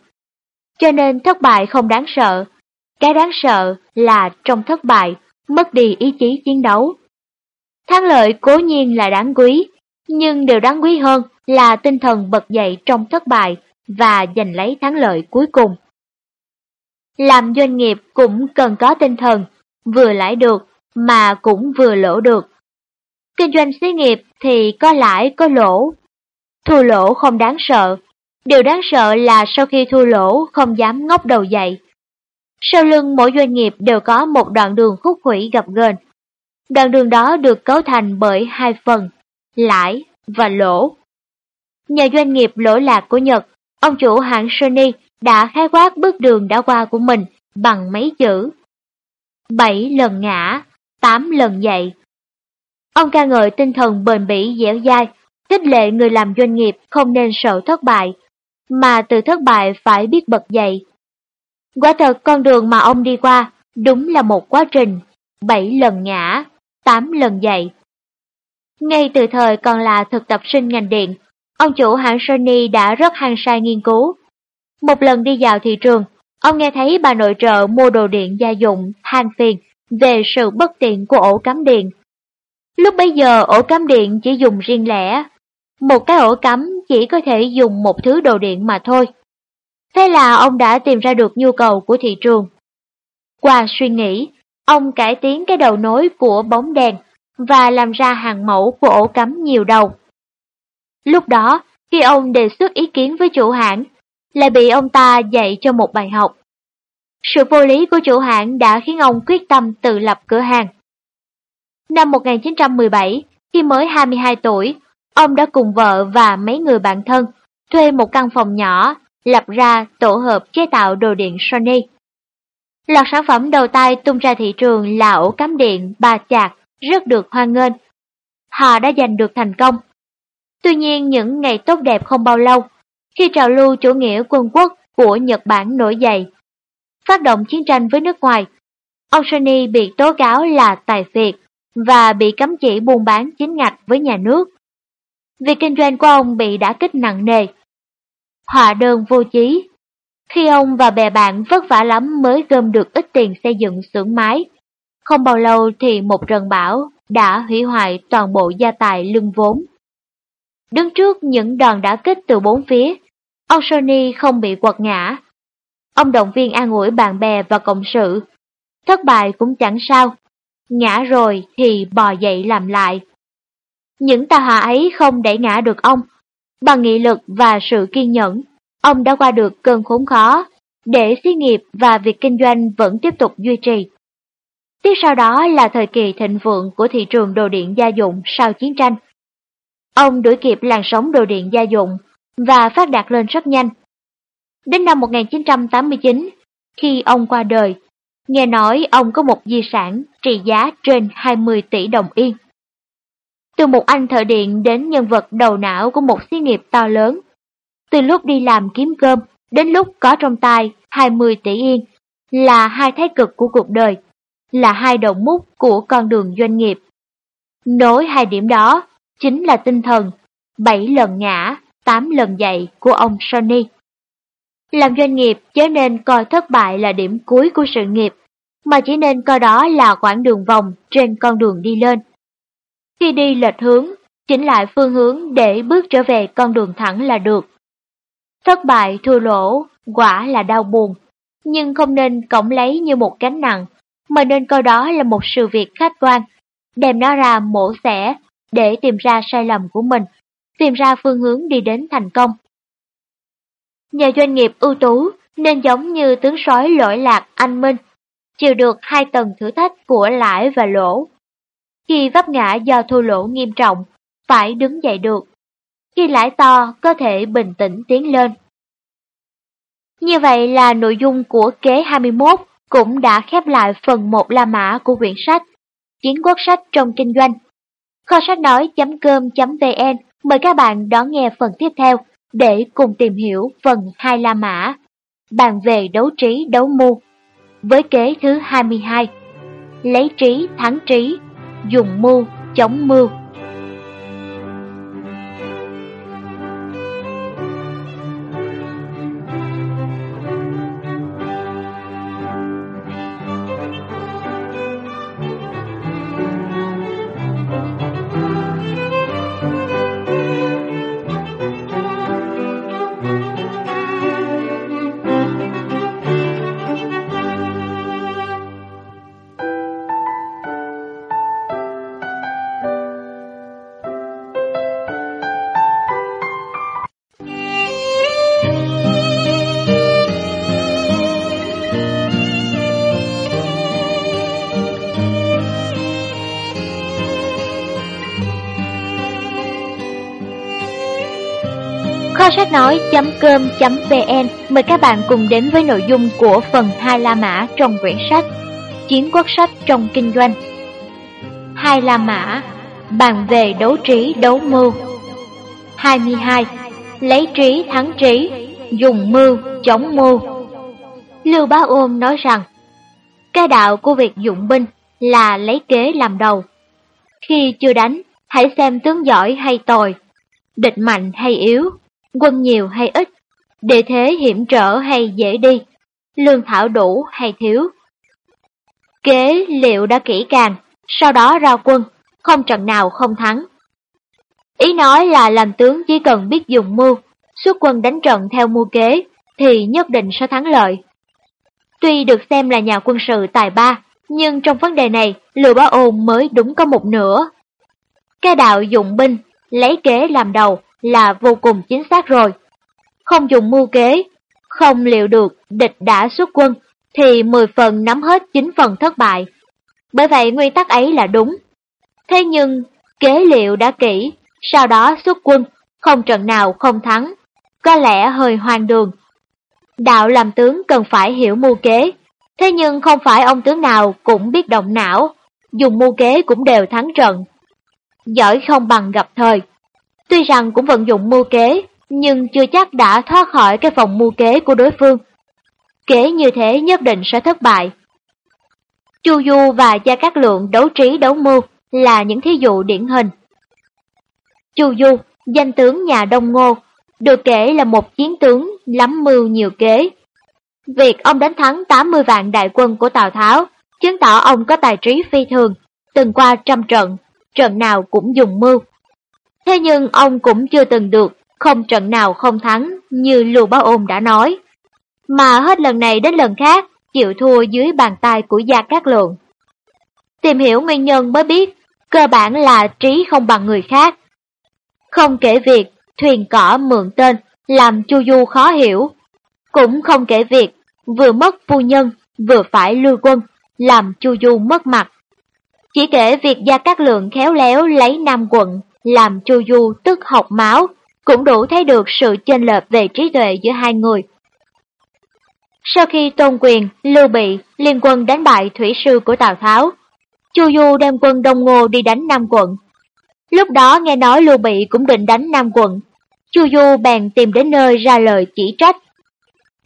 Cho nên thất bại không đáng sợ. Cái đáng sợ là trong thất bại mất đi ý chí chiến đấu. Thắng lợi cố nhiên là đáng quý, nhưng điều đáng quý hơn là tinh thần bật dậy trong thất bại và giành lấy thắng lợi cuối cùng. Làm doanh nghiệp cũng cần có tinh thần, vừa lãi được mà cũng vừa lỗ được. Kinh doanh xí nghiệp thì có lãi có lỗ. Thua lỗ không đáng sợ, điều đáng sợ là sau khi thua lỗ không dám ngóc đầu dậy. Sau lưng mỗi doanh nghiệp đều có một đoạn đường khúc khủy gặp gền. Đoạn đường đó được cấu thành bởi hai phần, lãi và lỗ. Nhà doanh nghiệp lỗ lạc của Nhật, ông chủ hãng Sony đã khái quát bước đường đã qua của mình bằng mấy chữ. Bảy lần ngã, tám lần dậy. Ông ca ngợi tinh thần bền bỉ dẻo dai, khích lệ người làm doanh nghiệp không nên sợ thất bại, mà từ thất bại phải biết bật dậy. Quả thật con đường mà ông đi qua đúng là một quá trình, bảy lần ngã, tám lần dậy. Ngay từ thời còn là thực tập sinh ngành điện, ông chủ hãng Sony đã rất hăng say nghiên cứu. Một lần đi vào thị trường, ông nghe thấy bà nội trợ mua đồ điện gia dụng hàng phiền về sự bất tiện của ổ cắm điện. Lúc bấy giờ ổ cắm điện chỉ dùng riêng lẻ, một cái ổ cắm chỉ có thể dùng một thứ đồ điện mà thôi. Thế là ông đã tìm ra được nhu cầu của thị trường. Qua suy nghĩ, ông cải tiến cái đầu nối của bóng đèn và làm ra hàng mẫu của ổ cắm nhiều đầu. Lúc đó, khi ông đề xuất ý kiến với chủ hãng, lại bị ông ta dạy cho một bài học. Sự vô lý của chủ hãng đã khiến ông quyết tâm tự lập cửa hàng. Năm 1917, khi mới 22 tuổi, ông đã cùng vợ và mấy người bạn thân thuê một căn phòng nhỏ, lập ra tổ hợp chế tạo đồ điện Sony. Loạt sản phẩm đầu tay tung ra thị trường là ổ cắm điện ba chạc, rất được hoan nghênh. Họ đã giành được thành công. Tuy nhiên những ngày tốt đẹp không bao lâu, khi trào lưu chủ nghĩa quân quốc của Nhật Bản nổi dậy, phát động chiến tranh với nước ngoài, ông Sony bị tố cáo là tài phiệt và bị cấm chỉ buôn bán chính ngạch với nhà nước. Việc kinh doanh của ông bị đả kích nặng nề. Họa đơn vô chí. Khi ông và bè bạn vất vả lắm mới gom được ít tiền xây dựng xưởng máy, không bao lâu thì một trận bão đã hủy hoại toàn bộ gia tài lưng vốn. Đứng trước những đòn đả kích từ bốn phía, ông Sony không bị quật ngã. Ông động viên an ủi bạn bè và cộng sự. Thất bại cũng chẳng sao, ngã rồi thì bò dậy làm lại. Những tà họa ấy không đẩy ngã được ông. Bằng nghị lực và sự kiên nhẫn, ông đã qua được cơn khốn khó, để xí nghiệp và việc kinh doanh vẫn tiếp tục duy trì. Tiếp sau đó là thời kỳ thịnh vượng của thị trường đồ điện gia dụng sau chiến tranh. Ông đuổi kịp làn sóng đồ điện gia dụng và phát đạt lên rất nhanh. Đến năm 1989, khi ông qua đời, nghe nói ông có một di sản trị giá trên 20 tỷ đồng yên. Từ một anh thợ điện đến nhân vật đầu não của một xí nghiệp to lớn. Từ lúc đi làm kiếm cơm đến lúc có trong tay 20 tỷ yên là hai thái cực của cuộc đời, là hai đầu mút của con đường doanh nghiệp. Nối hai điểm đó chính là tinh thần bảy lần ngã, tám lần dạy của ông Sony. Làm doanh nghiệp chớ nên coi thất bại là điểm cuối của sự nghiệp, mà chỉ nên coi đó là quãng đường vòng trên con đường đi lên. Khi đi lệch hướng, chỉnh lại phương hướng để bước trở về con đường thẳng là được. Thất bại thua lỗ, quả là đau buồn, nhưng không nên cổng lấy như một gánh nặng, mà nên coi đó là một sự việc khách quan, đem nó ra mổ xẻ để tìm ra sai lầm của mình, tìm ra phương hướng đi đến thành công. Nhà doanh nghiệp ưu tú nên giống như tướng sói lỗi lạc anh Minh, chịu được hai tầng thử thách của lãi và lỗ. Khi vấp ngã do thua lỗ nghiêm trọng, phải đứng dậy được. Khi lãi to, có thể bình tĩnh tiến lên. Như vậy là nội dung của kế 21 cũng đã khép lại phần 1 La Mã của quyển sách Chiến quốc sách trong kinh doanh. Kho sách nói.com.vn mời các bạn đón nghe phần tiếp theo để cùng tìm hiểu phần 2 La Mã, bàn về đấu trí đấu mưu. Với kế thứ 22, lấy trí thắng trí, dùng mưu chống mưu. nói.com.vn mời các bạn cùng đến với nội dung của phần 2 La Mã trong quyển sách Chiến quốc sách trong kinh doanh. Hai La Mã bàn về đấu trí đấu mưu. 22. Lấy trí thắng trí, dùng mưu chống mưu. Lưu Bá Ôn nói rằng, cái đạo của việc dụng binh là lấy kế làm đầu. Khi chưa đánh, hãy xem tướng giỏi hay tồi, địch mạnh hay yếu, quân nhiều hay ít, địa thế hiểm trở hay dễ đi, lương thảo đủ hay thiếu. Kế liệu đã kỹ càng, sau đó ra quân, không trận nào không thắng. Ý nói là làm tướng chỉ cần biết dùng mưu, xuất quân đánh trận theo mưu kế, thì nhất định sẽ thắng lợi. Tuy được xem là nhà quân sự tài ba, nhưng trong vấn đề này, Lưu Bá Ôn mới đúng có một nửa. Cái đạo dụng binh, lấy kế làm đầu là vô cùng chính xác rồi. Không dùng mưu kế, không liệu được địch đã xuất quân, thì 10 phần nắm hết 9 phần thất bại. Bởi vậy nguyên tắc ấy là đúng. Thế nhưng, kế liệu đã kỹ, sau đó xuất quân, không trận nào không thắng, có lẽ hơi hoang đường. Đạo làm tướng cần phải hiểu mưu kế, thế nhưng không phải ông tướng nào cũng biết động não, dùng mưu kế cũng đều thắng trận. Giỏi không bằng gặp thời. Tuy rằng cũng vận dụng mưu kế, nhưng chưa chắc đã thoát khỏi cái vòng mưu kế của đối phương. Kế như thế nhất định sẽ thất bại. Chu Du và Gia Cát Lượng đấu trí đấu mưu là những thí dụ điển hình. Chu Du, danh tướng nhà Đông Ngô, được kể là một chiến tướng lắm mưu nhiều kế. Việc ông đánh thắng 80 vạn đại quân của Tào Tháo chứng tỏ ông có tài trí phi thường, từng qua trăm trận, trận nào cũng dùng mưu. Thế nhưng ông cũng chưa từng được, không trận nào không thắng như Lưu Bá Ôn đã nói. Mà hết lần này đến lần khác, chịu thua dưới bàn tay của Gia Cát Lượng. Tìm hiểu nguyên nhân mới biết, cơ bản là trí không bằng người khác. Không kể việc thuyền cỏ mượn tên làm Chu Du khó hiểu, cũng không kể việc vừa mất phu nhân vừa phải lưu quân làm Chu Du mất mặt. Chỉ kể việc Gia Cát Lượng khéo léo lấy Nam quận làm Chu Du tức học máu cũng đủ thấy được sự chênh lệch về trí tuệ giữa hai người. Sau khi tôn quyền, Lưu Bị liên quân đánh bại thủy sư của Tào Tháo, Chu Du đem quân Đông Ngô đi đánh Nam quận. Lúc đó nghe nói Lưu Bị cũng định đánh Nam quận, Chu Du bèn tìm đến nơi ra lời chỉ trách.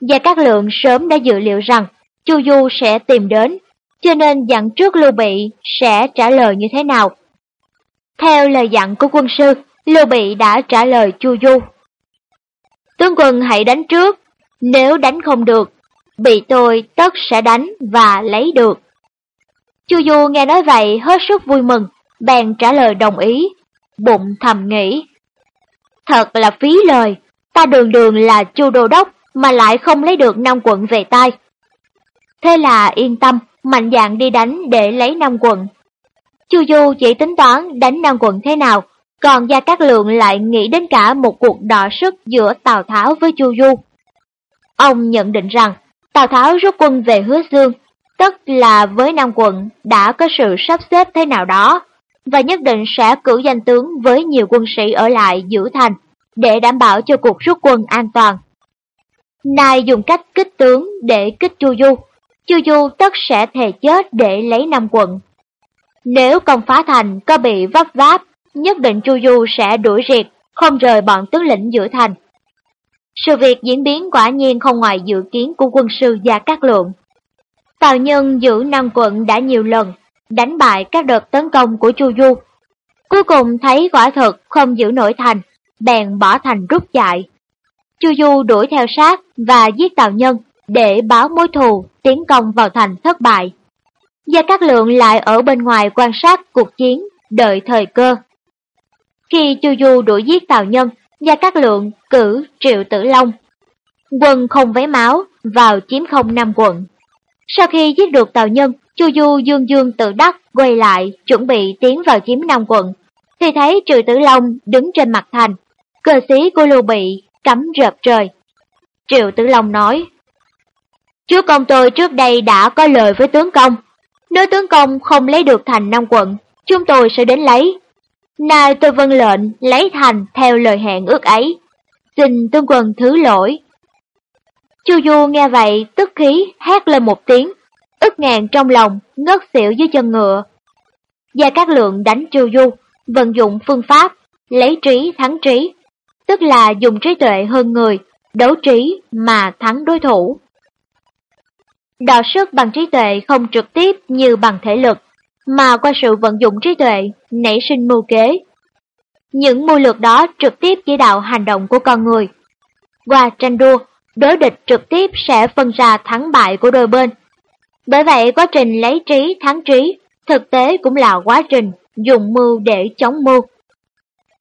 Và các lượng sớm đã dự liệu rằng Chu Du sẽ tìm đến, cho nên dặn trước Lưu Bị sẽ trả lời như thế nào. Theo lời dặn của quân sư, Lưu Bị đã trả lời Chu Du. Tướng quân hãy đánh trước, nếu đánh không được, bị tôi tất sẽ đánh và lấy được. Chu Du nghe nói vậy hết sức vui mừng, bèn trả lời đồng ý, bụng thầm nghĩ. Thật là phí lời, ta đường đường là chu đô đốc mà lại không lấy được năm quận về tay. Thế là yên tâm, mạnh dạn đi đánh để lấy năm quận. Chu Du chỉ tính toán đánh Nam quận thế nào, còn Gia Cát Lượng lại nghĩ đến cả một cuộc đọ sức giữa Tào Tháo với Chu Du. Ông nhận định rằng Tào Tháo rút quân về Hứa Dương, tức là với Nam quận đã có sự sắp xếp thế nào đó, và nhất định sẽ cử danh tướng với nhiều quân sĩ ở lại giữ thành, để đảm bảo cho cuộc rút quân an toàn. Nài dùng cách kích tướng để kích Chu Du, Chu Du tất sẽ thề chết để lấy Nam quận. Nếu công phá thành có bị vấp váp, nhất định Chu Du sẽ đuổi riệt, không rời bọn tướng lĩnh giữ thành. Sự việc diễn biến quả nhiên không ngoài dự kiến của quân sư Gia Cát Lượng. Tào Nhân giữ Nam quận đã nhiều lần, đánh bại các đợt tấn công của Chu Du. Cuối cùng thấy quả thực không giữ nổi thành, bèn bỏ thành rút chạy. Chu Du đuổi theo sát và giết Tào Nhân để báo mối thù tiến công vào thành thất bại. Gia Cát Lượng lại ở bên ngoài quan sát cuộc chiến, đợi thời cơ. Khi Chu Du đuổi giết Tào Nhân, Gia Cát Lượng cử Triệu Tử Long. Quân không vấy máu vào chiếm không năm quận. Sau khi giết được Tào Nhân, Chu Du dương dương tự đắc quay lại chuẩn bị tiến vào chiếm năm quận. Thì thấy Triệu Tử Long đứng trên mặt thành, cờ xí của Lưu Bị cắm rợp trời. Triệu Tử Long nói, Chúa công tôi trước đây đã có lời với tướng công, nếu tướng công không lấy được thành nam quận, chúng tôi sẽ đến lấy. Nay tôi vâng lệnh lấy thành theo lời hẹn ước ấy. Xin tướng quân thứ lỗi. Chu Du nghe vậy tức khí hét lên một tiếng, ức ngàn trong lòng, ngất xỉu dưới chân ngựa. Gia Cát Lượng đánh Chu Du, vận dụng phương pháp lấy trí thắng trí, tức là dùng trí tuệ hơn người, đấu trí mà thắng đối thủ. Đạo sức bằng trí tuệ không trực tiếp như bằng thể lực, mà qua sự vận dụng trí tuệ, nảy sinh mưu kế. Những mưu lược đó trực tiếp chỉ đạo hành động của con người. Qua tranh đua, đối địch trực tiếp sẽ phân ra thắng bại của đôi bên. Bởi vậy quá trình lấy trí thắng trí, thực tế cũng là quá trình dùng mưu để chống mưu.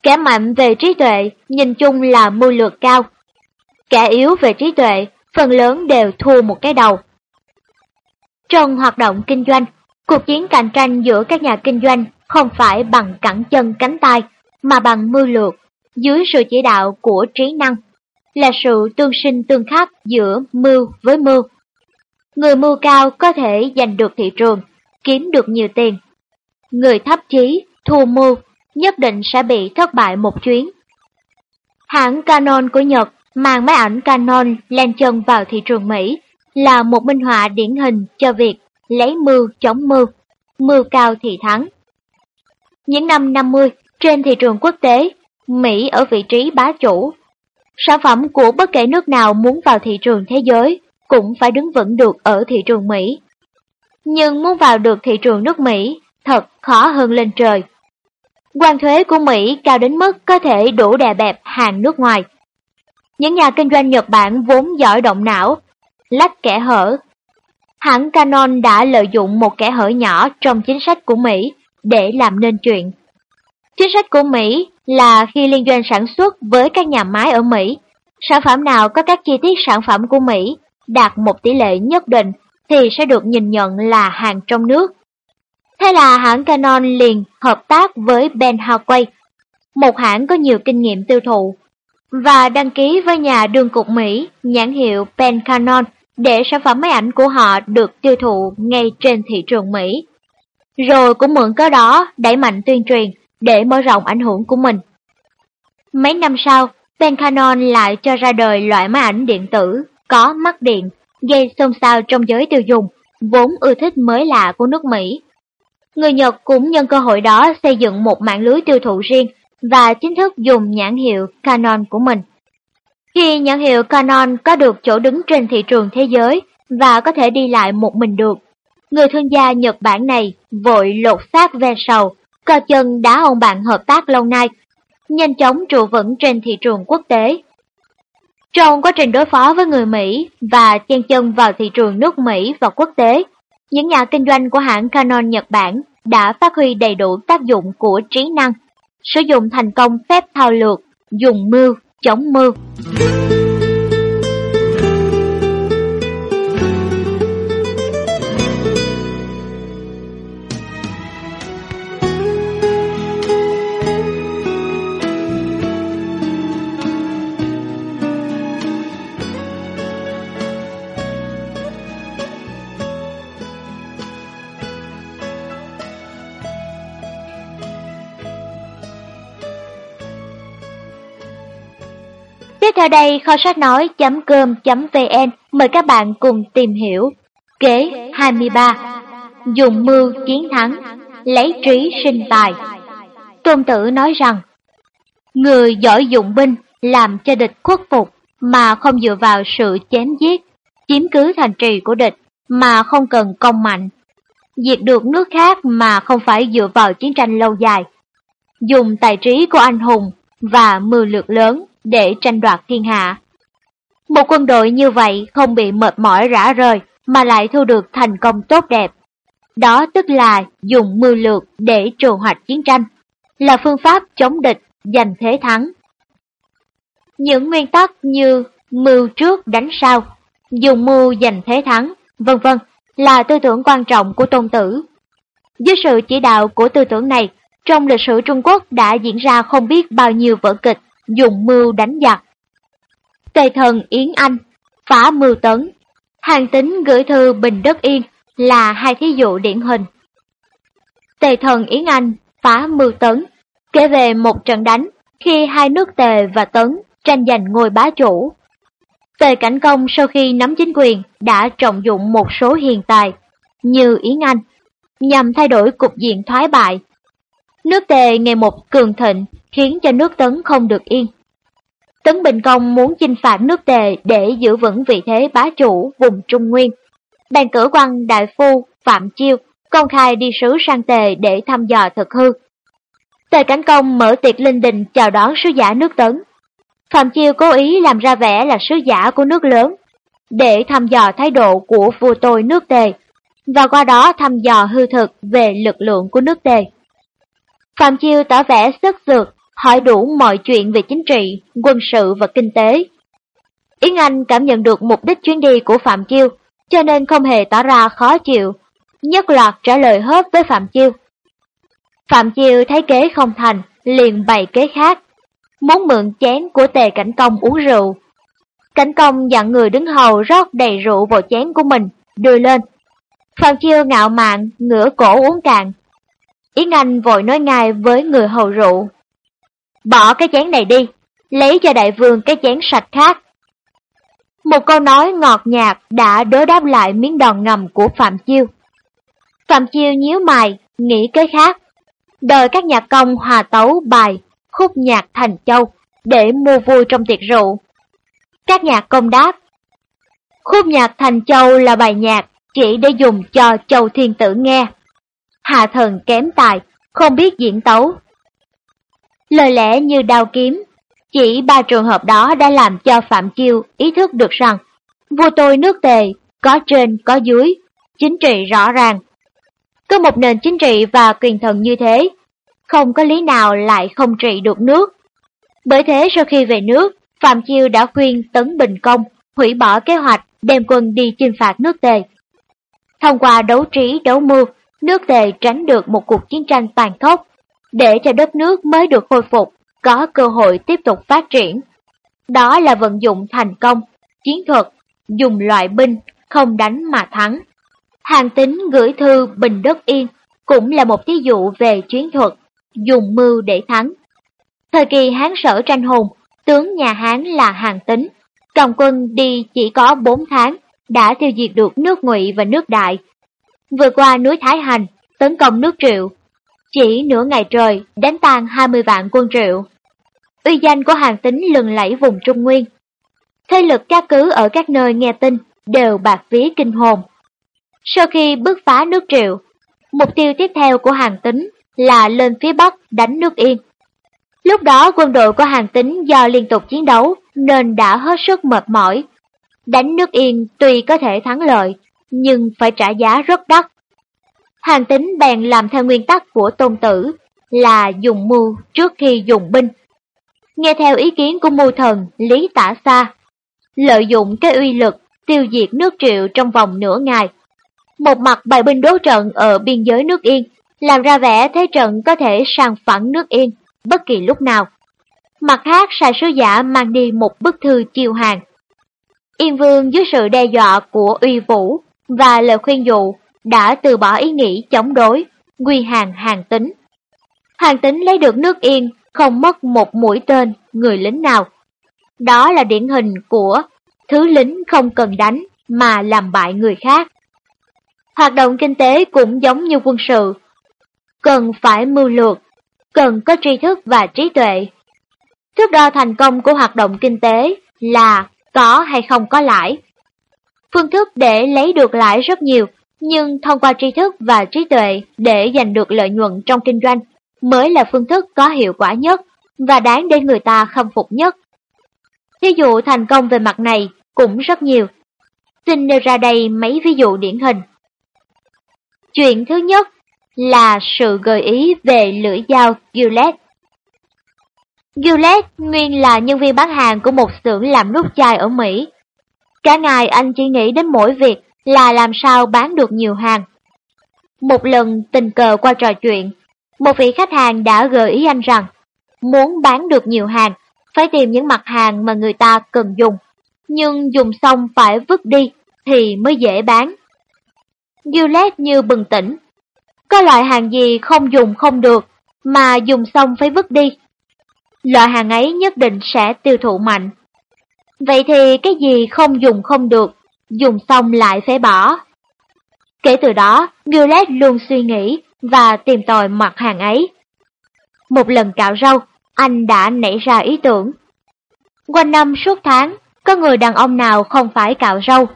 Kẻ mạnh về trí tuệ nhìn chung là mưu lược cao. Kẻ yếu về trí tuệ, phần lớn đều thua một cái đầu. Trong hoạt động kinh doanh, cuộc chiến cạnh tranh giữa các nhà kinh doanh không phải bằng cẳng chân cánh tay, mà bằng mưu lược, dưới sự chỉ đạo của trí năng, là sự tương sinh tương khắc giữa mưu với mưu. Người mưu cao có thể giành được thị trường, kiếm được nhiều tiền. Người thấp chí, thua mưu, nhất định sẽ bị thất bại một chuyến. Hãng Canon của Nhật mang máy ảnh Canon lên chân vào thị trường Mỹ là một minh họa điển hình cho việc lấy mưu chống mưu, mưu cao thì thắng. Những năm 50, trên thị trường quốc tế, Mỹ ở vị trí bá chủ. Sản phẩm của bất kể nước nào muốn vào thị trường thế giới cũng phải đứng vững được ở thị trường Mỹ. Nhưng muốn vào được thị trường nước Mỹ thật khó hơn lên trời. Quan thuế của Mỹ cao đến mức có thể đủ đè bẹp hàng nước ngoài. Những nhà kinh doanh Nhật Bản vốn giỏi động não, lách kẻ hở. Hãng Canon đã lợi dụng một kẻ hở nhỏ trong chính sách của Mỹ để làm nên chuyện. Chính sách của Mỹ là khi liên doanh sản xuất với các nhà máy ở Mỹ, sản phẩm nào có các chi tiết sản phẩm của Mỹ đạt một tỷ lệ nhất định thì sẽ được nhìn nhận là hàng trong nước. Thế là hãng Canon liền hợp tác với Ben Haway, một hãng có nhiều kinh nghiệm tiêu thụ, và đăng ký với nhà đường cục Mỹ nhãn hiệu Ben Canon để sản phẩm máy ảnh của họ được tiêu thụ ngay trên thị trường Mỹ. Rồi cũng mượn cớ đó đẩy mạnh tuyên truyền để mở rộng ảnh hưởng của mình. Mấy năm sau, Pencanon lại cho ra đời loại máy ảnh điện tử có mắt điện, gây xôn xao trong giới tiêu dùng, vốn ưa thích mới lạ của nước Mỹ. Người Nhật cũng nhân cơ hội đó xây dựng một mạng lưới tiêu thụ riêng và chính thức dùng nhãn hiệu Canon của mình. Khi nhãn hiệu Canon có được chỗ đứng trên thị trường thế giới và có thể đi lại một mình được, người thương gia Nhật Bản này vội lột xác ve sầu, co chân đá ông bạn hợp tác lâu nay, nhanh chóng trụ vững trên thị trường quốc tế. Trong quá trình đối phó với người Mỹ và chen chân vào thị trường nước Mỹ và quốc tế, những nhà kinh doanh của hãng Canon Nhật Bản đã phát huy đầy đủ tác dụng của trí năng, sử dụng thành công phép thao lược, dùng mưu, chống mưu. Tiếp theo đây, kho sách nói.com.vn mời các bạn cùng tìm hiểu. Kế 23 Dùng mưu chiến thắng, lấy trí sinh tài. Tôn tử nói rằng Người giỏi dụng binh làm cho địch khuất phục mà không dựa vào sự chém giết, chiếm cứ thành trì của địch mà không cần công mạnh, diệt được nước khác mà không phải dựa vào chiến tranh lâu dài, dùng tài trí của anh hùng và mưu lược lớn để tranh đoạt thiên hạ. Một quân đội như vậy không bị mệt mỏi rã rời mà lại thu được thành công tốt đẹp. Đó tức là dùng mưu lược để trù hoạch chiến tranh, là phương pháp chống địch, giành thế thắng. Những nguyên tắc như mưu trước đánh sau, dùng mưu giành thế thắng, vân vân là tư tưởng quan trọng của tôn tử. Dưới sự chỉ đạo của tư tưởng này, trong lịch sử Trung Quốc đã diễn ra không biết bao nhiêu vở kịch dùng mưu đánh giặc. Tề thần Yến Anh, phá mưu tấn, hàng tính gửi thư Bình Đất Yên là hai thí dụ điển hình. Tề thần Yến Anh phá mưu tấn, kể về một trận đánh khi hai nước Tề và Tấn tranh giành ngôi bá chủ. Tề Cảnh Công sau khi nắm chính quyền đã trọng dụng một số hiền tài, như Yến Anh, nhằm thay đổi cục diện thoái bại. Nước tề ngày một cường thịnh khiến cho nước tấn không được yên. Tấn Bình Công muốn chinh phạt nước tề để giữ vững vị thế bá chủ vùng Trung Nguyên. Bàn cử quan đại phu Phạm Chiêu công khai đi sứ sang tề để thăm dò thực hư. Tề Cảnh Công mở tiệc linh đình chào đón sứ giả nước Tấn. Phạm Chiêu cố ý làm ra vẻ là sứ giả của nước lớn, để thăm dò thái độ của vua tôi nước Tề, và qua đó thăm dò hư thực về lực lượng của nước Tề. Phạm Chiêu tỏ vẻ sức dược, hỏi đủ mọi chuyện về chính trị, quân sự và kinh tế. Yến Anh cảm nhận được mục đích chuyến đi của Phạm Chiêu, cho nên không hề tỏ ra khó chịu, nhất loạt trả lời hết với Phạm Chiêu. Phạm Chiêu thấy kế không thành, liền bày kế khác, muốn mượn chén của tề cảnh công uống rượu. Cảnh công dặn người đứng hầu rót đầy rượu vào chén của mình, đưa lên. Phạm Chiêu ngạo mạn, ngửa cổ uống cạn. Yến Anh vội nói ngay với người hầu rượu. Bỏ cái chén này đi, lấy cho đại vương cái chén sạch khác. Một câu nói ngọt nhạt đã đối đáp lại miếng đòn ngầm của Phạm Chiêu. Phạm Chiêu nhíu mày, nghĩ cái khác. Đợi các nhạc công hòa tấu bài, khúc nhạc thành châu, để mua vui trong tiệc rượu. Các nhạc công đáp. Khúc nhạc thành châu là bài nhạc chỉ để dùng cho châu thiên tử nghe. Hạ thần kém tài, không biết diễn tấu. Lời lẽ như đao kiếm, chỉ ba trường hợp đó đã làm cho Phạm Chiêu ý thức được rằng vua tôi nước tề, có trên có dưới, chính trị rõ ràng, có một nền chính trị và quyền thần như thế, không có lý nào lại không trị được nước. Bởi thế sau khi về nước, Phạm Chiêu đã khuyên Tấn Bình Công hủy bỏ kế hoạch đem quân đi chinh phạt nước Tề. Thông qua đấu trí đấu mưu, nước Tề tránh được một cuộc chiến tranh tàn khốc, để cho đất nước mới được khôi phục, có cơ hội tiếp tục phát triển. Đó là vận dụng thành công, chiến thuật, dùng loại binh, không đánh mà thắng. Hàng tính gửi thư Bình Đất Yên cũng là một thí dụ về chiến thuật, dùng mưu để thắng. Thời kỳ Hán sở tranh hùng, tướng nhà Hán là Hàng tính, cầm quân đi chỉ có 4 tháng, đã tiêu diệt được nước Ngụy và nước Đại. Vừa qua núi Thái Hành, tấn công nước Triệu, chỉ nửa ngày trời đánh tan 20 vạn quân Triệu. Uy danh của Hàng tính lừng lẫy vùng Trung Nguyên. Thế lực các cứ ở các nơi nghe tin đều bạc vía kinh hồn. Sau khi bước phá nước Triệu, mục tiêu tiếp theo của Hàng Tính là lên phía Bắc đánh nước Yên. Lúc đó quân đội của Hàng Tính do liên tục chiến đấu nên đã hết sức mệt mỏi. Đánh nước Yên tuy có thể thắng lợi, nhưng phải trả giá rất đắt. Hàng Tính bèn làm theo nguyên tắc của tôn tử là dùng mưu trước khi dùng binh. Nghe theo ý kiến của mưu thần Lý Tả Sa, lợi dụng cái uy lực tiêu diệt nước triệu trong vòng nửa ngày một mặt bài binh đố trận ở biên giới nước Yên, làm ra vẻ thế trận có thể sàng phẳng nước Yên bất kỳ lúc nào. Mặt khác sai sứ giả mang đi một bức thư chiêu hàng. Yên Vương dưới sự đe dọa của uy vũ và lời khuyên dụ đã từ bỏ ý nghĩ chống đối, quy hàng hàng tính. Hàng tính lấy được nước Yên không mất một mũi tên người lính nào. Đó là điển hình của thứ lính không cần đánh mà làm bại người khác. Hoạt động kinh tế cũng giống như quân sự, cần phải mưu lược, cần có tri thức và trí tuệ. Thước đo thành công của hoạt động kinh tế là có hay không có lãi. Phương thức để lấy được lãi rất nhiều, nhưng thông qua tri thức và trí tuệ để giành được lợi nhuận trong kinh doanh mới là phương thức có hiệu quả nhất và đáng để người ta khâm phục nhất. Ví dụ thành công về mặt này cũng rất nhiều. Xin nêu ra đây mấy ví dụ điển hình. Chuyện thứ nhất là sự gợi ý về lưỡi dao Gillette. Gillette nguyên là nhân viên bán hàng của một xưởng làm nút chai ở Mỹ. Cả ngày anh chỉ nghĩ đến mỗi việc là làm sao bán được nhiều hàng. Một lần tình cờ qua trò chuyện, một vị khách hàng đã gợi ý anh rằng muốn bán được nhiều hàng, phải tìm những mặt hàng mà người ta cần dùng, nhưng dùng xong phải vứt đi thì mới dễ bán. Gillette như bừng tỉnh. Có loại hàng gì không dùng không được, mà dùng xong phải vứt đi. Loại hàng ấy nhất định sẽ tiêu thụ mạnh. Vậy thì cái gì không dùng không được, dùng xong lại phải bỏ. Kể từ đó, Gillette luôn suy nghĩ và tìm tòi mặt hàng ấy. một lần cạo râu, anh đã nảy ra ý tưởng. Quanh năm suốt tháng, có người đàn ông nào không phải cạo râu.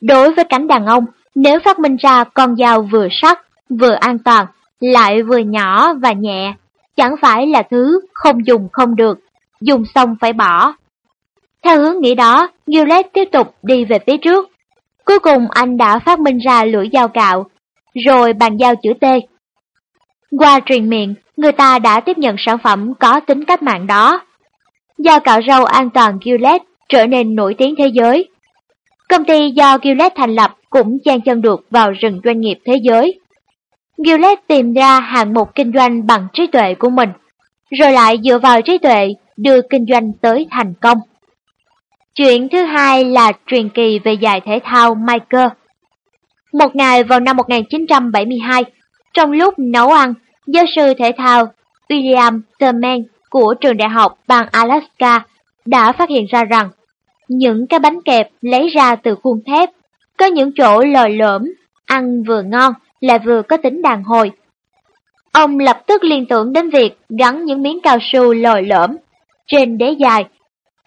Đối với cánh đàn ông, nếu phát minh ra con dao vừa sắc, vừa an toàn, lại vừa nhỏ và nhẹ, chẳng phải là thứ không dùng không được, dùng xong phải bỏ. Theo hướng nghĩ đó, Gillette tiếp tục đi về phía trước. Cuối cùng anh đã phát minh ra lưỡi dao cạo, rồi bàn giao chữ T. Qua truyền miệng, người ta đã tiếp nhận sản phẩm có tính cách mạng đó. Dao cạo râu an toàn Gillette trở nên nổi tiếng thế giới. Công ty do Gillette thành lập cũng chen chân được vào rừng doanh nghiệp thế giới. Gillette tìm ra hạng mục kinh doanh bằng trí tuệ của mình, rồi lại dựa vào trí tuệ đưa kinh doanh tới thành công. Chuyện thứ hai là truyền kỳ về giải thể thao Michael. Một ngày vào năm 1972, trong lúc nấu ăn, giáo sư thể thao William Thurman của trường đại học bang Alaska đã phát hiện ra rằng những cái bánh kẹp lấy ra từ khuôn thép có những chỗ lồi lõm, ăn vừa ngon lại vừa có tính đàn hồi. Ông lập tức liên tưởng đến việc gắn những miếng cao su lồi lõm trên đế dài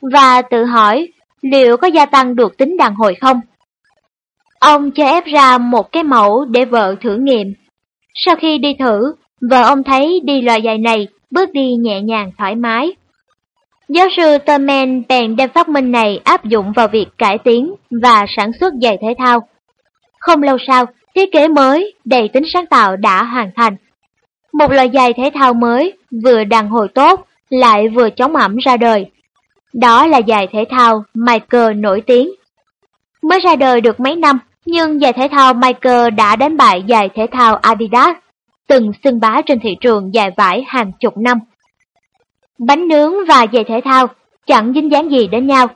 và tự hỏi liệu có gia tăng được tính đàn hồi không. Ông cho ép ra một cái mẫu để vợ thử nghiệm. Sau khi đi thử, vợ ông thấy đi loại giày này bước đi nhẹ nhàng thoải mái. Giáo sư Thurman bèn đem phát minh này áp dụng vào việc cải tiến và sản xuất giày thể thao. Không lâu sau, thiết kế mới đầy tính sáng tạo đã hoàn thành. Một loại giày thể thao mới vừa đàn hồi tốt lại vừa chống ẩm ra đời. Đó là giày thể thao Michael nổi tiếng. Mới ra đời được mấy năm, nhưng giày thể thao Michael đã đánh bại giày thể thao Adidas, từng xưng bá trên thị trường dài vải hàng chục năm. Bánh nướng và giày thể thao chẳng dính dáng gì đến nhau,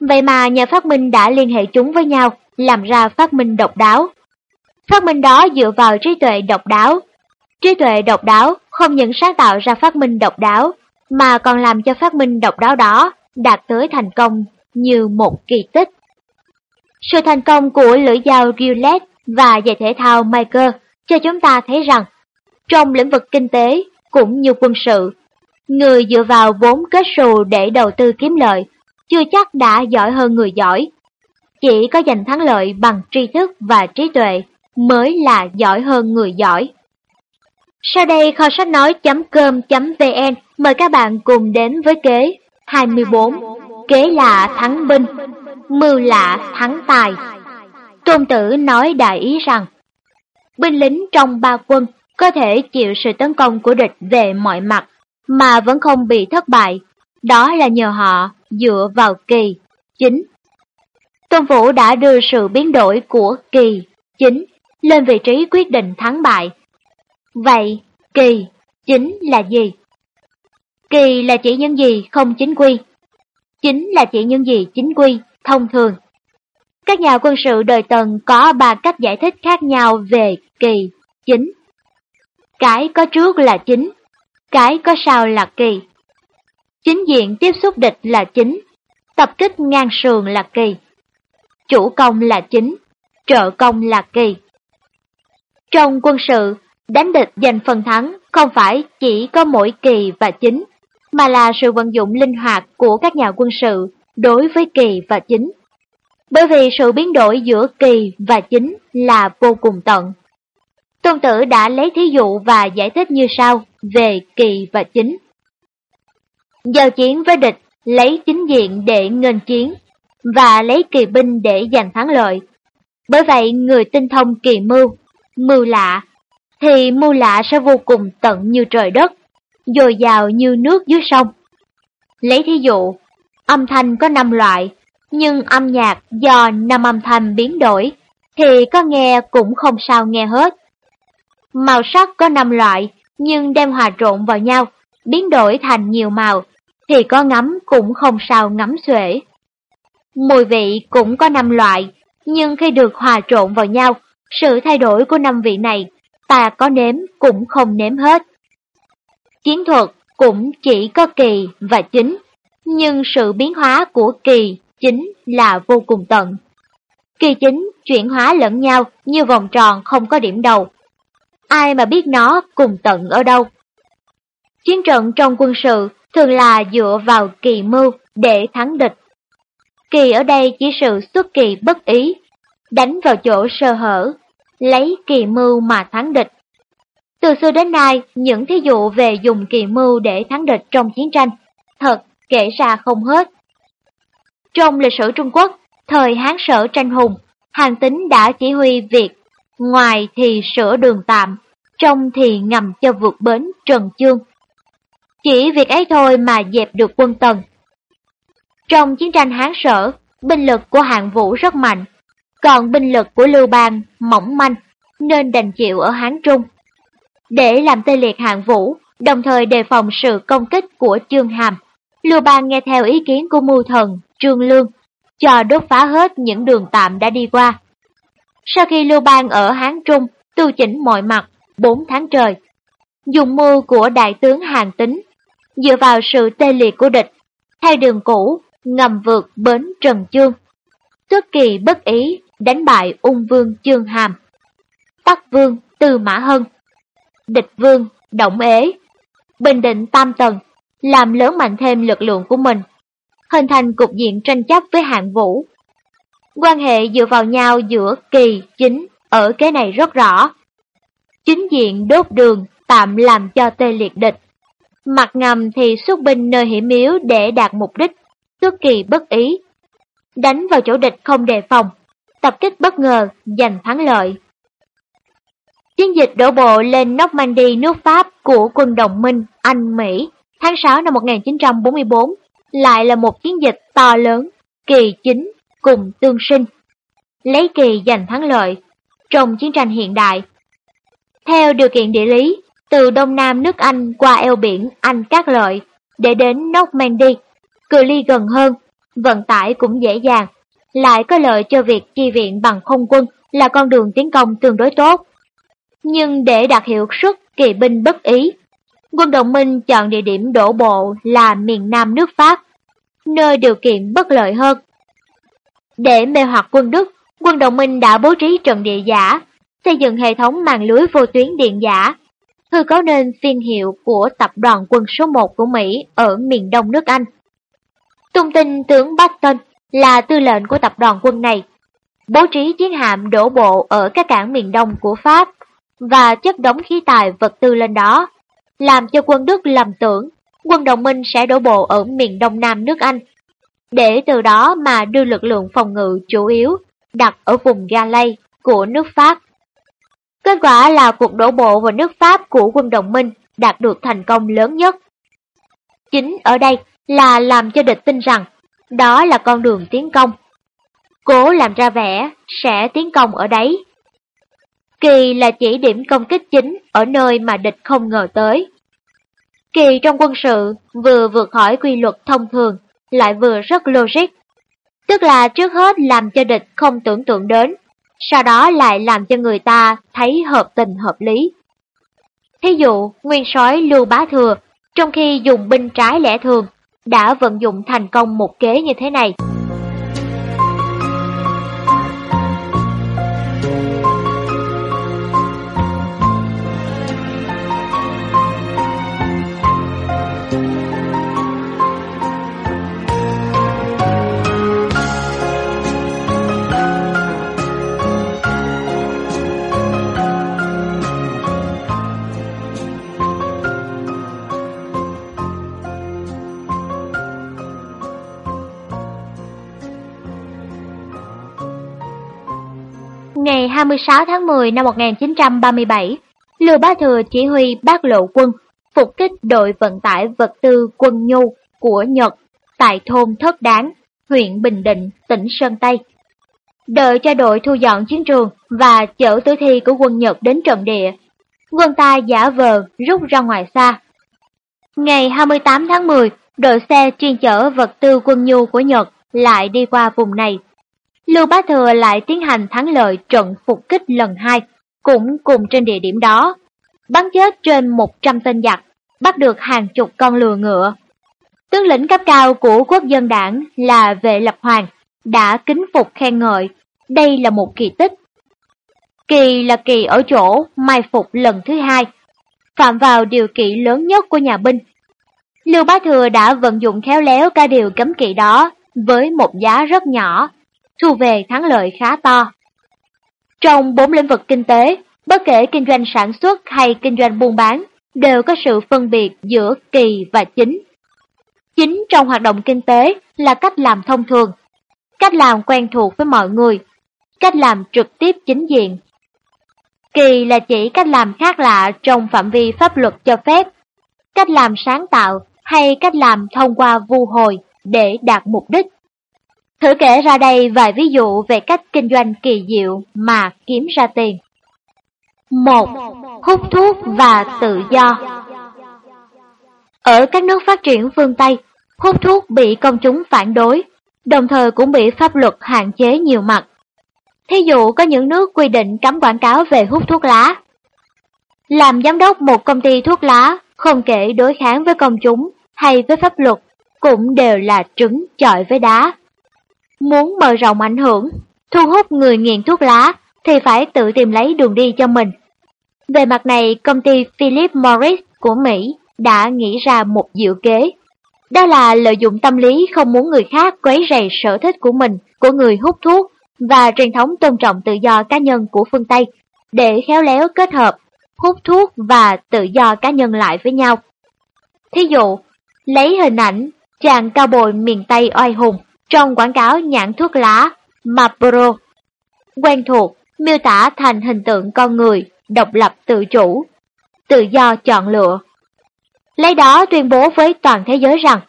vậy mà nhà phát minh đã liên hệ chúng với nhau, làm ra phát minh độc đáo. Phát minh đó dựa vào trí tuệ độc đáo. Trí tuệ độc đáo không những sáng tạo ra phát minh độc đáo, mà còn làm cho phát minh độc đáo đó đạt tới thành công như một kỳ tích. Sự thành công của lưỡi dao Gillette và giày thể thao Michael cho chúng ta thấy rằng, trong lĩnh vực kinh tế cũng như quân sự, người dựa vào vốn kết xù để đầu tư kiếm lợi, chưa chắc đã giỏi hơn người giỏi. Chỉ có giành thắng lợi bằng tri thức và trí tuệ mới là giỏi hơn người giỏi. Sau đây kho sách nói.com.vn mời các bạn cùng đến với kế 24. Kế lạ thắng binh, mưu lạ thắng tài. Tôn tử nói đại ý rằng, binh lính trong ba quân có thể chịu sự tấn công của địch về mọi mặt, mà vẫn không bị thất bại. Đó là nhờ họ dựa vào kỳ, chính. Tôn Vũ đã đưa sự biến đổi của kỳ, chính lên vị trí quyết định thắng bại. Vậy, kỳ, chính là gì? Kỳ là chỉ những gì không chính quy. Chính là chỉ những gì chính quy, thông thường. Các nhà quân sự đời Tần có ba cách giải thích khác nhau về kỳ, chính. Cái có trước là chính, cái có sau là kỳ. Chính diện tiếp xúc địch là chính, tập kích ngang sườn là kỳ. Chủ công là chính, trợ công là kỳ. Trong quân sự, đánh địch giành phần thắng không phải chỉ có mỗi kỳ và chính, mà là sự vận dụng linh hoạt của các nhà quân sự đối với kỳ và chính. Bởi vì sự biến đổi giữa kỳ và chính là vô cùng tận. Tôn tử đã lấy thí dụ và giải thích như sau về kỳ và chính. Giao chiến với địch lấy chính diện để nghênh chiến và lấy kỳ binh để giành thắng lợi. Bởi vậy người tinh thông kỳ mưu, mưu lạ, thì mưu lạ sẽ vô cùng tận như trời đất, dồi dào như nước dưới sông. Lấy thí dụ, âm thanh có 5 loại, nhưng âm nhạc do năm âm thanh biến đổi, thì có nghe cũng không sao nghe hết. Màu sắc có 5 loại, nhưng đem hòa trộn vào nhau, biến đổi thành nhiều màu, thì có ngắm cũng không sao ngắm xuể. Mùi vị cũng có 5 loại, nhưng khi được hòa trộn vào nhau, sự thay đổi của năm vị này, ta có nếm cũng không nếm hết. Chiến thuật cũng chỉ có kỳ và chính, nhưng sự biến hóa của kỳ chính là vô cùng tận. Kỳ chính chuyển hóa lẫn nhau như vòng tròn không có điểm đầu. Ai mà biết nó cùng tận ở đâu? Chiến trận trong quân sự thường là dựa vào kỳ mưu để thắng địch. Kỳ ở đây chỉ sự xuất kỳ bất ý, đánh vào chỗ sơ hở, lấy kỳ mưu mà thắng địch. Từ xưa đến nay, những thí dụ về dùng kỳ mưu để thắng địch trong chiến tranh, thật kể ra không hết. Trong lịch sử Trung Quốc, thời Hán Sở tranh hùng, Hàng Tính đã chỉ huy việc ngoài thì sửa đường tạm, trong thì ngầm cho vượt bến Trần Chương. Chỉ việc ấy thôi mà dẹp được quân Tần. Trong chiến tranh Hán Sở, binh lực của hạng vũ rất mạnh, còn binh lực của Lưu Bang mỏng manh nên đành chịu ở Hán Trung. Để làm tê liệt hạng vũ, đồng thời đề phòng sự công kích của Trương Hàm, Lưu Bang nghe theo ý kiến của mưu thần Trương Lương, cho đốt phá hết những đường tạm đã đi qua. Sau khi Lưu Bang ở Hán Trung tu chỉnh mọi mặt 4 tháng trời, dùng mưu của đại tướng Hàn Tính, dựa vào sự tê liệt của địch, thay đường cũ, ngầm vượt bến Trần Chương. Xuất kỳ bất ý đánh bại ung vương Chương Hàm, Tắc vương Tư Mã Hân, địch vương Động Ế, bình định Tam tầng làm lớn mạnh thêm lực lượng của mình, hình thành cục diện tranh chấp với hạng vũ. Quan hệ dựa vào nhau giữa kỳ, chính ở cái này rất rõ. Chính diện đốt đường tạm làm cho tê liệt địch. Mặt ngầm thì xuất binh nơi hiểm yếu để đạt mục đích, xuất kỳ bất ý. Đánh vào chỗ địch không đề phòng, tập kích bất ngờ, giành thắng lợi. Chiến dịch đổ bộ lên Normandy nước Pháp của quân đồng minh Anh Mỹ tháng 6 năm 1944 lại là một chiến dịch to lớn, kỳ chính cùng tương sinh. Lấy kỳ giành thắng lợi trong chiến tranh hiện đại. Theo điều kiện địa lý, từ đông nam nước Anh qua eo biển Anh Cát Lợi để đến Normandy, cự ly gần hơn, vận tải cũng dễ dàng, lại có lợi cho việc chi viện bằng không quân là con đường tiến công tương đối tốt. Nhưng để đạt hiệu suất kỳ binh bất ý, quân đồng minh chọn địa điểm đổ bộ là miền nam nước Pháp, nơi điều kiện bất lợi hơn. Để mê hoặc quân Đức, quân đồng minh đã bố trí trận địa giả, xây dựng hệ thống mạng lưới vô tuyến điện giả, hư cấu nên phiên hiệu của tập đoàn quân số 1 của Mỹ ở miền đông nước Anh. Tung tin tướng batten là tư lệnh của tập đoàn quân này, bố trí chiến hạm đổ bộ ở các cảng miền đông của Pháp và chất đống khí tài vật tư lên đó, làm cho quân Đức lầm tưởng quân đồng minh sẽ đổ bộ ở miền đông nam nước Anh, để từ đó mà đưa lực lượng phòng ngự chủ yếu đặt ở vùng Galay của nước Pháp. Kết quả là cuộc đổ bộ vào nước Pháp của quân đồng minh đạt được thành công lớn nhất. Chính ở đây là làm cho địch tin rằng đó là con đường tiến công. Cố làm ra vẻ sẽ tiến công ở đấy. Kỳ là chỉ điểm công kích chính ở nơi mà địch không ngờ tới. Kỳ trong quân sự vừa vượt khỏi quy luật thông thường, lại vừa rất logic. Tức là trước hết làm cho địch không tưởng tượng đến, sau đó lại làm cho người ta thấy hợp tình hợp lý. Thí dụ, nguyên soái Lưu Bá Thừa, trong khi dùng binh trái lẽ thường, đã vận dụng thành công một kế như thế này. 26 tháng 10 năm 1937, Lưu Bá Thừa chỉ huy bác lộ quân phục kích đội vận tải vật tư quân nhu của Nhật tại thôn Thất Đáng, huyện Bình Định, tỉnh Sơn Tây. Đợi cho đội thu dọn chiến trường và chở tử thi của quân Nhật đến trận địa, quân ta giả vờ rút ra ngoài xa. Ngày 28 tháng 10, đội xe chuyên chở vật tư quân nhu của Nhật lại đi qua vùng này Lưu Bá Thừa lại tiến hành thắng lợi trận phục kích lần hai, cũng cùng trên địa điểm đó. Bắn chết trên 100 tên giặc, bắt được hàng chục con lừa ngựa. Tướng lĩnh cấp cao của quốc dân đảng là Vệ Lập Hoàng, đã kính phục khen ngợi, đây là một kỳ tích. Kỳ là kỳ ở chỗ mai phục lần thứ hai. phạm vào điều kỵ lớn nhất của nhà binh. Lưu Bá Thừa đã vận dụng khéo léo cả điều cấm kỵ đó với một giá rất nhỏ, thu về thắng lợi khá to. Trong bốn lĩnh vực kinh tế, bất kể kinh doanh sản xuất hay kinh doanh buôn bán, đều có sự phân biệt giữa kỳ và chính. Chính trong hoạt động kinh tế là cách làm thông thường, cách làm quen thuộc với mọi người, cách làm trực tiếp chính diện. Kỳ là chỉ cách làm khác lạ trong phạm vi pháp luật cho phép, cách làm sáng tạo hay cách làm thông qua vu hồi để đạt mục đích. Thử kể ra đây vài ví dụ về cách kinh doanh kỳ diệu mà kiếm ra tiền. 1. Hút thuốc và tự do Ở các nước phát triển phương Tây, hút thuốc bị công chúng phản đối, đồng thời cũng bị pháp luật hạn chế nhiều mặt. Thí dụ có những nước quy định cấm quảng cáo về hút thuốc lá. Làm giám đốc một công ty thuốc lá, không kể đối kháng với công chúng hay với pháp luật, cũng đều là trứng chọi với đá. Muốn mở rộng ảnh hưởng, thu hút người nghiện thuốc lá thì phải tự tìm lấy đường đi cho mình. Về mặt này, công ty Philip Morris của Mỹ đã nghĩ ra một diệu kế. Đó là lợi dụng tâm lý không muốn người khác quấy rầy sở thích của mình, của người hút thuốc và truyền thống tôn trọng tự do cá nhân của phương Tây để khéo léo kết hợp hút thuốc và tự do cá nhân lại với nhau. Thí dụ, lấy hình ảnh chàng cao bồi miền Tây oai hùng trong quảng cáo nhãn thuốc lá Marlboro. Quen thuộc, miêu tả thành hình tượng con người, độc lập tự chủ, tự do chọn lựa. Lấy đó tuyên bố với toàn thế giới rằng,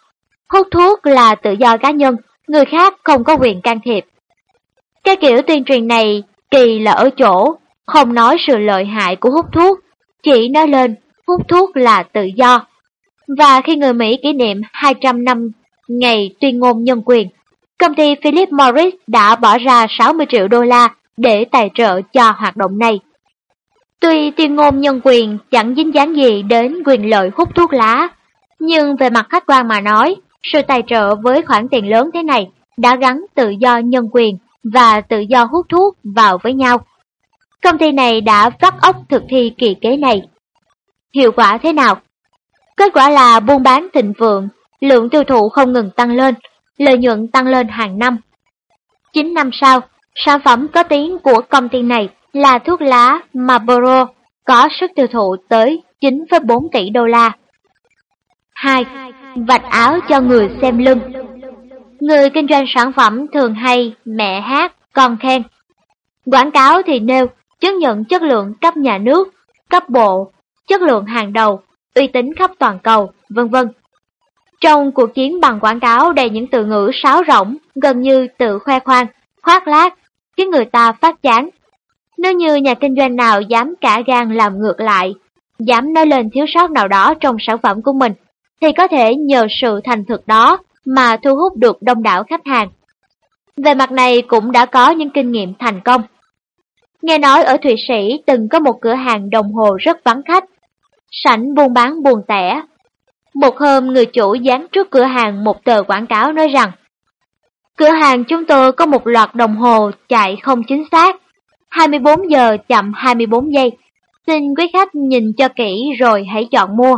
hút thuốc là tự do cá nhân, người khác không có quyền can thiệp. Cái kiểu tuyên truyền này kỳ là ở chỗ, không nói sự lợi hại của hút thuốc, chỉ nói lên hút thuốc là tự do. Và khi người Mỹ kỷ niệm 200 năm ngày tuyên ngôn nhân quyền, công ty Philip Morris đã bỏ ra 60 triệu đô la để tài trợ cho hoạt động này. Tuy tuyên ngôn nhân quyền chẳng dính dáng gì đến quyền lợi hút thuốc lá, nhưng về mặt khách quan mà nói, sự tài trợ với khoản tiền lớn thế này đã gắn tự do nhân quyền và tự do hút thuốc vào với nhau. Công ty này đã vắt óc thực thi kỳ kế này. Hiệu quả thế nào? Kết quả là buôn bán thịnh vượng, lượng tiêu thụ không ngừng tăng lên, lợi nhuận tăng lên hàng năm. 9 năm sau, sản phẩm có tiếng của công ty này là thuốc lá Marlboro có sức tiêu thụ tới 9,4 tỷ đô la. 2. Vạch áo cho người xem lưng Người kinh doanh sản phẩm thường hay mẹ hát, con khen. Quảng cáo thì nêu chứng nhận chất lượng cấp nhà nước, cấp bộ, chất lượng hàng đầu, uy tín khắp toàn cầu, vân vân. Trong cuộc chiến bằng quảng cáo đầy những từ ngữ sáo rỗng, gần như tự khoe khoang, khoác lác, khiến người ta phát chán. Nếu như nhà kinh doanh nào dám cả gan làm ngược lại, dám nói lên thiếu sót nào đó trong sản phẩm của mình, thì có thể nhờ sự thành thực đó mà thu hút được đông đảo khách hàng. Về mặt này cũng đã có những kinh nghiệm thành công. Nghe nói ở Thụy Sĩ từng có một cửa hàng đồng hồ rất vắng khách, sảnh buôn bán buồn tẻ. Một hôm người chủ dán trước cửa hàng một tờ quảng cáo nói rằng Cửa hàng chúng tôi có một loạt đồng hồ chạy không chính xác, 24 giờ chậm 24 giây. Xin quý khách nhìn cho kỹ rồi hãy chọn mua.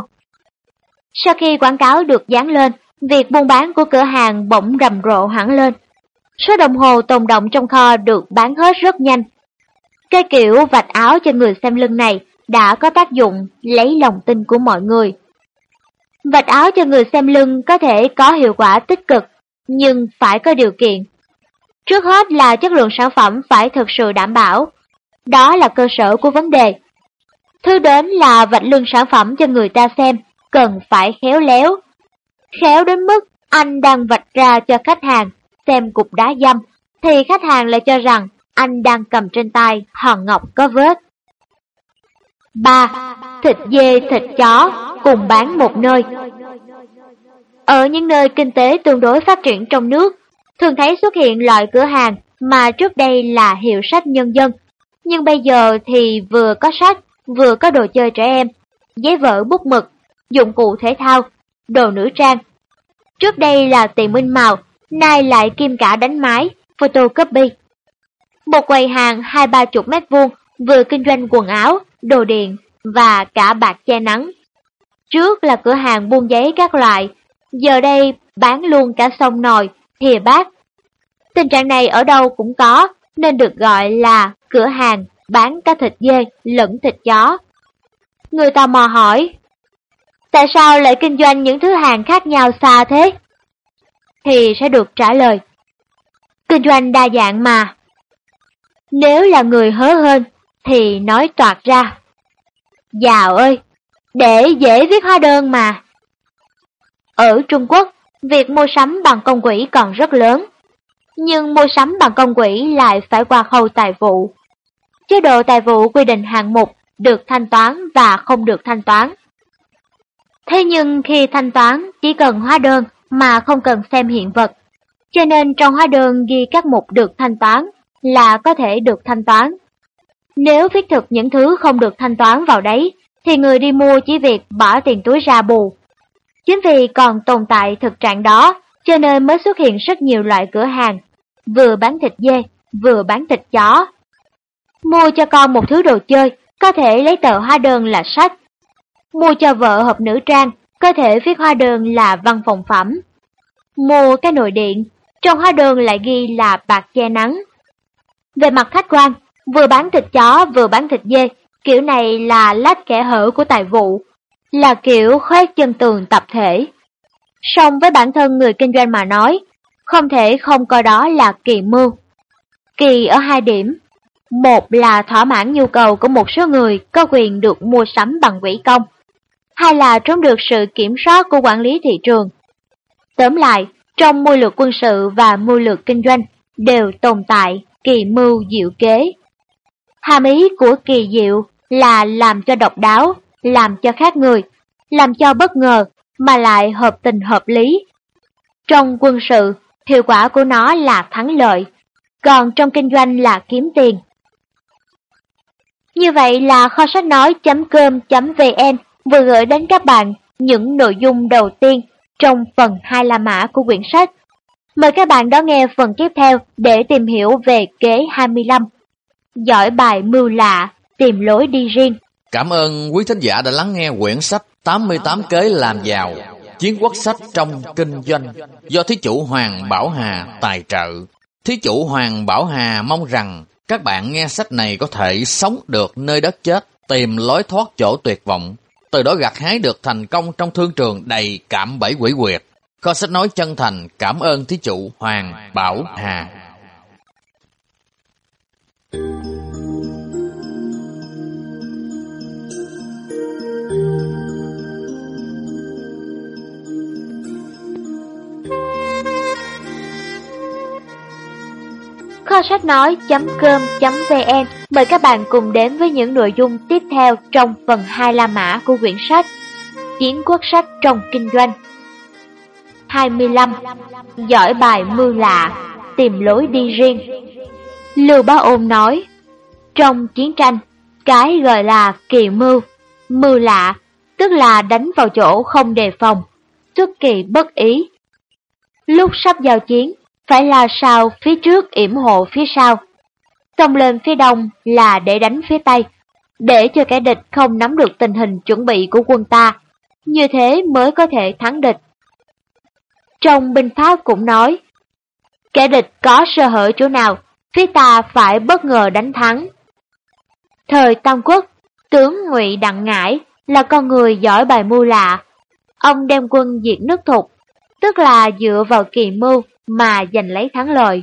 Sau khi quảng cáo được dán lên, việc buôn bán của cửa hàng bỗng rầm rộ hẳn lên. Số đồng hồ tồn động trong kho được bán hết rất nhanh. Cái kiểu vạch áo cho người xem lưng này đã có tác dụng lấy lòng tin của mọi người. Vạch áo cho người xem lưng có thể có hiệu quả tích cực, nhưng phải có điều kiện. Trước hết là chất lượng sản phẩm phải thực sự đảm bảo. Đó là cơ sở của vấn đề. Thứ đến là vạch lưng sản phẩm cho người ta xem, cần phải khéo léo, Khéo đến mức anh đang vạch ra cho khách hàng xem cục đá dâm, thì khách hàng lại cho rằng anh đang cầm trên tay hòn ngọc có vết. 3. Thịt dê, thịt chó cùng bán một nơi Ở những nơi kinh tế tương đối phát triển trong nước, thường thấy xuất hiện loại cửa hàng mà trước đây là hiệu sách nhân dân, nhưng bây giờ thì vừa có sách, vừa có đồ chơi trẻ em, giấy vở bút mực, dụng cụ thể thao, đồ nữ trang. Trước đây là tiền minh màu, nay lại kim cả đánh máy, photocopy. Một quầy hàng hai ba chục mét vuông, vừa kinh doanh quần áo, đồ điện, và cả bạc che nắng. Trước là cửa hàng buôn giấy các loại, giờ đây bán luôn cả sông nồi, thìa bát. Tình trạng này ở đâu cũng có, nên được gọi là cửa hàng bán cả thịt dê lẫn thịt chó. Người tò mò hỏi, tại sao lại kinh doanh những thứ hàng khác nhau xa thế? Thì sẽ được trả lời, kinh doanh đa dạng mà. Nếu là người hớ hơn thì nói toạt ra. Dào ơi, để dễ viết hóa đơn mà. Ở Trung Quốc, việc mua sắm bằng công quỹ còn rất lớn. Nhưng mua sắm bằng công quỹ lại phải qua khâu tài vụ. Chế độ tài vụ quy định hạng mục được thanh toán và không được thanh toán. Thế nhưng khi thanh toán chỉ cần hóa đơn mà không cần xem hiện vật, cho nên trong hóa đơn ghi các mục được thanh toán là có thể được thanh toán. Nếu viết thực những thứ không được thanh toán vào đấy, thì người đi mua chỉ việc bỏ tiền túi ra bù. Chính vì còn tồn tại thực trạng đó, cho nên mới xuất hiện rất nhiều loại cửa hàng, vừa bán thịt dê, vừa bán thịt chó. Mua cho con một thứ đồ chơi, có thể lấy tờ hóa đơn là sách. Mua cho vợ hộp nữ trang, có thể viết hóa đơn là văn phòng phẩm. Mua cái nồi điện, trong hóa đơn lại ghi là bạc che nắng. Về mặt khách quan, vừa bán thịt chó vừa bán thịt dê, kiểu này là lách kẻ hở của tài vụ, là kiểu khoét chân tường tập thể. Song với bản thân người kinh doanh mà nói, không thể không coi đó là kỳ mưu. Kỳ ở hai điểm. Một là thỏa mãn nhu cầu của một số người có quyền được mua sắm bằng quỹ công. Hai là trốn được sự kiểm soát của quản lý thị trường. Tóm lại, trong mưu lược quân sự và mưu lược kinh doanh đều tồn tại kỳ mưu diệu kế. Hàm ý của kỳ diệu là làm cho độc đáo, làm cho khác người, làm cho bất ngờ mà lại hợp tình hợp lý. Trong quân sự, hiệu quả của nó là thắng lợi, còn trong kinh doanh là kiếm tiền. Như vậy là kho sách nói.com.vn vừa gửi đến các bạn những nội dung đầu tiên trong phần hai la mã của quyển sách. Mời các bạn đón nghe phần tiếp theo để tìm hiểu về kế 25. Giỏi bài mưu lạ, tìm lối đi riêng. Cảm ơn quý thính giả đã lắng nghe quyển sách 88 kế làm giàu, chiến quốc sách trong kinh doanh do thí chủ Hoàng Bảo Hà tài trợ. Thí chủ Hoàng Bảo Hà mong rằng các bạn nghe sách này có thể sống được nơi đất chết, tìm lối thoát chỗ tuyệt vọng, từ đó gặt hái được thành công trong thương trường đầy cảm bẫy quỷ quyệt. Kho sách nói chân thành cảm ơn thí chủ Hoàng Bảo Hà. Kho sách nói.com.vn mời các bạn cùng đến với những nội dung tiếp theo trong phần 2 La Mã của quyển sách Chiến quốc sách trong kinh doanh 25. Giỏi bài mưu lạ, tìm lối đi riêng Lưu Bá Ôn nói Trong chiến tranh, cái gọi là kỳ mưu, mưu lạ, tức là đánh vào chỗ không đề phòng, xuất kỳ bất ý. Lúc sắp giao chiến, phải là sao phía trước yểm hộ phía sau. Xông lên phía đông là để đánh phía tây, để cho kẻ địch không nắm được tình hình chuẩn bị của quân ta, như thế mới có thể thắng địch. Trong binh pháp cũng nói, kẻ địch có sơ hở chỗ nào, phía ta phải bất ngờ đánh thắng. Thời Tam Quốc, tướng Ngụy Đặng Ngải là con người giỏi bài mưu lạ. Ông đem quân diệt nước thục, tức là dựa vào kỳ mưu mà giành lấy thắng lợi.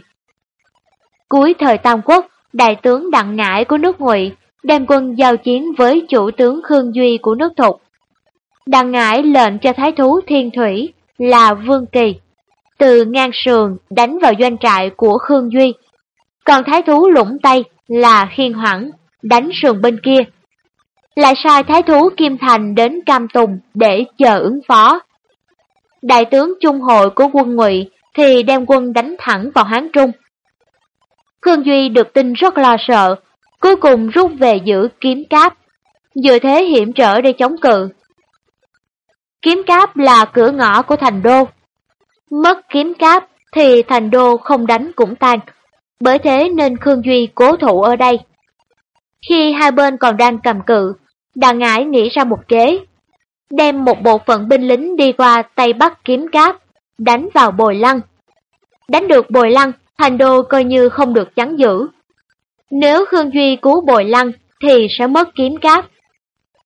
Cuối thời Tam Quốc, đại tướng Đặng Ngải của nước Ngụy đem quân giao chiến với chủ tướng Khương Duy của nước Thục. Đặng Ngải lệnh cho thái thú Thiên Thủy là Vương Kỳ, từ ngang sườn đánh vào doanh trại của Khương Duy. Còn thái thú Lũng Tây là Khiên Hoảng, đánh sườn bên kia. Lại sai thái thú Kim Thành đến Cam Tùng để chờ ứng phó. Đại tướng Trung hội của quân Ngụy thì đem quân đánh thẳng vào Hán Trung. Khương Duy được tin rất lo sợ, cuối cùng rút về giữ kiếm cáp, dựa thế hiểm trở để chống cự. Kiếm cáp là cửa ngõ của thành đô. Mất kiếm cáp thì thành đô không đánh cũng tan, bởi thế nên Khương Duy cố thủ ở đây. Khi hai bên còn đang cầm cự, Đàn ngải nghĩ ra một kế, đem một bộ phận binh lính đi qua Tây Bắc kiếm cáp, đánh vào bồi lăng. Đánh được bồi lăng, thành đô coi như không được chắn giữ. Nếu Khương Duy cứu bồi lăng thì sẽ mất kiếm cáp.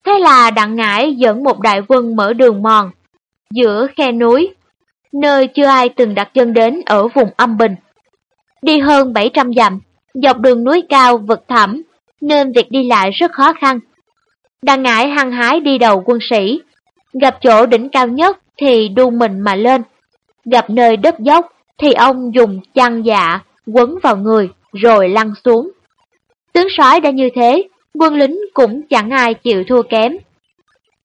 Thế là đặng ngải dẫn một đại quân mở đường mòn, giữa khe núi, nơi chưa ai từng đặt chân đến ở vùng âm bình. Đi hơn 700 dặm, dọc đường núi cao vực thẳm, nên việc đi lại rất khó khăn. Đặng ngải hăng hái đi đầu quân sĩ, gặp chỗ đỉnh cao nhất thì đu mình mà lên, gặp nơi đất dốc thì ông dùng chăn dạ quấn vào người rồi lăn xuống. Tướng sói đã như thế, quân lính cũng chẳng ai chịu thua kém.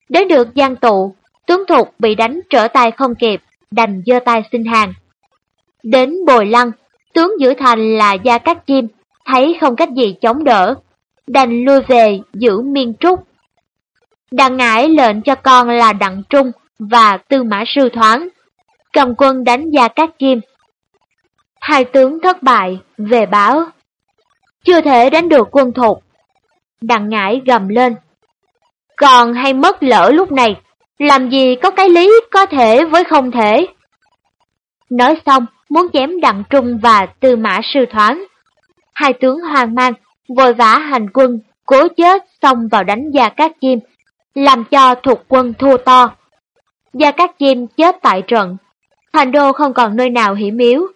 Đến được gian tụ, tướng thục bị đánh trở tay không kịp, đành giơ tay xin hàng. Đến bồi lăng, tướng giữ thành là Gia Cát Chim, thấy không cách gì chống đỡ, đành lui về giữ miên trúc. Đặng ngải lệnh cho con là Đặng Trung và Tư Mã Sư Thoáng, cầm quân đánh Gia Cát Kim. Hai tướng thất bại, về báo. Chưa thể đánh được quân thục. Đặng ngải gầm lên. Còn hay mất lỡ lúc này, làm gì có cái lý có thể với không thể. Nói xong, muốn chém Đặng Trung và Tư Mã Sư Thoáng. Hai tướng hoang mang, vội vã hành quân, cố chết xong vào đánh Gia Cát Chim, làm cho thuộc quân thua to. Gia Cát Chim chết tại trận, thành đô không còn nơi nào hiểm yếu.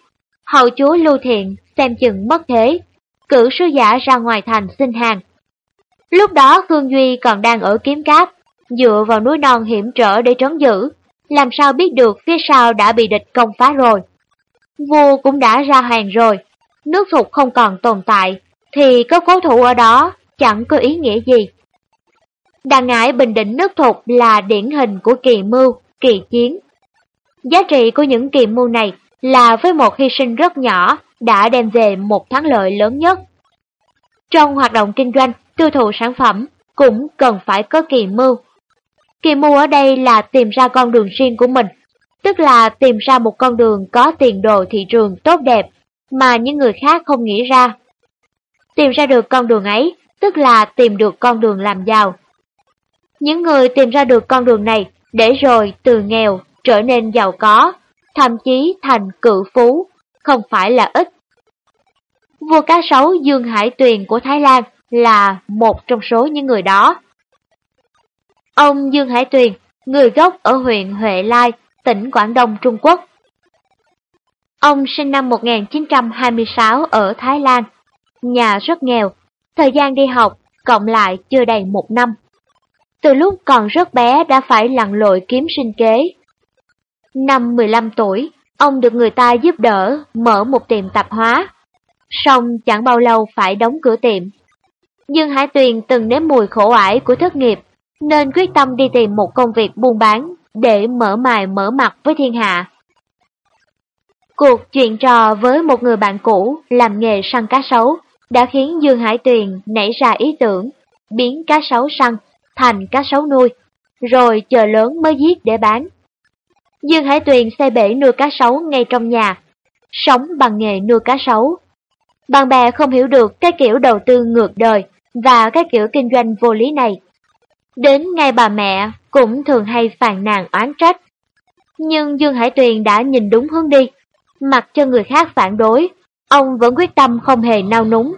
Hậu chúa Lưu Thiện xem chừng mất thế, cử sứ giả ra ngoài thành xin hàng. Lúc đó Khương Duy còn đang ở kiếm cáp, dựa vào núi non hiểm trở để trấn giữ, làm sao biết được phía sau đã bị địch công phá rồi. Vua cũng đã ra hàng rồi, nước thục không còn tồn tại, thì có cố thủ ở đó chẳng có ý nghĩa gì. Đàn ngải bình định nước thục là điển hình của kỳ mưu, kỳ chiến. Giá trị của những kỳ mưu này là với một hy sinh rất nhỏ đã đem về một thắng lợi lớn nhất. Trong hoạt động kinh doanh, tiêu thụ sản phẩm cũng cần phải có kỳ mưu. Kỳ mưu ở đây là tìm ra con đường riêng của mình, tức là tìm ra một con đường có tiền đồ thị trường tốt đẹp mà những người khác không nghĩ ra. Tìm ra được con đường ấy, tức là tìm được con đường làm giàu. Những người tìm ra được con đường này để rồi từ nghèo trở nên giàu có, thậm chí thành cự phú, không phải là ít. Vua cá sấu Dương Hải Tuyền của Thái Lan là một trong số những người đó. Ông Dương Hải Tuyền, người gốc ở huyện Huệ Lai, tỉnh Quảng Đông, Trung Quốc. Ông sinh năm 1926 ở Thái Lan, nhà rất nghèo, thời gian đi học cộng lại chưa đầy một năm. Từ lúc còn rất bé đã phải lặn lội kiếm sinh kế. Năm 15 tuổi, ông được người ta giúp đỡ mở một tiệm tạp hóa. Xong chẳng bao lâu phải đóng cửa tiệm. Dương Hải Tuyền từng nếm mùi khổ ải của thất nghiệp, nên quyết tâm đi tìm một công việc buôn bán để mở mài mở mặt với thiên hạ. Cuộc chuyện trò với một người bạn cũ làm nghề săn cá sấu đã khiến Dương Hải Tuyền nảy ra ý tưởng biến cá sấu săn thành cá sấu nuôi, rồi chờ lớn mới giết để bán. Dương Hải Tuyền xây bể nuôi cá sấu ngay trong nhà, sống bằng nghề nuôi cá sấu. Bạn bè không hiểu được cái kiểu đầu tư ngược đời và cái kiểu kinh doanh vô lý này. Đến ngay bà mẹ cũng thường hay phàn nàn oán trách. Nhưng Dương Hải Tuyền đã nhìn đúng hướng đi, mặc cho người khác phản đối, ông vẫn quyết tâm không hề nao núng.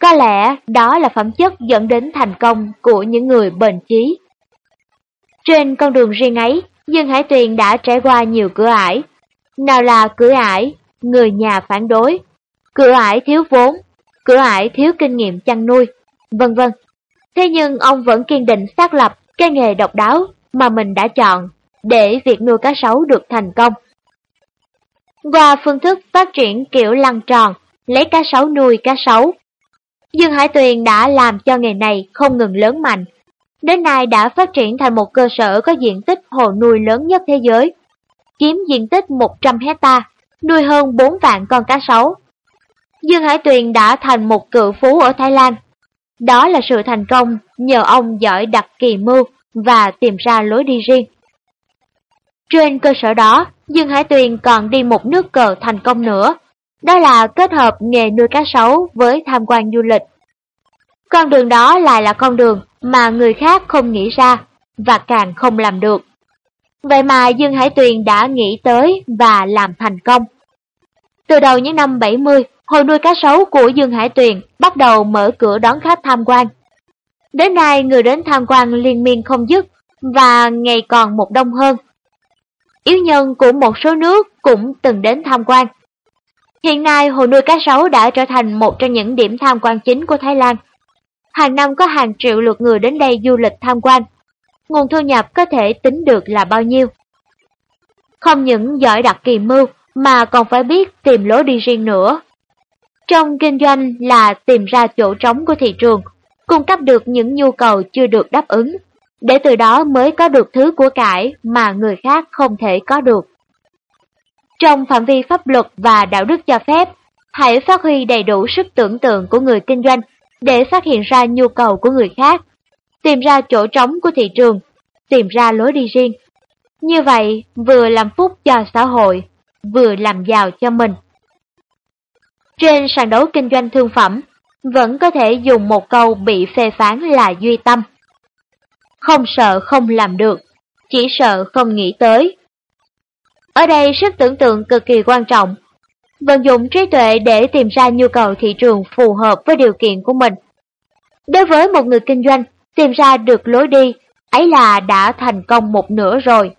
Có lẽ đó là phẩm chất dẫn đến thành công của những người bền chí. Trên con đường riêng ấy, Dương Hải Tuyền đã trải qua nhiều cửa ải. Nào là cửa ải, người nhà phản đối, cửa ải thiếu vốn, cửa ải thiếu kinh nghiệm chăn nuôi, vân vân. Thế nhưng ông vẫn kiên định xác lập cái nghề độc đáo mà mình đã chọn để việc nuôi cá sấu được thành công. Qua phương thức phát triển kiểu lăn tròn, lấy cá sấu nuôi cá sấu. Dương Hải Tuyền đã làm cho nghề này không ngừng lớn mạnh. Đến nay đã phát triển thành một cơ sở có diện tích hồ nuôi lớn nhất thế giới, chiếm diện tích 100 hecta, nuôi hơn 4 vạn con cá sấu. Dương Hải Tuyền đã thành một cự phú ở Thái Lan. Đó là sự thành công nhờ ông giỏi đặt kỳ mưu và tìm ra lối đi riêng. Trên cơ sở đó, Dương Hải Tuyền còn đi một nước cờ thành công nữa, đó là kết hợp nghề nuôi cá sấu với tham quan du lịch. Con đường đó lại là con đường mà người khác không nghĩ ra và càng không làm được. Vậy mà Dương Hải Tuyền đã nghĩ tới và làm thành công. Từ đầu những năm 70, hồ nuôi cá sấu của Dương Hải Tuyền bắt đầu mở cửa đón khách tham quan. Đến nay người đến tham quan liên miên không dứt và ngày còn một đông hơn. Yếu nhân của một số nước cũng từng đến tham quan. Hiện nay hồ nuôi cá sấu đã trở thành một trong những điểm tham quan chính của Thái Lan. Hàng năm có hàng triệu lượt người đến đây du lịch tham quan. Nguồn thu nhập có thể tính được là bao nhiêu. Không những giỏi đặt kỳ mưu mà còn phải biết tìm lối đi riêng nữa. Trong kinh doanh là tìm ra chỗ trống của thị trường, cung cấp được những nhu cầu chưa được đáp ứng, để từ đó mới có được thứ của cải mà người khác không thể có được. Trong phạm vi pháp luật và đạo đức cho phép, hãy phát huy đầy đủ sức tưởng tượng của người kinh doanh để phát hiện ra nhu cầu của người khác, tìm ra chỗ trống của thị trường, tìm ra lối đi riêng. Như vậy, vừa làm phúc cho xã hội, vừa làm giàu cho mình. Trên sàn đấu kinh doanh thương phẩm, vẫn có thể dùng một câu bị phê phán là duy tâm. Không sợ không làm được, chỉ sợ không nghĩ tới. Ở đây sức tưởng tượng cực kỳ quan trọng. Vận dụng trí tuệ để tìm ra nhu cầu thị trường phù hợp với điều kiện của mình. Đối với một người kinh doanh, tìm ra được lối đi, ấy là đã thành công một nửa rồi.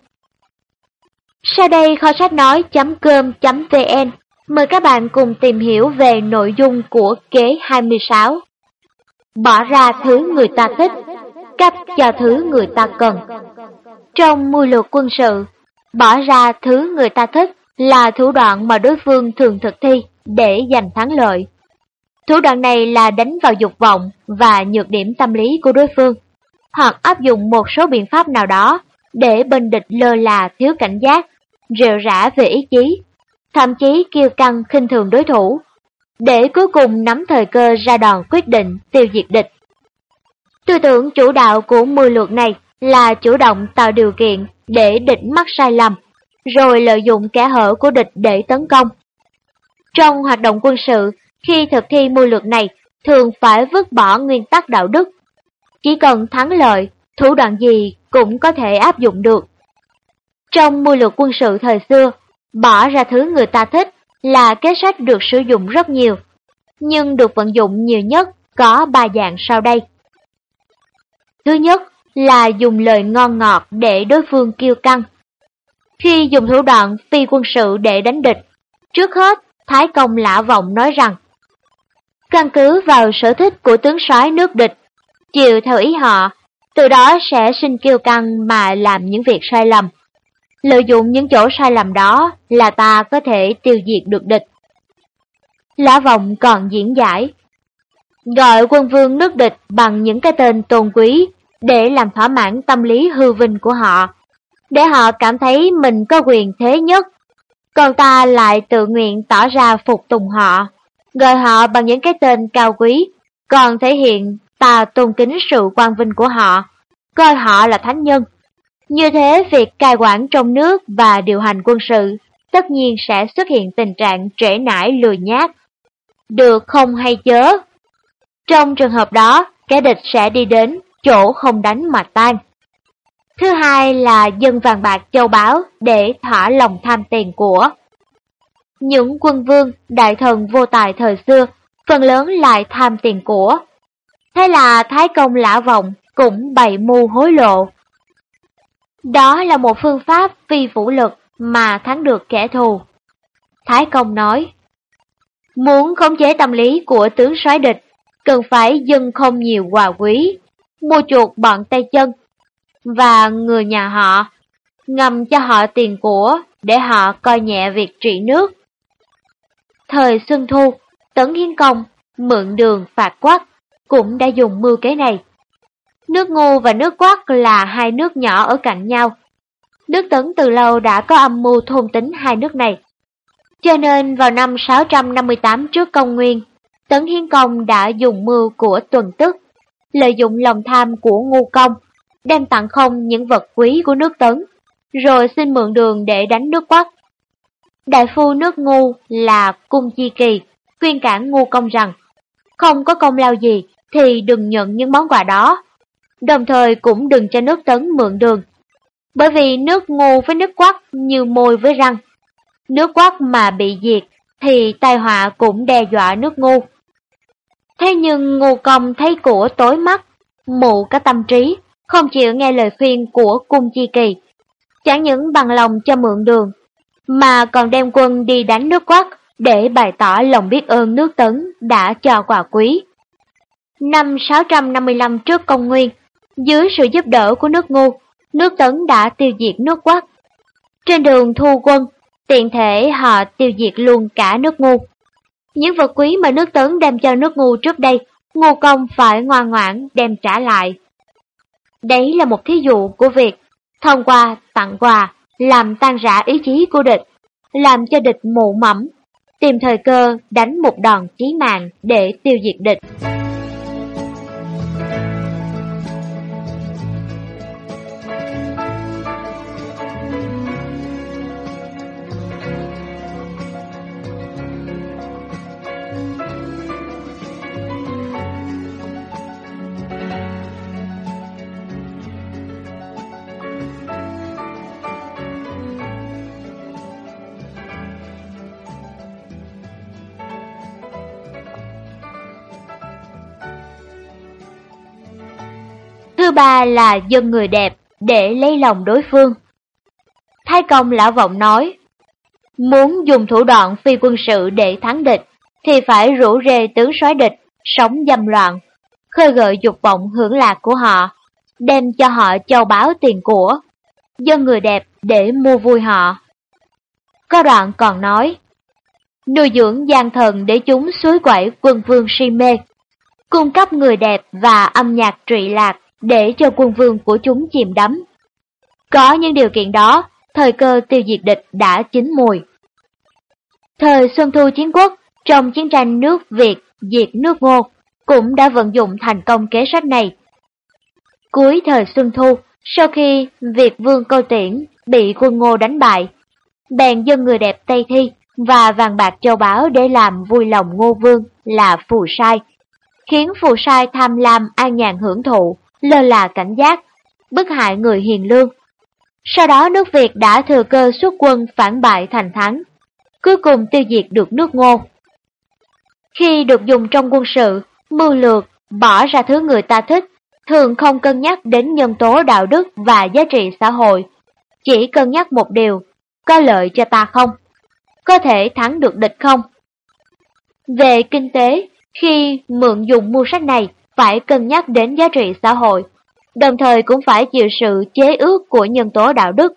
Sau đây kho sách nói.com.vn mời các bạn cùng tìm hiểu về nội dung của kế 26. Bỏ ra thứ người ta thích, cấp cho thứ người ta cần. Trong mưu lược quân sự, bỏ ra thứ người ta thích là thủ đoạn mà đối phương thường thực thi để giành thắng lợi. Thủ đoạn này là đánh vào dục vọng và nhược điểm tâm lý của đối phương, hoặc áp dụng một số biện pháp nào đó để bên địch lơ là thiếu cảnh giác, rệu rã về ý chí, thậm chí kiêu căng khinh thường đối thủ, để cuối cùng nắm thời cơ ra đòn quyết định tiêu diệt địch. Tư tưởng chủ đạo của mười luật này là chủ động tạo điều kiện để địch mắc sai lầm, rồi lợi dụng kẻ hở của địch để tấn công. Trong hoạt động quân sự, khi thực thi mưu lược này, thường phải vứt bỏ nguyên tắc đạo đức. Chỉ cần thắng lợi, thủ đoạn gì cũng có thể áp dụng được. Trong mưu lược quân sự thời xưa, bỏ ra thứ người ta thích là kế sách được sử dụng rất nhiều, nhưng được vận dụng nhiều nhất có ba dạng sau đây. Thứ nhất là dùng lời ngon ngọt để đối phương kiêu căng. Khi dùng thủ đoạn phi quân sự để đánh địch, trước hết Thái Công lã vọng nói rằng căn cứ vào sở thích của tướng soái nước địch, chịu theo ý họ, từ đó sẽ sinh kiêu căng mà làm những việc sai lầm. Lợi dụng những chỗ sai lầm đó là ta có thể tiêu diệt được địch. Lã vọng còn diễn giải, gọi quân vương nước địch bằng những cái tên tôn quý để làm thỏa mãn tâm lý hư vinh của họ, để họ cảm thấy mình có quyền thế nhất, còn ta lại tự nguyện tỏ ra phục tùng họ, gọi họ bằng những cái tên cao quý, còn thể hiện ta tôn kính sự quan vinh của họ, coi họ là thánh nhân. Như thế việc cai quản trong nước và điều hành quân sự tất nhiên sẽ xuất hiện tình trạng trễ nải lười nhát. Được không hay chớ? Trong trường hợp đó, kẻ địch sẽ đi đến chỗ không đánh mà tan. Thứ hai là dân vàng bạc châu báu để thỏa lòng tham tiền của. Những quân vương, đại thần vô tài thời xưa, phần lớn lại tham tiền của. Thế là Thái Công Lã Vọng cũng bày mưu hối lộ. Đó là một phương pháp phi vũ lực mà thắng được kẻ thù. Thái Công nói, muốn khống chế tâm lý của tướng soái địch, cần phải dân không nhiều quà quý, mua chuộc bọn tay chân và người nhà họ, ngầm cho họ tiền của để họ coi nhẹ việc trị nước. Thời Xuân Thu, Tấn Hiến Công mượn đường phạt quắc cũng đã dùng mưu kế này. Nước Ngô và nước Quắc là hai nước nhỏ ở cạnh nhau. Nước Tấn từ lâu đã có âm mưu thôn tính hai nước này. Cho nên vào năm 658 trước công nguyên, Tấn Hiến Công đã dùng mưu của tuần tức lợi dụng lòng tham của ngu công, đem tặng không những vật quý của nước Tấn, rồi xin mượn đường để đánh nước Quắc. Đại phu nước ngu là Cung Chi Kỳ, khuyên cản ngu công rằng, không có công lao gì thì đừng nhận những món quà đó. đồng thời cũng đừng cho nước tấn mượn đường. Bởi vì nước ngu với nước quắc như môi với răng. Nước quắc mà bị diệt thì tai họa cũng đe dọa nước ngu. Thế nhưng ngu công thấy của tối mắt, mụ cả tâm trí, không chịu nghe lời khuyên của cung chi kỳ. Chẳng những bằng lòng cho mượn đường, mà còn đem quân đi đánh nước quắc để bày tỏ lòng biết ơn nước tấn đã cho quà quý. Năm 655 trước công nguyên, dưới sự giúp đỡ của nước ngu, nước tấn đã tiêu diệt nước quắc. Trên đường thu quân, tiện thể họ tiêu diệt luôn cả nước ngu. Những vật quý mà nước tấn đem cho nước ngu trước đây, ngu công phải ngoan ngoãn đem trả lại. Đấy là một thí dụ của việc thông qua tặng quà làm tan rã ý chí của địch, làm cho địch mụ mẫm, tìm thời cơ đánh một đòn chí mạng để tiêu diệt địch. Thứ ba là dân người đẹp để lấy lòng đối phương. Thái công lão vọng nói, muốn dùng thủ đoạn phi quân sự để thắng địch, thì phải rủ rê tướng soái địch, sống dâm loạn, khơi gợi dục vọng hưởng lạc của họ, đem cho họ châu báo tiền của, dân người đẹp để mua vui họ. Có đoạn còn nói, nuôi dưỡng gian thần để chúng suối quẩy quân vương si mê, cung cấp người đẹp và âm nhạc trị lạc để cho quân vương của chúng chìm đắm. Có những điều kiện đó, thời cơ tiêu diệt địch đã chín mùi. Thời Xuân Thu Chiến Quốc, trong chiến tranh nước Việt diệt nước Ngô, cũng đã vận dụng thành công kế sách này. Cuối thời Xuân Thu, sau khi Việt Vương Câu Tiễn bị quân Ngô đánh bại, bèn dân người đẹp Tây Thi và vàng bạc châu báu để làm vui lòng Ngô Vương là phù sai, khiến phù sai tham lam an nhàn hưởng thụ, lơ là cảnh giác, bức hại người hiền lương. Sau đó nước Việt đã thừa cơ xuất quân phản bại thành thắng, cuối cùng tiêu diệt được nước ngô. Khi được dùng trong quân sự, mưu lược, bỏ ra thứ người ta thích, thường không cân nhắc đến nhân tố đạo đức và giá trị xã hội, chỉ cân nhắc một điều, có lợi cho ta không? Có thể thắng được địch không? Về kinh tế, khi mượn dùng mua sách này, phải cân nhắc đến giá trị xã hội, đồng thời cũng phải chịu sự chế ước của nhân tố đạo đức.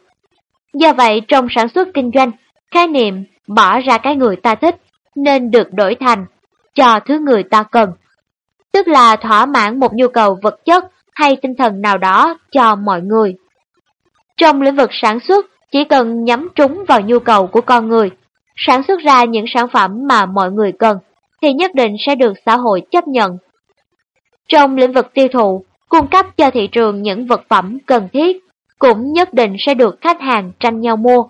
Do vậy, trong sản xuất kinh doanh, khái niệm bỏ ra cái người ta thích nên được đổi thành cho thứ người ta cần, tức là thỏa mãn một nhu cầu vật chất hay tinh thần nào đó cho mọi người. Trong lĩnh vực sản xuất, chỉ cần nhắm trúng vào nhu cầu của con người, sản xuất ra những sản phẩm mà mọi người cần, thì nhất định sẽ được xã hội chấp nhận trong lĩnh vực tiêu thụ, cung cấp cho thị trường những vật phẩm cần thiết cũng nhất định sẽ được khách hàng tranh nhau mua.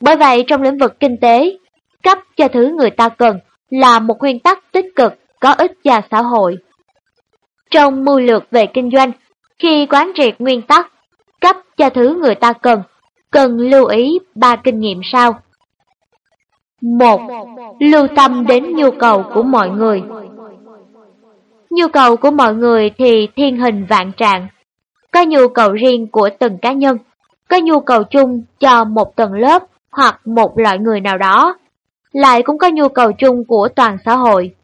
Bởi vậy trong lĩnh vực kinh tế, cấp cho thứ người ta cần là một nguyên tắc tích cực có ích cho xã hội. Trong mưu lược về kinh doanh, khi quán triệt nguyên tắc cấp cho thứ người ta cần, cần lưu ý ba kinh nghiệm sau. 1. Lưu tâm đến nhu cầu của mọi người. Nhu cầu của mọi người thì thiên hình vạn trạng. Có nhu cầu riêng của từng cá nhân, có nhu cầu chung cho một tầng lớp hoặc một loại người nào đó, lại cũng có nhu cầu chung của toàn xã hội.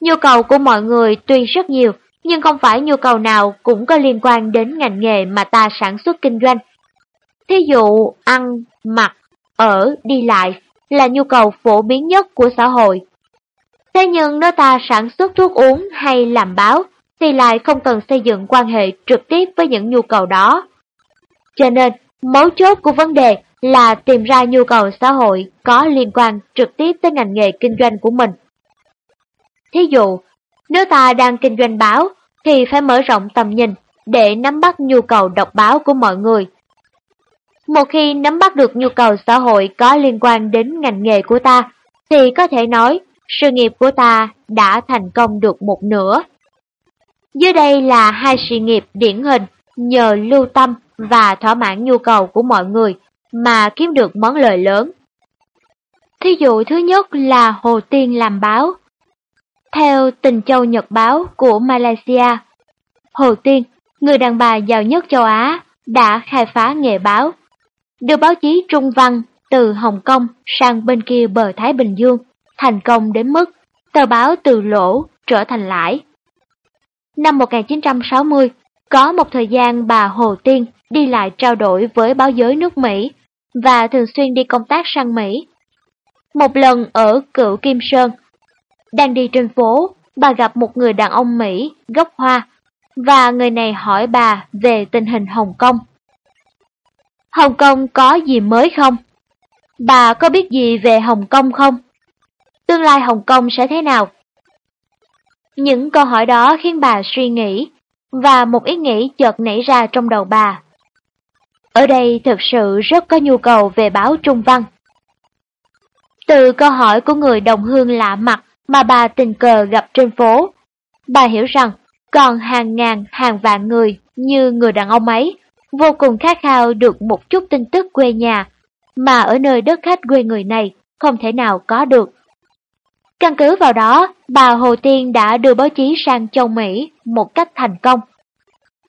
Nhu cầu của mọi người tuy rất nhiều, nhưng không phải nhu cầu nào cũng có liên quan đến ngành nghề mà ta sản xuất kinh doanh. Thí dụ ăn, mặc, ở, đi lại là nhu cầu phổ biến nhất của xã hội. Thế nhưng nếu ta sản xuất thuốc uống hay làm báo, thì lại không cần xây dựng quan hệ trực tiếp với những nhu cầu đó. Cho nên, mấu chốt của vấn đề là tìm ra nhu cầu xã hội có liên quan trực tiếp tới ngành nghề kinh doanh của mình. Thí dụ, nếu ta đang kinh doanh báo, thì phải mở rộng tầm nhìn để nắm bắt nhu cầu đọc báo của mọi người. Một khi nắm bắt được nhu cầu xã hội có liên quan đến ngành nghề của ta, thì có thể nói sự nghiệp của ta đã thành công được một nửa. Dưới đây là hai sự nghiệp điển hình nhờ lưu tâm và thỏa mãn nhu cầu của mọi người mà kiếm được món lợi lớn. Thí dụ thứ nhất là Hồ Tiên làm báo. Theo Tình Châu Nhật Báo của Malaysia, Hồ Tiên, người đàn bà giàu nhất châu Á, đã khai phá nghề báo, đưa báo chí trung văn từ Hồng Kông sang bên kia bờ Thái Bình Dương, thành công đến mức tờ báo từ lỗ trở thành lãi. Năm 1960, có một thời gian bà Hồ Tiên đi lại trao đổi với báo giới nước Mỹ và thường xuyên đi công tác sang Mỹ. Một lần ở cựu Kim Sơn, đang đi trên phố, bà gặp một người đàn ông Mỹ gốc hoa và người này hỏi bà về tình hình Hồng Kông. Hồng Kông có gì mới không? Bà có biết gì về Hồng Kông không? Tương lai Hồng Kông sẽ thế nào? Những câu hỏi đó khiến bà suy nghĩ, và một ý nghĩ chợt nảy ra trong đầu bà. Ở đây thực sự rất có nhu cầu về báo trung văn. Từ câu hỏi của người đồng hương lạ mặt mà bà tình cờ gặp trên phố, bà hiểu rằng còn hàng ngàn hàng vạn người như người đàn ông ấy vô cùng khát khao được một chút tin tức quê nhà mà ở nơi đất khách quê người này không thể nào có được. Căn cứ vào đó, bà Hồ Tiên đã đưa báo chí sang châu Mỹ một cách thành công.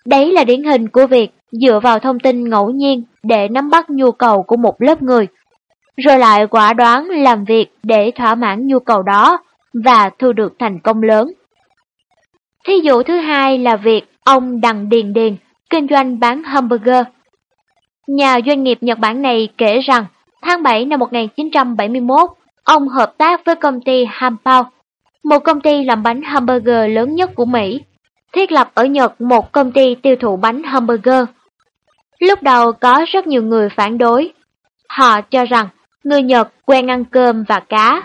Đấy là điển hình của việc dựa vào thông tin ngẫu nhiên để nắm bắt nhu cầu của một lớp người, rồi lại quả đoán làm việc để thỏa mãn nhu cầu đó và thu được thành công lớn. Thí dụ thứ hai là việc ông Đặng Điền Điền kinh doanh bán hamburger. Nhà doanh nghiệp Nhật Bản này kể rằng tháng 7 năm 1971, ông hợp tác với công ty Hampao, một công ty làm bánh hamburger lớn nhất của Mỹ, thiết lập ở Nhật một công ty tiêu thụ bánh hamburger. Lúc đầu có rất nhiều người phản đối. Họ cho rằng người Nhật quen ăn cơm và cá,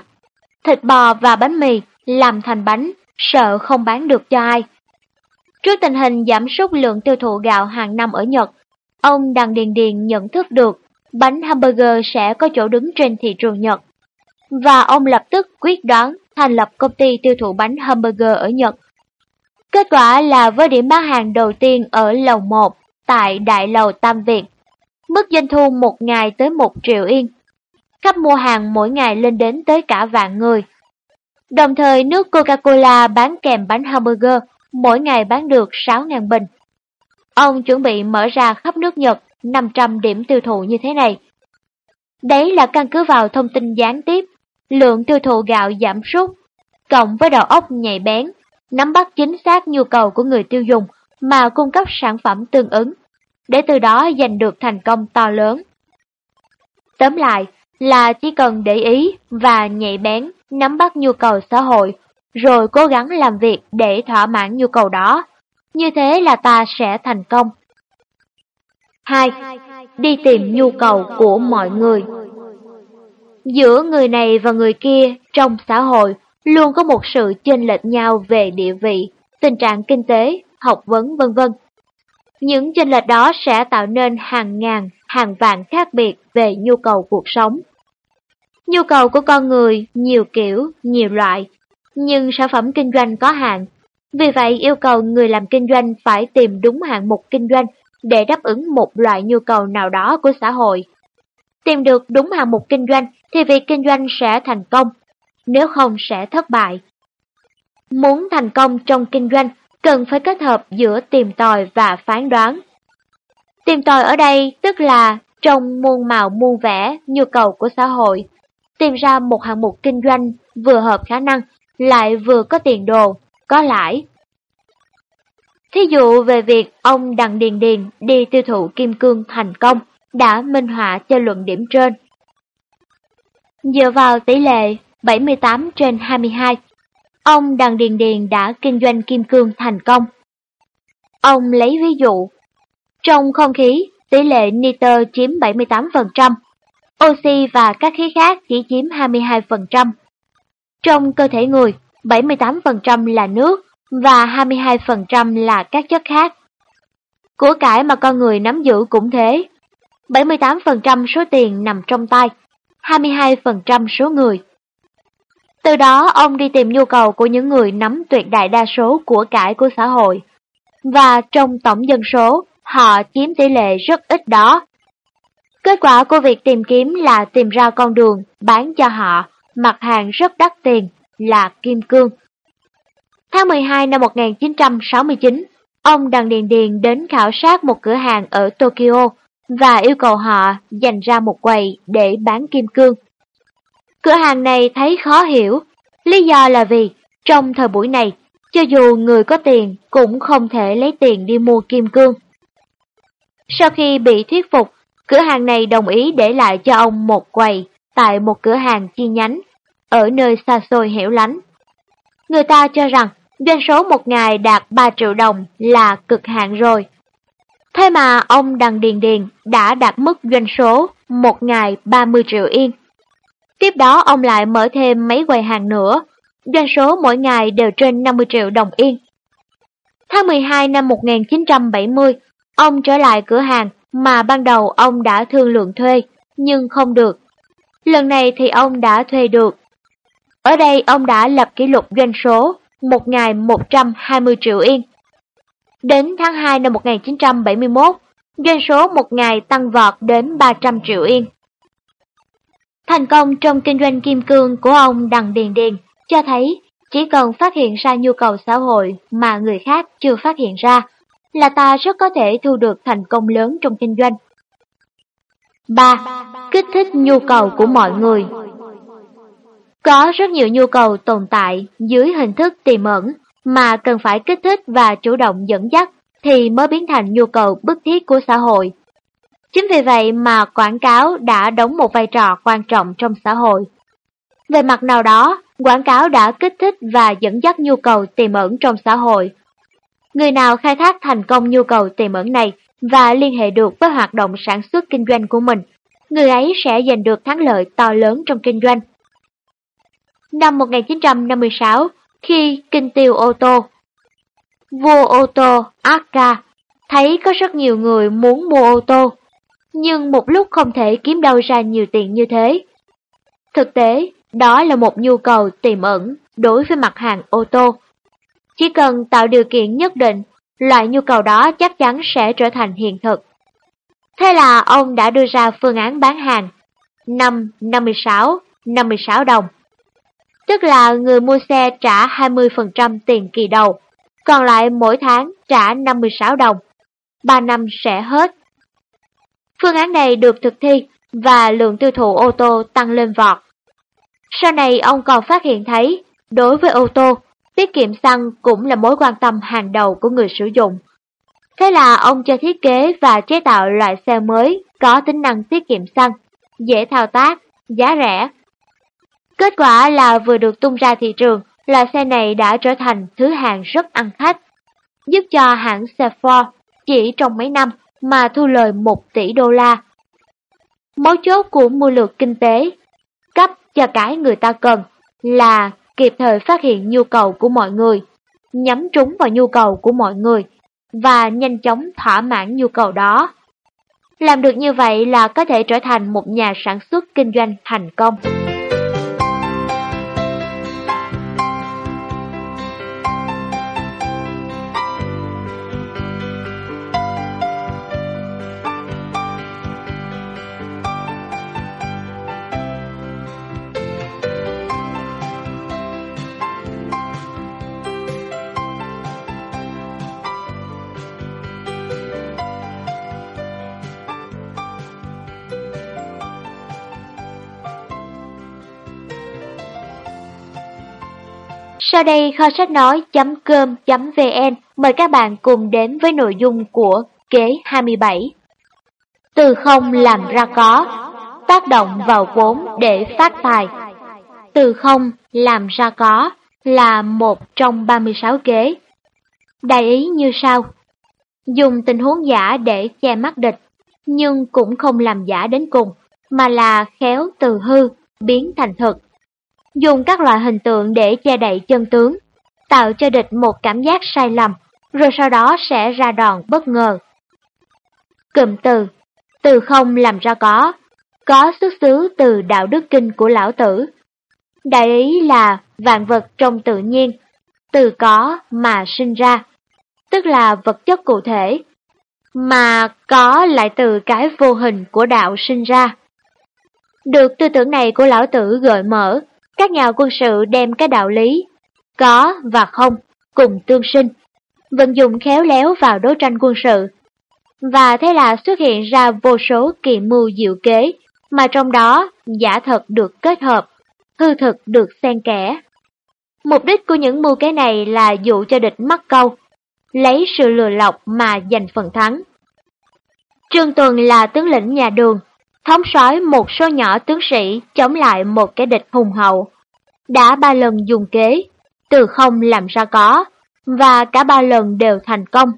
thịt bò và bánh mì làm thành bánh, sợ không bán được cho ai. Trước tình hình giảm sút lượng tiêu thụ gạo hàng năm ở Nhật, ông Đặng Điền Điền nhận thức được bánh hamburger sẽ có chỗ đứng trên thị trường Nhật. Và ông lập tức quyết đoán thành lập công ty tiêu thụ bánh hamburger ở Nhật. Kết quả là với điểm bán hàng đầu tiên ở lầu 1 tại Đại lầu Tam Việt, mức doanh thu một ngày tới 1 triệu yên. Khách mua hàng mỗi ngày lên đến tới cả vạn người. Đồng thời nước Coca-Cola bán kèm bánh hamburger mỗi ngày bán được 6.000 bình. Ông chuẩn bị mở ra khắp nước Nhật 500 điểm tiêu thụ như thế này. Đấy là căn cứ vào thông tin gián tiếp, lượng tiêu thụ gạo giảm sút, cộng với đầu óc nhạy bén, nắm bắt chính xác nhu cầu của người tiêu dùng mà cung cấp sản phẩm tương ứng, để từ đó giành được thành công to lớn. Tóm lại là chỉ cần để ý và nhạy bén nắm bắt nhu cầu xã hội rồi cố gắng làm việc để thỏa mãn nhu cầu đó. Như thế là ta sẽ thành công. 2. Đi tìm nhu cầu của mọi người Giữa người này và người kia trong xã hội luôn có một sự chênh lệch nhau về địa vị, tình trạng kinh tế, học vấn vân vân. Những chênh lệch đó sẽ tạo nên hàng ngàn, hàng vạn khác biệt về nhu cầu cuộc sống. Nhu cầu của con người nhiều kiểu, nhiều loại, nhưng sản phẩm kinh doanh có hạn. Vì vậy yêu cầu người làm kinh doanh phải tìm đúng hạng mục kinh doanh để đáp ứng một loại nhu cầu nào đó của xã hội. Tìm được đúng hạng mục kinh doanh thì việc kinh doanh sẽ thành công, nếu không sẽ thất bại. Muốn thành công trong kinh doanh cần phải kết hợp giữa tìm tòi và phán đoán. Tìm tòi ở đây tức là trong muôn màu muôn vẻ nhu cầu của xã hội, tìm ra một hạng mục kinh doanh vừa hợp khả năng lại vừa có tiền đồ, có lãi. Thí dụ về việc ông Đặng Điền Điền đi tiêu thụ kim cương thành công đã minh họa cho luận điểm trên. Dựa vào tỷ lệ 78 trên 22, ông Đặng Điền Điền đã kinh doanh kim cương thành công. Ông lấy ví dụ, trong không khí, tỷ lệ nitơ chiếm 78%, oxy và các khí khác chỉ chiếm 22%. Trong cơ thể người, 78% là nước và 22% là các chất khác. Của cải mà con người nắm giữ cũng thế. 78% số tiền nằm trong tay, 22% số người. Từ đó ông đi tìm nhu cầu của những người nắm tuyệt đại đa số của cải của xã hội. Và trong tổng dân số, họ chiếm tỷ lệ rất ít đó. Kết quả của việc tìm kiếm là tìm ra con đường bán cho họ mặt hàng rất đắt tiền là kim cương. Tháng 12 năm 1969, ông Đặng Điền Điền đến khảo sát một cửa hàng ở Tokyo và yêu cầu họ dành ra một quầy để bán kim cương. Cửa hàng này thấy khó hiểu, lý do là vì trong thời buổi này, cho dù người có tiền cũng không thể lấy tiền đi mua kim cương. Sau khi bị thuyết phục, cửa hàng này đồng ý để lại cho ông một quầy tại một cửa hàng chi nhánh ở nơi xa xôi hẻo lánh. Người ta cho rằng doanh số một ngày đạt 3 triệu đồng là cực hạn rồi. Thế mà ông Đặng Điền Điền đã đạt mức doanh số một ngày 30 triệu yên. Tiếp đó ông lại mở thêm mấy quầy hàng nữa, doanh số mỗi ngày đều trên 50 triệu đồng yên. Tháng 12 năm 1970, ông trở lại cửa hàng mà ban đầu ông đã thương lượng thuê, nhưng không được. Lần này thì ông đã thuê được. Ở đây ông đã lập kỷ lục doanh số, một ngày 120 triệu yên. Đến tháng 2 năm 1971, doanh số một ngày tăng vọt đến 300 triệu yên. Thành công trong kinh doanh kim cương của ông Đặng Điền Điền cho thấy chỉ cần phát hiện ra nhu cầu xã hội mà người khác chưa phát hiện ra là ta rất có thể thu được thành công lớn trong kinh doanh. 3. Kích thích nhu cầu của mọi người Có rất nhiều nhu cầu tồn tại dưới hình thức tiềm ẩn mà cần phải kích thích và chủ động dẫn dắt thì mới biến thành nhu cầu bức thiết của xã hội. Chính vì vậy mà quảng cáo đã đóng một vai trò quan trọng trong xã hội. Về mặt nào đó, quảng cáo đã kích thích và dẫn dắt nhu cầu tiềm ẩn trong xã hội. Người nào khai thác thành công nhu cầu tiềm ẩn này và liên hệ được với hoạt động sản xuất kinh doanh của mình, người ấy sẽ giành được thắng lợi to lớn trong kinh doanh. Năm 1956, khi kinh tiêu ô tô, vua ô tô Akka thấy có rất nhiều người muốn mua ô tô nhưng một lúc không thể kiếm đâu ra nhiều tiền như thế. Thực tế, đó là một nhu cầu tiềm ẩn đối với mặt hàng ô tô. Chỉ cần tạo điều kiện nhất định, loại nhu cầu đó chắc chắn sẽ trở thành hiện thực. Thế là ông đã đưa ra phương án bán hàng 5, 56, 56 đồng. Tức là người mua xe trả 20% tiền kỳ đầu, còn lại mỗi tháng trả 56 đồng. 3 năm sẽ hết Phương án này được thực thi và lượng tiêu thụ ô tô tăng lên vọt. Sau này ông còn phát hiện thấy, đối với ô tô, tiết kiệm xăng cũng là mối quan tâm hàng đầu của người sử dụng. Thế là ông cho thiết kế và chế tạo loại xe mới có tính năng tiết kiệm xăng, dễ thao tác, giá rẻ. Kết quả là vừa được tung ra thị trường, loại xe này đã trở thành thứ hàng rất ăn khách, giúp cho hãng xe Ford chỉ trong mấy năm mà thu lời 1 tỷ đô la. Mấu chốt của mưu lược kinh tế, cấp cho cái người ta cần là kịp thời phát hiện nhu cầu của mọi người, nhắm trúng vào nhu cầu của mọi người và nhanh chóng thỏa mãn nhu cầu đó. Làm được như vậy là có thể trở thành một nhà sản xuất kinh doanh thành công. Sau đây kho sách nói.com.vn mời các bạn cùng đến với nội dung của kế 27. Từ không làm ra có, tác động vào vốn để phát tài. Từ không làm ra có là một trong 36 kế. Đại ý như sau. Dùng tình huống giả để che mắt địch, nhưng cũng không làm giả đến cùng, mà là khéo từ hư, biến thành thực dùng các loại hình tượng để che đậy chân tướng, tạo cho địch một cảm giác sai lầm, rồi sau đó sẽ ra đòn bất ngờ. Cụm từ, từ không làm ra có, có xuất xứ từ đạo đức kinh của lão tử. Đại ý là vạn vật trong tự nhiên, từ có mà sinh ra, tức là vật chất cụ thể, mà có lại từ cái vô hình của đạo sinh ra. Được tư tưởng này của lão tử gợi mở, các nhà quân sự đem cái đạo lý có và không cùng tương sinh, vận dụng khéo léo vào đấu tranh quân sự. Và thế là xuất hiện ra vô số kỳ mưu diệu kế, mà trong đó giả thật được kết hợp, hư thực được xen kẽ. Mục đích của những mưu kế này là dụ cho địch mắc câu, lấy sự lừa lọc mà giành phần thắng. Trương Tuần là tướng lĩnh nhà đường, thống soái một số nhỏ tướng sĩ chống lại một cái địch hùng hậu. Đã ba lần dùng kế, từ không làm ra có, và cả ba lần đều thành công.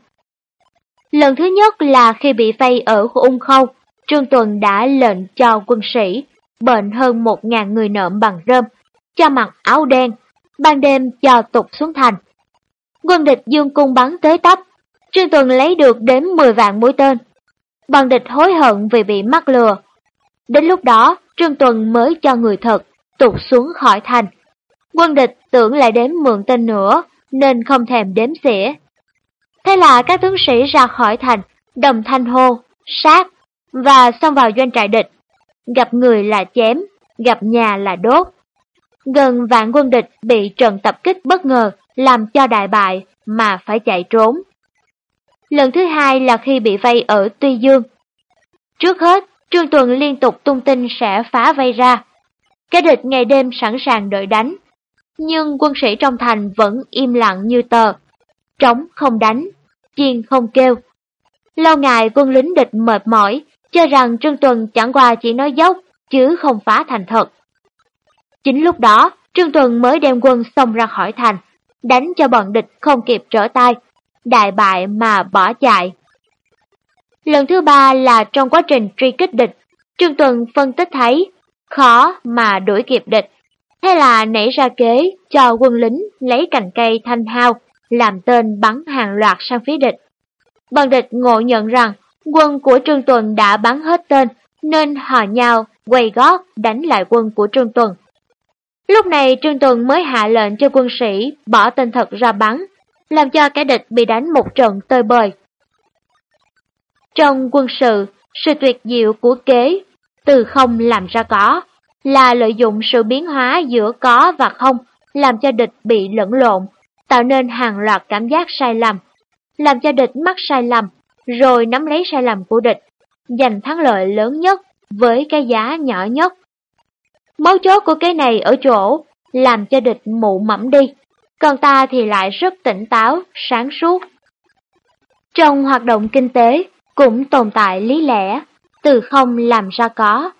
Lần thứ nhất là khi bị vây ở khu ung khâu, Trương Tuần đã lệnh cho quân sĩ, bệnh hơn một ngàn người nợm bằng rơm, cho mặc áo đen, ban đêm cho tục xuống thành. Quân địch dương cung bắn tới tấp, Trương Tuần lấy được đến 10 vạn mũi tên. Bọn địch hối hận vì bị mắc lừa. Đến lúc đó, Trương Tuần mới cho người thật, tụt xuống khỏi thành. Quân địch tưởng lại đếm mượn tên nữa, nên không thèm đếm xỉa. Thế là các tướng sĩ ra khỏi thành, đồng thanh hô, sát, và xông vào doanh trại địch. Gặp người là chém, gặp nhà là đốt. Gần vạn quân địch bị trận tập kích bất ngờ, làm cho đại bại mà phải chạy trốn. Lần thứ hai là khi bị vây ở Tuy Dương. Trước hết, Trương Tuần liên tục tung tin sẽ phá vây ra. kẻ địch ngày đêm sẵn sàng đợi đánh, nhưng quân sĩ trong thành vẫn im lặng như tờ. Trống không đánh, chiên không kêu. Lâu ngày quân lính địch mệt mỏi, cho rằng Trương Tuần chẳng qua chỉ nói dốc, chứ không phá thành thật. Chính lúc đó, Trương Tuần mới đem quân xông ra khỏi thành, đánh cho bọn địch không kịp trở tay, đại bại mà bỏ chạy. Lần thứ ba là trong quá trình truy kích địch, Trương Tuần phân tích thấy khó mà đuổi kịp địch, Thế là nảy ra kế cho quân lính lấy cành cây thanh hao, làm tên bắn hàng loạt sang phía địch. Bọn địch ngộ nhận rằng quân của Trương Tuần đã bắn hết tên, nên hò nhau quay gót đánh lại quân của Trương Tuần. Lúc này Trương Tuần mới hạ lệnh cho quân sĩ bỏ tên thật ra bắn, làm cho kẻ địch bị đánh một trận tơi bời. Trong quân sự, sự tuyệt diệu của kế, từ không làm ra có, là lợi dụng sự biến hóa giữa có và không, làm cho địch bị lẫn lộn, tạo nên hàng loạt cảm giác sai lầm, làm cho địch mắc sai lầm, rồi nắm lấy sai lầm của địch, giành thắng lợi lớn nhất với cái giá nhỏ nhất. Mấu chốt của cái này ở chỗ, làm cho địch mụ mẫm đi, còn ta thì lại rất tỉnh táo, sáng suốt. Trong hoạt động kinh tế cũng tồn tại lý lẽ, từ không làm ra có,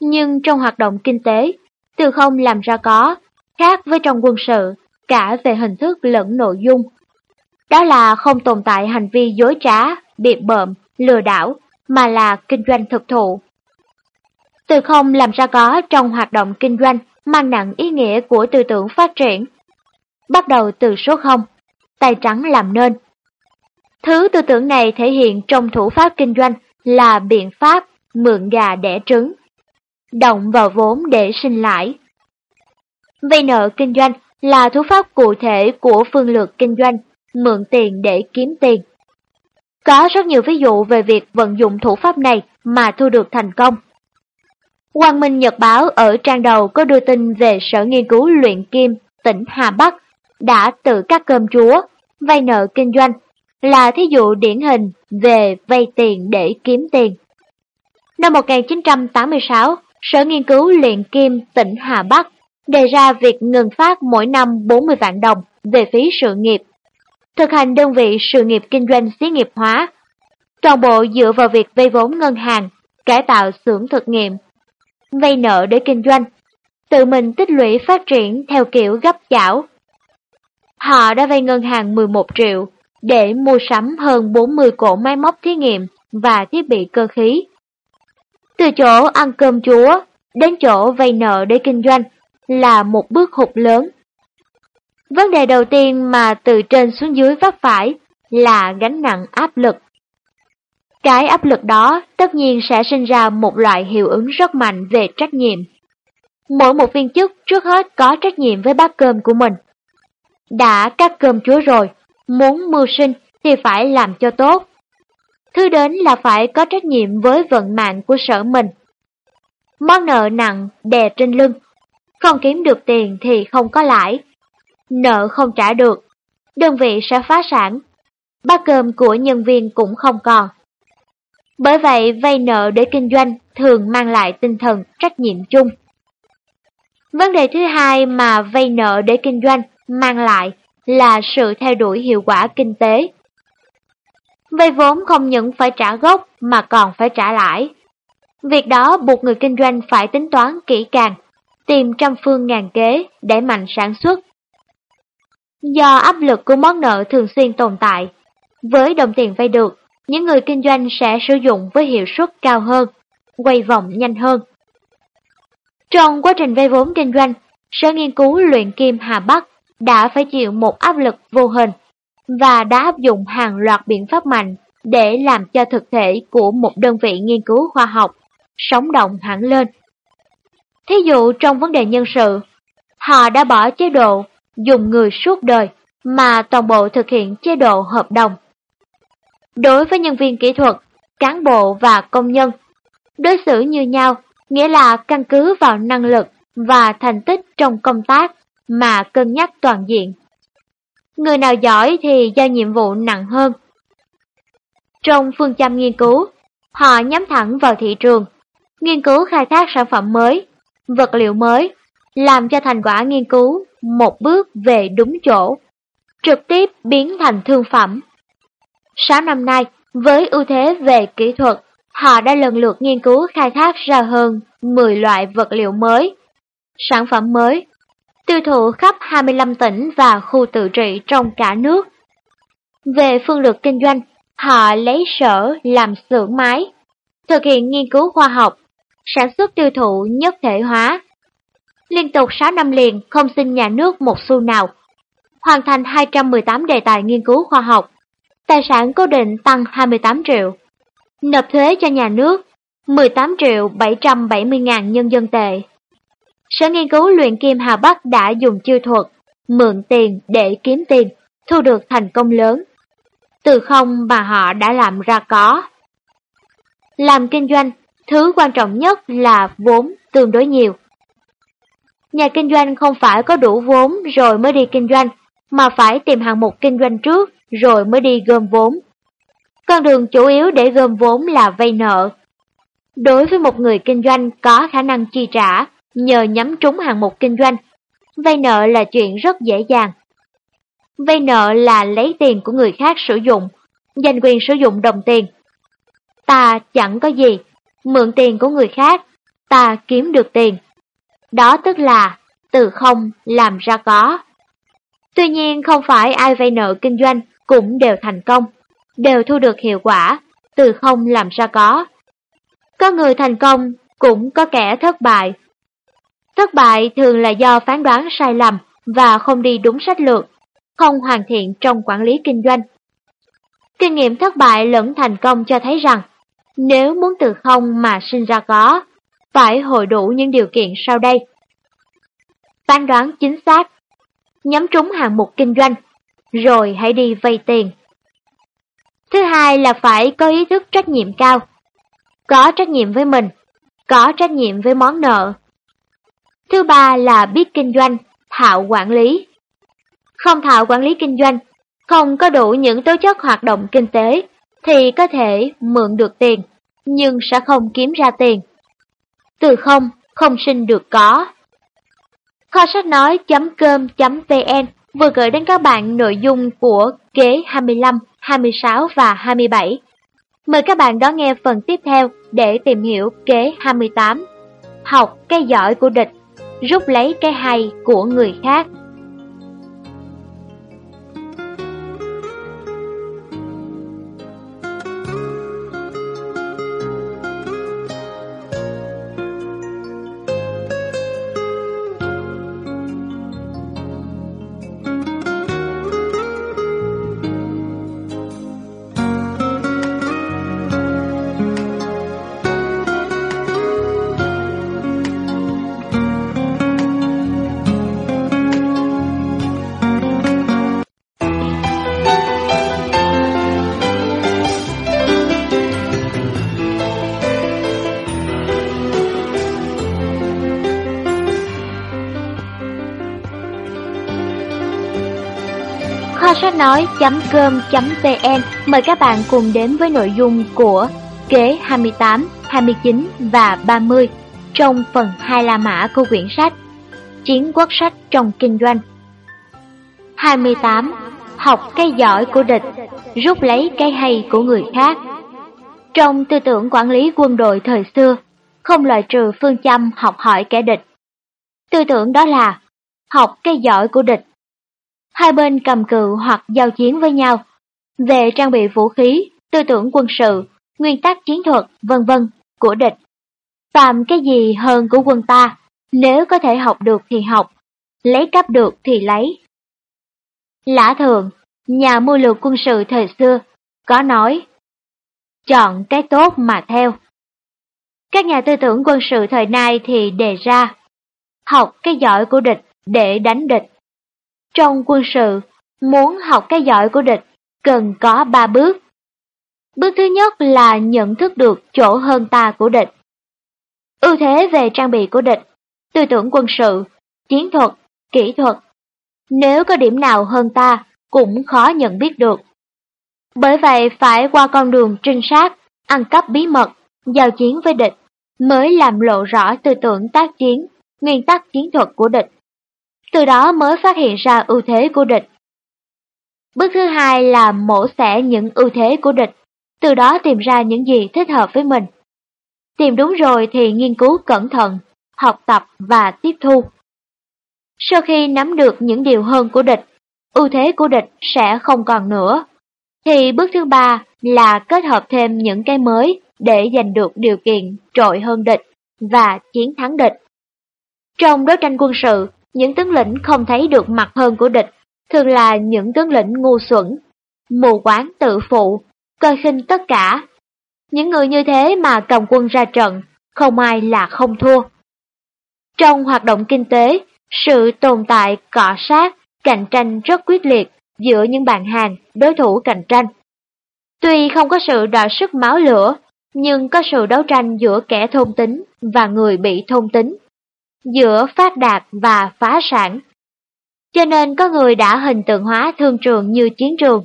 nhưng trong hoạt động kinh tế, từ không làm ra có, khác với trong quân sự, cả về hình thức lẫn nội dung. Đó là không tồn tại hành vi dối trá, biệt bợm, lừa đảo, mà là kinh doanh thực thụ. Từ không làm ra có trong hoạt động kinh doanh mang nặng ý nghĩa của tư tưởng phát triển. Bắt đầu từ số 0, tay trắng làm nên. Thứ tư tưởng này thể hiện trong thủ pháp kinh doanh là biện pháp mượn gà đẻ trứng động vào vốn để sinh lãi. Vay nợ kinh doanh là thủ pháp cụ thể của phương lược kinh doanh, mượn tiền để kiếm tiền. Có rất nhiều ví dụ về việc vận dụng thủ pháp này mà thu được thành công. Quang Minh Nhật Báo ở trang đầu có đưa tin về Sở Nghiên cứu Luyện Kim tỉnh Hà Bắc đã tự cắt cơm chúa, vay nợ kinh doanh, là thí dụ điển hình về vay tiền để kiếm tiền. Năm 1986, Sở Nghiên cứu Luyện Kim tỉnh Hà Bắc đề ra việc ngừng phát mỗi năm 40 vạn đồng về phí sự nghiệp, thực hành đơn vị sự nghiệp kinh doanh xí nghiệp hóa, toàn bộ dựa vào việc vay vốn ngân hàng, cải tạo xưởng thực nghiệm, vay nợ để kinh doanh, tự mình tích lũy phát triển theo kiểu gấp chảo. Họ đã vay ngân hàng 11 triệu để mua sắm hơn 40 cổ máy móc thí nghiệm và thiết bị cơ khí từ chỗ ăn cơm chúa đến chỗ vay nợ để kinh doanh là một bước hụt lớn. Vấn đề đầu tiên mà từ trên xuống dưới vấp phải là gánh nặng áp lực. Cái áp lực đó tất nhiên sẽ sinh ra một loại hiệu ứng rất mạnh về trách nhiệm. Mỗi một viên chức trước hết có trách nhiệm với bát cơm của mình. Đã cắt cơm chúa rồi, muốn mưu sinh thì phải làm cho tốt. Thứ đến là phải có trách nhiệm với vận mạng của sở mình. Món nợ nặng đè trên lưng, không kiếm được tiền thì không có lãi. Nợ không trả được, đơn vị sẽ phá sản, bát cơm của nhân viên cũng không còn. Bởi vậy vay nợ để kinh doanh thường mang lại tinh thần trách nhiệm chung. Vấn đề thứ hai mà vay nợ để kinh doanh mang lại là sự theo đuổi hiệu quả kinh tế. Vay vốn không những phải trả gốc mà còn phải trả lãi. Việc đó buộc người kinh doanh phải tính toán kỹ càng, tìm trăm phương ngàn kế để mạnh sản xuất. Do áp lực của món nợ thường xuyên tồn tại, với đồng tiền vay được, những người kinh doanh sẽ sử dụng với hiệu suất cao hơn, quay vòng nhanh hơn. Trong quá trình vay vốn kinh doanh, Sở Nghiên cứu luyện kim Hà Bắc đã phải chịu một áp lực vô hình và đã áp dụng hàng loạt biện pháp mạnh để làm cho thực thể của một đơn vị nghiên cứu khoa học sống động hẳn lên. Thí dụ trong vấn đề nhân sự, họ đã bỏ chế độ dùng người suốt đời mà toàn bộ thực hiện chế độ hợp đồng. Đối với nhân viên kỹ thuật, cán bộ và công nhân, đối xử như nhau nghĩa là căn cứ vào năng lực và thành tích trong công tác mà cân nhắc toàn diện. Người nào giỏi thì giao nhiệm vụ nặng hơn. Trong phương châm nghiên cứu, họ nhắm thẳng vào thị trường, nghiên cứu khai thác sản phẩm mới, vật liệu mới, làm cho thành quả nghiên cứu một bước về đúng chỗ, trực tiếp biến thành thương phẩm. Sáu năm nay, với ưu thế về kỹ thuật, họ đã lần lượt nghiên cứu khai thác ra hơn 10 loại vật liệu mới, sản phẩm mới, tiêu thụ khắp 25 tỉnh và khu tự trị trong cả nước. Về phương lược kinh doanh, họ lấy sở làm xưởng máy, thực hiện nghiên cứu khoa học, sản xuất tiêu thụ nhất thể hóa. Liên tục 6 năm liền không xin nhà nước một xu nào, hoàn thành 218 đề tài nghiên cứu khoa học, tài sản cố định tăng 28 triệu, nộp thuế cho nhà nước 18 triệu 770 ngàn nhân dân tệ. Sở nghiên cứu luyện kim Hà Bắc đã dùng chiêu thuật, mượn tiền để kiếm tiền, thu được thành công lớn. Từ không mà họ đã làm ra có. Làm kinh doanh, thứ quan trọng nhất là vốn tương đối nhiều. Nhà kinh doanh không phải có đủ vốn rồi mới đi kinh doanh, mà phải tìm hàng mục kinh doanh trước rồi mới đi gom vốn. Con đường chủ yếu để gom vốn là vay nợ. Đối với một người kinh doanh có khả năng chi trả, nhờ nhắm trúng hàng mục kinh doanh. Vay nợ là chuyện rất dễ dàng. Vay nợ là lấy tiền của người khác sử dụng, giành quyền sử dụng đồng tiền. Ta chẳng có gì, mượn tiền của người khác, ta kiếm được tiền. Đó tức là từ không làm ra có. Tuy nhiên không phải ai vay nợ kinh doanh cũng đều thành công, đều thu được hiệu quả, từ không làm ra có. Có người thành công, cũng có kẻ thất bại, Thất bại thường là do phán đoán sai lầm và không đi đúng sách lược, không hoàn thiện trong quản lý kinh doanh. Kinh nghiệm thất bại lẫn thành công cho thấy rằng, nếu muốn từ không mà sinh ra có, phải hội đủ những điều kiện sau đây. Phán đoán chính xác, nhắm trúng hạng mục kinh doanh, rồi hãy đi vay tiền. Thứ hai là phải có ý thức trách nhiệm cao, có trách nhiệm với mình, có trách nhiệm với món nợ, Thứ ba là biết kinh doanh, thạo quản lý. Không thạo quản lý kinh doanh, không có đủ những tố chất hoạt động kinh tế, thì có thể mượn được tiền, nhưng sẽ không kiếm ra tiền. Từ không, không sinh được có. Kho sách nói.com.vn vừa gửi đến các bạn nội dung của kế 25, 26 và 27. Mời các bạn đón nghe phần tiếp theo để tìm hiểu kế 28. Học cái giỏi của địch rút lấy cái hay của người khác. nói.com.vn mời các bạn cùng đến với nội dung của kế 28, 29 và 30 trong phần 2 La Mã của quyển sách Chiến quốc sách trong kinh doanh. 28. Học cái giỏi của địch, rút lấy cái hay của người khác. Trong tư tưởng quản lý quân đội thời xưa, không loại trừ phương châm học hỏi kẻ địch. Tư tưởng đó là học cái giỏi của địch. Hai bên cầm cự hoặc giao chiến với nhau. Về trang bị vũ khí, tư tưởng quân sự, nguyên tắc chiến thuật, vân vân của địch. Phạm cái gì hơn của quân ta, nếu có thể học được thì học, lấy cắp được thì lấy. Lã Thường, nhà mưu lược quân sự thời xưa, có nói, chọn cái tốt mà theo. Các nhà tư tưởng quân sự thời nay thì đề ra, học cái giỏi của địch để đánh địch. Trong quân sự, muốn học cái giỏi của địch, cần có ba bước. Bước thứ nhất là nhận thức được chỗ hơn ta của địch. Ưu thế về trang bị của địch, tư tưởng quân sự, chiến thuật, kỹ thuật. Nếu có điểm nào hơn ta, cũng khó nhận biết được. Bởi vậy phải qua con đường trinh sát, ăn cắp bí mật, giao chiến với địch, mới làm lộ rõ tư tưởng tác chiến, nguyên tắc chiến thuật của địch. Từ đó mới phát hiện ra ưu thế của địch. Bước thứ hai là mổ xẻ những ưu thế của địch, từ đó tìm ra những gì thích hợp với mình. Tìm đúng rồi thì nghiên cứu cẩn thận, học tập và tiếp thu. Sau khi nắm được những điều hơn của địch, ưu thế của địch sẽ không còn nữa. Thì bước thứ ba là kết hợp thêm những cái mới để giành được điều kiện trội hơn địch và chiến thắng địch. Trong đấu tranh quân sự, những tướng lĩnh không thấy được mặt hơn của địch, thường là những tướng lĩnh ngu xuẩn, mù quáng tự phụ, coi khinh tất cả. Những người như thế mà cầm quân ra trận, không ai là không thua. Trong hoạt động kinh tế, sự tồn tại cọ sát, cạnh tranh rất quyết liệt giữa những bạn hàng, đối thủ cạnh tranh. Tuy không có sự đọ sức máu lửa, nhưng có sự đấu tranh giữa kẻ thôn tính và người bị thôn tính, giữa phát đạt và phá sản. Cho nên có người đã hình tượng hóa thương trường như chiến trường,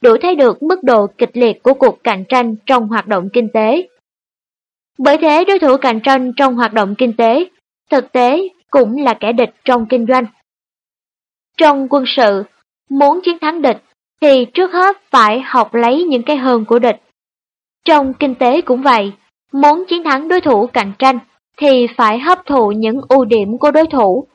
đủ thấy được mức độ kịch liệt của cuộc cạnh tranh trong hoạt động kinh tế. Bởi thế đối thủ cạnh tranh trong hoạt động kinh tế, thực tế cũng là kẻ địch trong kinh doanh. Trong quân sự, muốn chiến thắng địch thì trước hết phải học lấy những cái hơn của địch. Trong kinh tế cũng vậy, muốn chiến thắng đối thủ cạnh tranh thì phải hấp thụ những ưu điểm của đối thủ.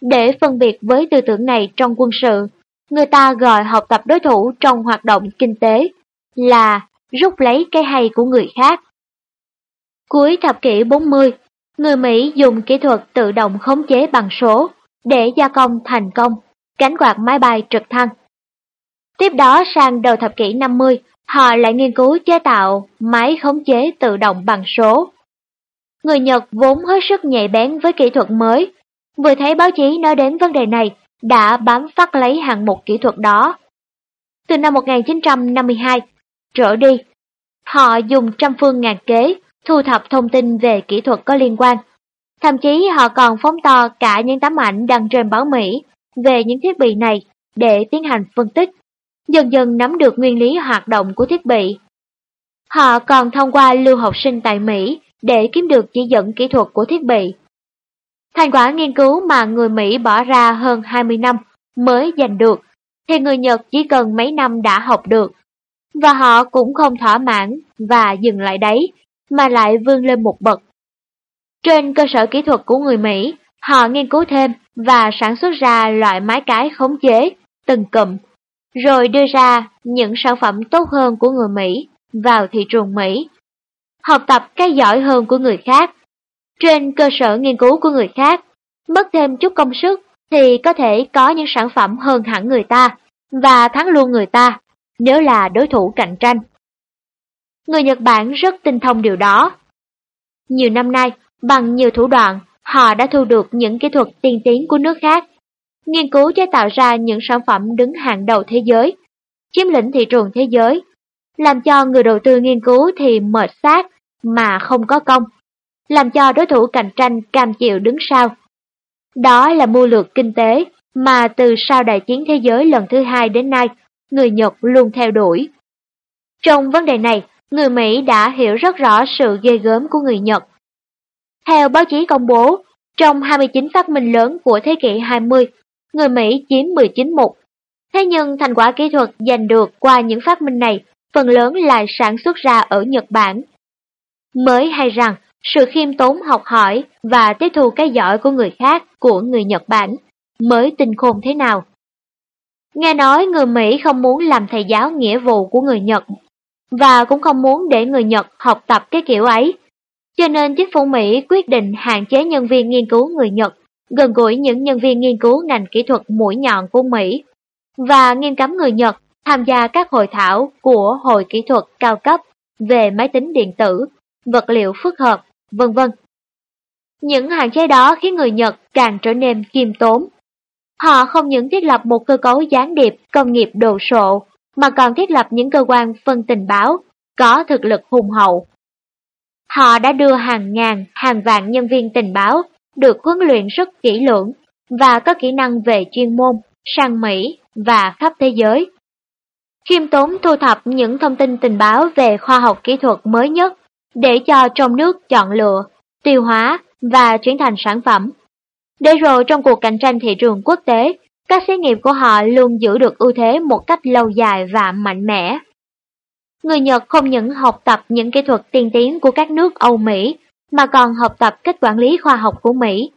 Để phân biệt với tư tưởng này trong quân sự, người ta gọi học tập đối thủ trong hoạt động kinh tế là rút lấy cái hay của người khác. Cuối thập kỷ 40, người Mỹ dùng kỹ thuật tự động khống chế bằng số để gia công thành công cánh quạt máy bay trực thăng. Tiếp đó sang đầu thập kỷ 50, họ lại nghiên cứu chế tạo máy khống chế tự động bằng số. Người Nhật vốn hết sức nhạy bén với kỹ thuật mới, vừa thấy báo chí nói đến vấn đề này, đã bám phát lấy hạng mục kỹ thuật đó. Từ năm 1952 trở đi, họ dùng trăm phương ngàn kế thu thập thông tin về kỹ thuật có liên quan. Thậm chí họ còn phóng to cả những tấm ảnh đăng trên báo Mỹ về những thiết bị này để tiến hành phân tích, dần dần nắm được nguyên lý hoạt động của thiết bị. Họ còn thông qua lưu học sinh tại Mỹ để kiếm được chỉ dẫn kỹ thuật của thiết bị. Thành quả nghiên cứu mà người Mỹ bỏ ra hơn 20 năm mới giành được, thì người Nhật chỉ cần mấy năm đã học được. Và họ cũng không thỏa mãn và dừng lại đấy, mà lại vươn lên một bậc. Trên cơ sở kỹ thuật của người Mỹ, họ nghiên cứu thêm và sản xuất ra loại máy cái khống chế, từng cụm, rồi đưa ra những sản phẩm tốt hơn của người Mỹ vào thị trường Mỹ. Học tập cái giỏi hơn của người khác. Trên cơ sở nghiên cứu của người khác, mất thêm chút công sức thì có thể có những sản phẩm hơn hẳn người ta và thắng luôn người ta nếu là đối thủ cạnh tranh. Người Nhật Bản rất tinh thông điều đó. Nhiều năm nay, bằng nhiều thủ đoạn, họ đã thu được những kỹ thuật tiên tiến của nước khác, nghiên cứu chế tạo ra những sản phẩm đứng hàng đầu thế giới, chiếm lĩnh thị trường thế giới, làm cho người đầu tư nghiên cứu thì mệt xác mà không có công, làm cho đối thủ cạnh tranh cam chịu đứng sau. Đó là mưu lược kinh tế mà từ sau đại chiến thế giới lần thứ hai đến nay, người Nhật luôn theo đuổi. Trong vấn đề này, người Mỹ đã hiểu rất rõ sự ghê gớm của người Nhật. Theo báo chí công bố, trong 29 phát minh lớn của thế kỷ 20, người Mỹ chiếm 19 mục. Thế nhưng thành quả kỹ thuật giành được qua những phát minh này phần lớn là sản xuất ra ở Nhật Bản. Mới hay rằng, sự khiêm tốn học hỏi và tiếp thu cái giỏi của người khác của người Nhật Bản mới tinh khôn thế nào. Nghe nói người Mỹ không muốn làm thầy giáo nghĩa vụ của người Nhật, và cũng không muốn để người Nhật học tập cái kiểu ấy. Cho nên chính phủ Mỹ quyết định hạn chế nhân viên nghiên cứu người Nhật, gần gũi những nhân viên nghiên cứu ngành kỹ thuật mũi nhọn của Mỹ, và nghiêm cấm người Nhật tham gia các hội thảo của Hội Kỹ thuật cao cấp về máy tính điện tử, vật liệu phức hợp, vân vân. Những hạn chế đó khiến người Nhật càng trở nên kiêm tốn. Họ không những thiết lập một cơ cấu gián điệp công nghiệp đồ sộ, mà còn thiết lập những cơ quan phân tình báo có thực lực hùng hậu. Họ đã đưa hàng ngàn, hàng vạn nhân viên tình báo được huấn luyện rất kỹ lưỡng và có kỹ năng về chuyên môn sang Mỹ và khắp thế giới. Khiêm tốn thu thập những thông tin tình báo về khoa học kỹ thuật mới nhất để cho trong nước chọn lựa, tiêu hóa và chuyển thành sản phẩm. Để rồi trong cuộc cạnh tranh thị trường quốc tế, các xí nghiệp của họ luôn giữ được ưu thế một cách lâu dài và mạnh mẽ. Người Nhật không những học tập những kỹ thuật tiên tiến của các nước Âu Mỹ, mà còn học tập cách quản lý khoa học của Mỹ.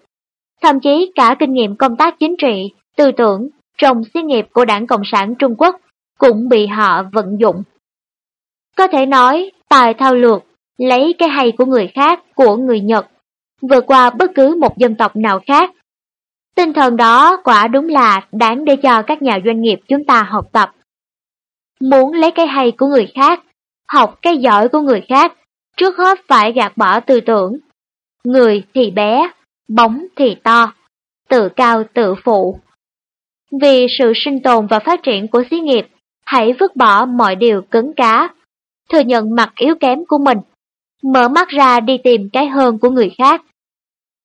Thậm chí cả kinh nghiệm công tác chính trị, tư tưởng trong xí nghiệp của Đảng Cộng sản Trung Quốc cũng bị họ vận dụng. Có thể nói, tài thao lược, lấy cái hay của người khác, của người Nhật, vượt qua bất cứ một dân tộc nào khác. Tinh thần đó quả đúng là đáng để cho các nhà doanh nghiệp chúng ta học tập. Muốn lấy cái hay của người khác, học cái giỏi của người khác, trước hết phải gạt bỏ tư tưởng. Người thì bé, bóng thì to, tự cao tự phụ. Vì sự sinh tồn và phát triển của xí nghiệp, hãy vứt bỏ mọi điều cứng cá, thừa nhận mặt yếu kém của mình, mở mắt ra đi tìm cái hơn của người khác.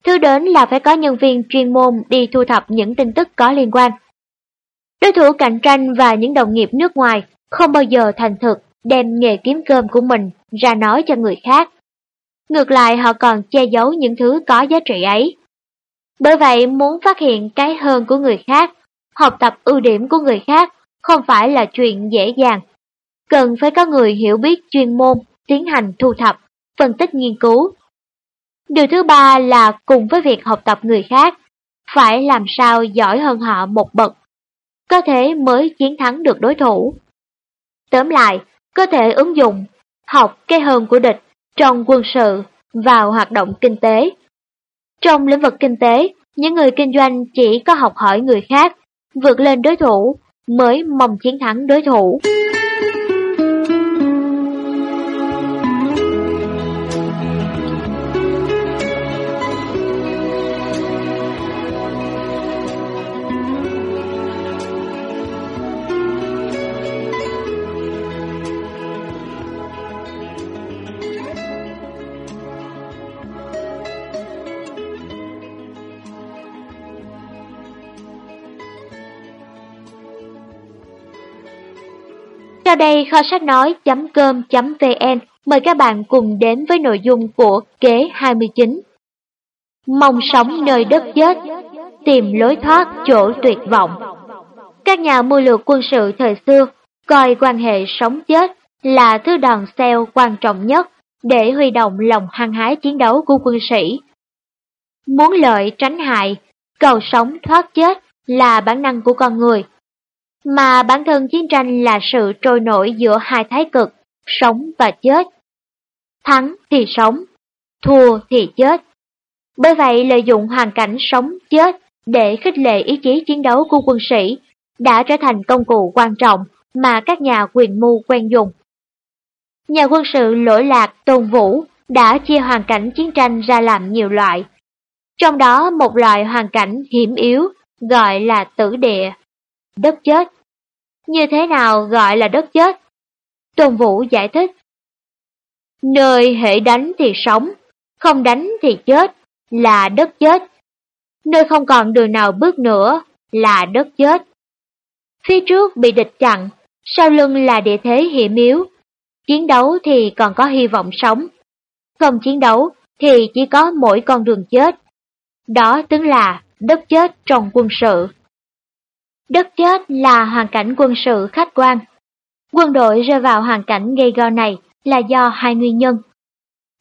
Thứ đến là phải có nhân viên chuyên môn đi thu thập những tin tức có liên quan. Đối thủ cạnh tranh và những đồng nghiệp nước ngoài không bao giờ thành thực đem nghề kiếm cơm của mình ra nói cho người khác. Ngược lại họ còn che giấu những thứ có giá trị ấy. Bởi vậy muốn phát hiện cái hơn của người khác, học tập ưu điểm của người khác không phải là chuyện dễ dàng. Cần phải có người hiểu biết chuyên môn, tiến hành thu thập, phân tích nghiên cứu. Điều thứ ba là cùng với việc học tập người khác, phải làm sao giỏi hơn họ một bậc, có thể mới chiến thắng được đối thủ. Tóm lại, có thể ứng dụng, học cái hơn của địch trong quân sự vào hoạt động kinh tế. Trong lĩnh vực kinh tế, những người kinh doanh chỉ có học hỏi người khác, vượt lên đối thủ mới mong chiến thắng đối thủ. Sau đây kho sách nói.com.vn mời các bạn cùng đến với nội dung của kế 29. Mong sống nơi đất chết, tìm lối thoát chỗ tuyệt vọng. Các nhà mưu lược quân sự thời xưa coi quan hệ sống chết là thứ đòn xeo quan trọng nhất để huy động lòng hăng hái chiến đấu của quân sĩ. Muốn lợi tránh hại, cầu sống thoát chết là bản năng của con người mà bản thân chiến tranh là sự trôi nổi giữa hai thái cực, sống và chết. Thắng thì sống, thua thì chết. Bởi vậy lợi dụng hoàn cảnh sống chết để khích lệ ý chí chiến đấu của quân sĩ đã trở thành công cụ quan trọng mà các nhà quyền mưu quen dùng. Nhà quân sự lỗi lạc Tôn Vũ đã chia hoàn cảnh chiến tranh ra làm nhiều loại. Trong đó một loại hoàn cảnh hiểm yếu gọi là tử địa, đất chết. Như thế nào gọi là đất chết? Tôn Vũ giải thích. Nơi hệ đánh thì sống, không đánh thì chết, là đất chết. Nơi không còn đường nào bước nữa là đất chết. Phía trước bị địch chặn, sau lưng là địa thế hiểm yếu. Chiến đấu thì còn có hy vọng sống. Không chiến đấu thì chỉ có mỗi con đường chết. Đó tức là đất chết trong quân sự. Đất chết là hoàn cảnh quân sự khách quan. Quân đội rơi vào hoàn cảnh gây go này là do hai nguyên nhân.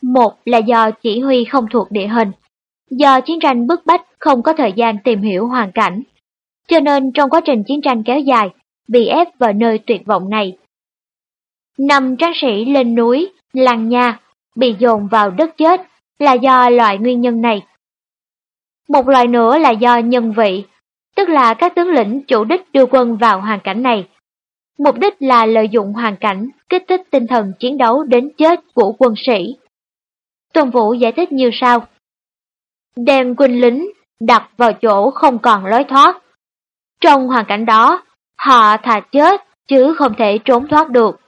Một là do chỉ huy không thuộc địa hình, do chiến tranh bức bách không có thời gian tìm hiểu hoàn cảnh. Cho nên trong quá trình chiến tranh kéo dài, bị ép vào nơi tuyệt vọng này. Năm tráng sĩ lên núi, làng nha, bị dồn vào đất chết là do loại nguyên nhân này. Một loại nữa là do nhân vị, tức là các tướng lĩnh chủ đích đưa quân vào hoàn cảnh này. Mục đích là lợi dụng hoàn cảnh, kích thích tinh thần chiến đấu đến chết của quân sĩ. Tuần Vũ giải thích như sau. Đem quân lính đặt vào chỗ không còn lối thoát. Trong hoàn cảnh đó, họ thà chết chứ không thể trốn thoát được.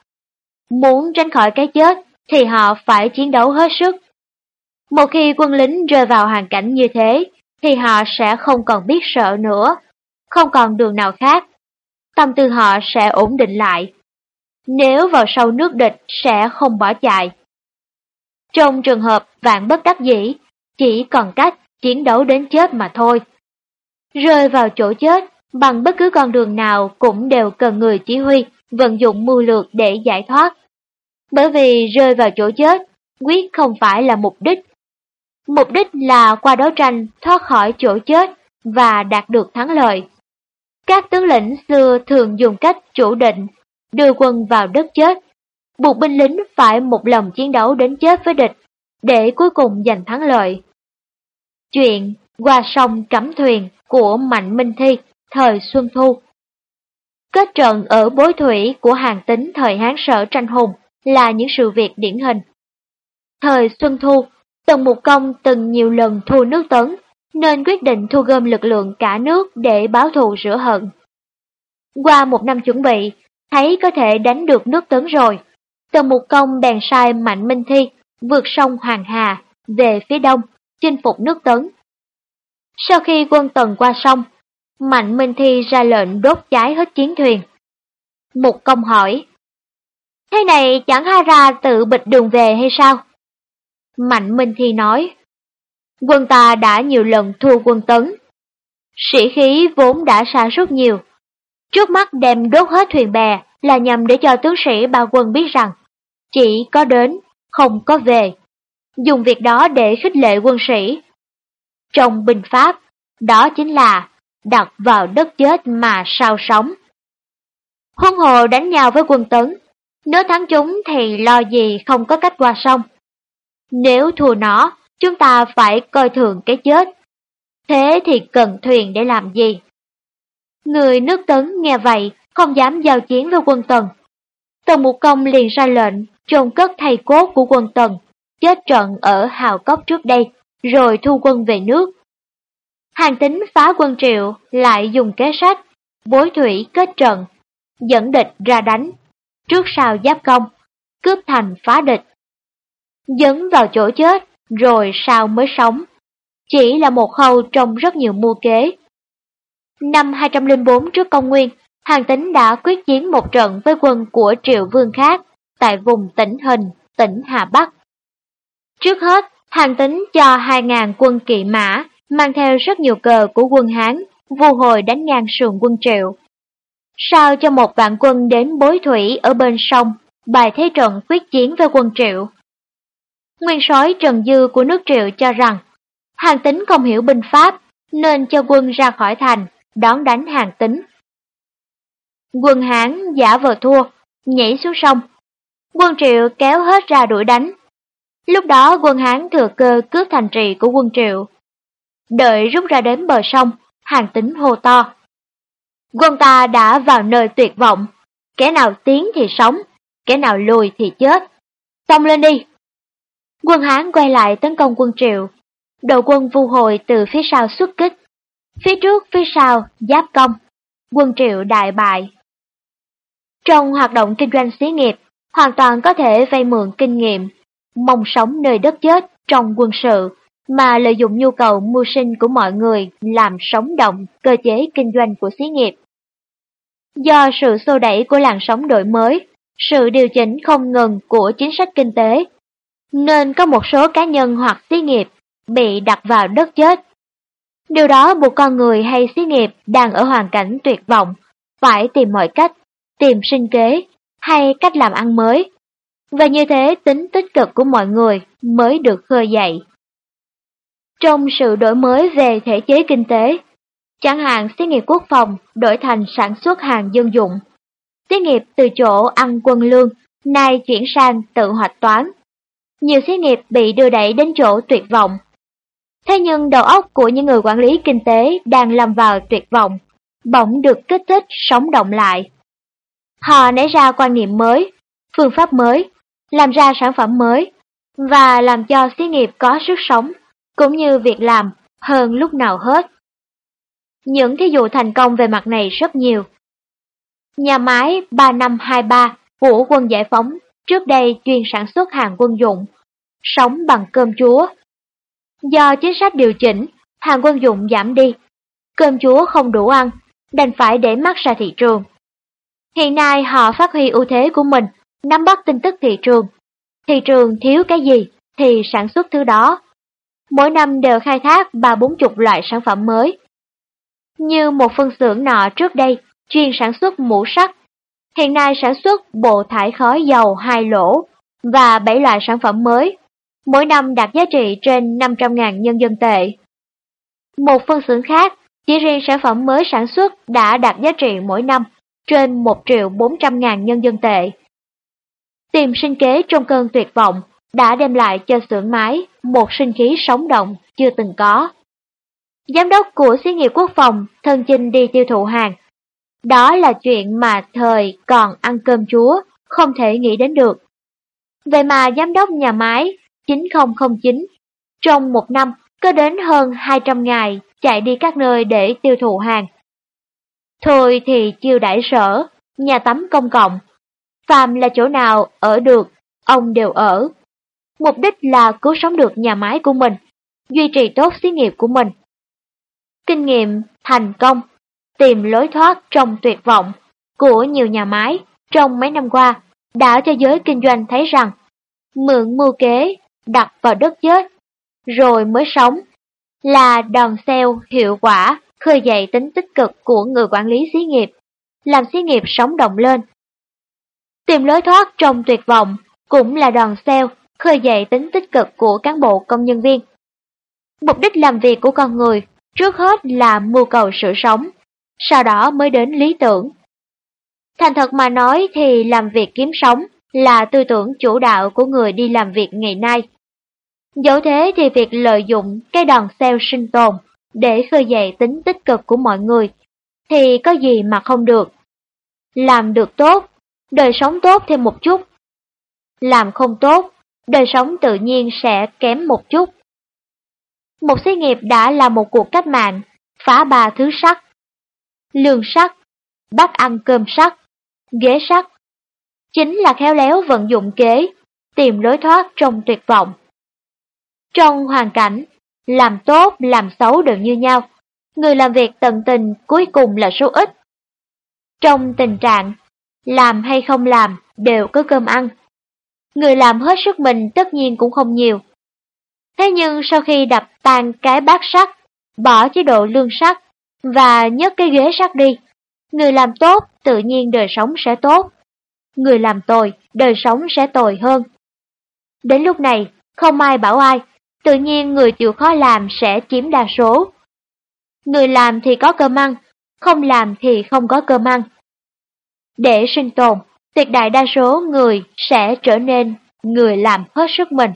Muốn tránh khỏi cái chết thì họ phải chiến đấu hết sức. Một khi quân lính rơi vào hoàn cảnh như thế thì họ sẽ không còn biết sợ nữa, không còn đường nào khác. Tâm tư họ sẽ ổn định lại. Nếu vào sâu nước địch sẽ không bỏ chạy. Trong trường hợp vạn bất đắc dĩ, chỉ còn cách chiến đấu đến chết mà thôi. Rơi vào chỗ chết, bằng bất cứ con đường nào cũng đều cần người chỉ huy, vận dụng mưu lược để giải thoát. Bởi vì rơi vào chỗ chết, quyết không phải là mục đích. Mục đích là qua đấu tranh thoát khỏi chỗ chết và đạt được thắng lợi. Các tướng lĩnh xưa thường dùng cách chủ định, đưa quân vào đất chết, buộc binh lính phải một lòng chiến đấu đến chết với địch, để cuối cùng giành thắng lợi. Chuyện Qua sông cắm thuyền của Mạnh Minh Thi thời Xuân Thu Kết trận ở bối thủy của hàng tính thời Hán Sở Tranh Hùng là những sự việc điển hình. Thời Xuân Thu, Tần Mục Công từng nhiều lần thua nước tấn, nên quyết định thu gom lực lượng cả nước để báo thù rửa hận. Qua một năm chuẩn bị, thấy có thể đánh được nước tấn rồi, Tần Mục Công bèn sai Mạnh Minh Thi vượt sông Hoàng Hà về phía đông, chinh phục nước tấn. Sau khi quân Tần qua sông, Mạnh Minh Thi ra lệnh đốt cháy hết chiến thuyền. Mục Công hỏi, Thế này chẳng hay ra tự bịch đường về hay sao? Mạnh Minh Thi nói, quân ta đã nhiều lần thua quân tấn. Sĩ khí vốn đã xa rất nhiều. Trước mắt đem đốt hết thuyền bè là nhằm để cho tướng sĩ ba quân biết rằng chỉ có đến, không có về. Dùng việc đó để khích lệ quân sĩ. Trong binh pháp, đó chính là đặt vào đất chết mà sao sống. Huân hồ đánh nhau với quân tấn, nếu thắng chúng thì lo gì không có cách qua sông. Nếu thua nó, chúng ta phải coi thường cái chết. Thế thì cần thuyền để làm gì? Người nước tấn nghe vậy, không dám giao chiến với quân tần. Tần Mục Công liền ra lệnh, trôn cất thầy cốt của quân tần, chết trận ở Hào Cốc trước đây, rồi thu quân về nước. Hàng tính phá quân triệu lại dùng kế sách, bối thủy kết trận, dẫn địch ra đánh, trước sau giáp công, cướp thành phá địch. Dấn vào chỗ chết, rồi sao mới sống. Chỉ là một khâu trong rất nhiều mưu kế. Năm 204 trước công nguyên, Hàng Tính đã quyết chiến một trận với quân của triệu vương khác tại vùng tỉnh Hình, tỉnh Hà Bắc. Trước hết, Hàng Tính cho 2.000 quân kỵ mã mang theo rất nhiều cờ của quân Hán, vô hồi đánh ngang sườn quân triệu. Sao cho một vạn quân đến bối thủy ở bên sông, bài thế trận quyết chiến với quân triệu. Nguyên soái Trần Dư của nước triệu cho rằng, hàng tính không hiểu binh pháp, nên cho quân ra khỏi thành, đón đánh hàng tính. Quân Hán giả vờ thua, nhảy xuống sông. Quân triệu kéo hết ra đuổi đánh. Lúc đó quân Hán thừa cơ cướp thành trì của quân triệu. Đợi rút ra đến bờ sông, hàng tính hô to. Quân ta đã vào nơi tuyệt vọng, kẻ nào tiến thì sống, kẻ nào lùi thì chết. Xông lên đi! Quân Hán quay lại tấn công quân Triệu. Đội quân vu hồi từ phía sau xuất kích. Phía trước, phía sau, giáp công. Quân Triệu đại bại. Trong hoạt động kinh doanh xí nghiệp, hoàn toàn có thể vay mượn kinh nghiệm, mong sống nơi đất chết trong quân sự, mà lợi dụng nhu cầu mưu sinh của mọi người làm sống động cơ chế kinh doanh của xí nghiệp. Do sự xô đẩy của làn sóng đổi mới, sự điều chỉnh không ngừng của chính sách kinh tế, nên có một số cá nhân hoặc xí nghiệp bị đặt vào đất chết. Điều đó buộc con người hay xí nghiệp đang ở hoàn cảnh tuyệt vọng, phải tìm mọi cách, tìm sinh kế hay cách làm ăn mới. Và như thế tính tích cực của mọi người mới được khơi dậy. Trong sự đổi mới về thể chế kinh tế, chẳng hạn xí nghiệp quốc phòng đổi thành sản xuất hàng dân dụng. Xí nghiệp từ chỗ ăn quân lương, nay chuyển sang tự hoạch toán. Nhiều xí nghiệp bị đưa đẩy đến chỗ tuyệt vọng. Thế nhưng đầu óc của những người quản lý kinh tế đang lâm vào tuyệt vọng, bỗng được kích thích sống động lại. Họ nảy ra quan niệm mới, phương pháp mới, làm ra sản phẩm mới, và làm cho xí nghiệp có sức sống cũng như việc làm hơn lúc nào hết. Những thí dụ thành công về mặt này rất nhiều. Nhà máy 3523 của quân giải phóng trước đây chuyên sản xuất hàng quân dụng, sống bằng cơm chúa. Do chính sách điều chỉnh, hàng quân dụng giảm đi, cơm chúa không đủ ăn, đành phải để mắt ra thị trường. Hiện nay họ phát huy ưu thế của mình, nắm bắt tin tức thị trường. Thị trường thiếu cái gì thì sản xuất thứ đó, mỗi năm đều khai thác ba bốn chục loại sản phẩm mới. Như một phân xưởng nọ trước đây, chuyên sản xuất mũ sắt, hiện nay sản xuất bộ thải khói dầu hai lỗ và bảy loại sản phẩm mới, mỗi năm đạt giá trị trên 500.000 nhân dân tệ. Một phân xưởng khác, chỉ riêng sản phẩm mới sản xuất đã đạt giá trị mỗi năm trên 1 triệu 400 ngàn nhân dân tệ. Tìm sinh kế trong cơn tuyệt vọng đã đem lại cho xưởng máy một sinh khí sống động chưa từng có. Giám đốc của xí nghiệp quốc phòng thân chinh đi tiêu thụ hàng. Đó là chuyện mà thời còn ăn cơm chúa, không thể nghĩ đến được. Vậy mà giám đốc nhà máy 9009 trong một năm có đến hơn 200 ngày chạy đi các nơi để tiêu thụ hàng. Thôi thì chiêu đãi sở, nhà tắm công cộng. Phàm là chỗ nào ở được, ông đều ở. Mục đích là cứu sống được nhà máy của mình, duy trì tốt xí nghiệp của mình. Kinh nghiệm, thành công, tìm lối thoát trong tuyệt vọng của nhiều nhà máy trong mấy năm qua đã cho giới kinh doanh thấy rằng mượn mưu kế, đặt vào đất chết, rồi mới sống, là đòn xeo hiệu quả khơi dậy tính tích cực của người quản lý xí nghiệp, làm xí nghiệp sống động lên. Tìm lối thoát trong tuyệt vọng cũng là đòn xeo khơi dậy tính tích cực của cán bộ công nhân viên. Mục đích làm việc của con người trước hết là mưu cầu sự sống, sau đó mới đến lý tưởng. Thành thật mà nói thì làm việc kiếm sống là tư tưởng chủ đạo của người đi làm việc ngày nay. Dẫu thế thì việc lợi dụng cái đòn sale sinh tồn để khơi dậy tính tích cực của mọi người thì có gì mà không được. Làm được tốt, đời sống tốt thêm một chút. Làm không tốt, đời sống tự nhiên sẽ kém một chút. Một xí nghiệp đã là một cuộc cách mạng, phá ba thứ sắt. Lương sắt, bát ăn cơm sắt, ghế sắt. Chính là khéo léo vận dụng kế, tìm lối thoát trong tuyệt vọng. Trong hoàn cảnh, làm tốt, làm xấu đều như nhau, người làm việc tận tình cuối cùng là số ít. Trong tình trạng, làm hay không làm đều có cơm ăn. Người làm hết sức mình tất nhiên cũng không nhiều. Thế nhưng sau khi đập tan cái bát sắt, bỏ chế độ lương sắt và nhấc cái ghế sắt đi, người làm tốt tự nhiên đời sống sẽ tốt. Người làm tồi, đời sống sẽ tồi hơn. Đến lúc này, không ai bảo ai, tự nhiên người chịu khó làm sẽ chiếm đa số. Người làm thì có cơm ăn, không làm thì không có cơm ăn. Để sinh tồn, tuyệt đại đa số người sẽ trở nên người làm hết sức mình.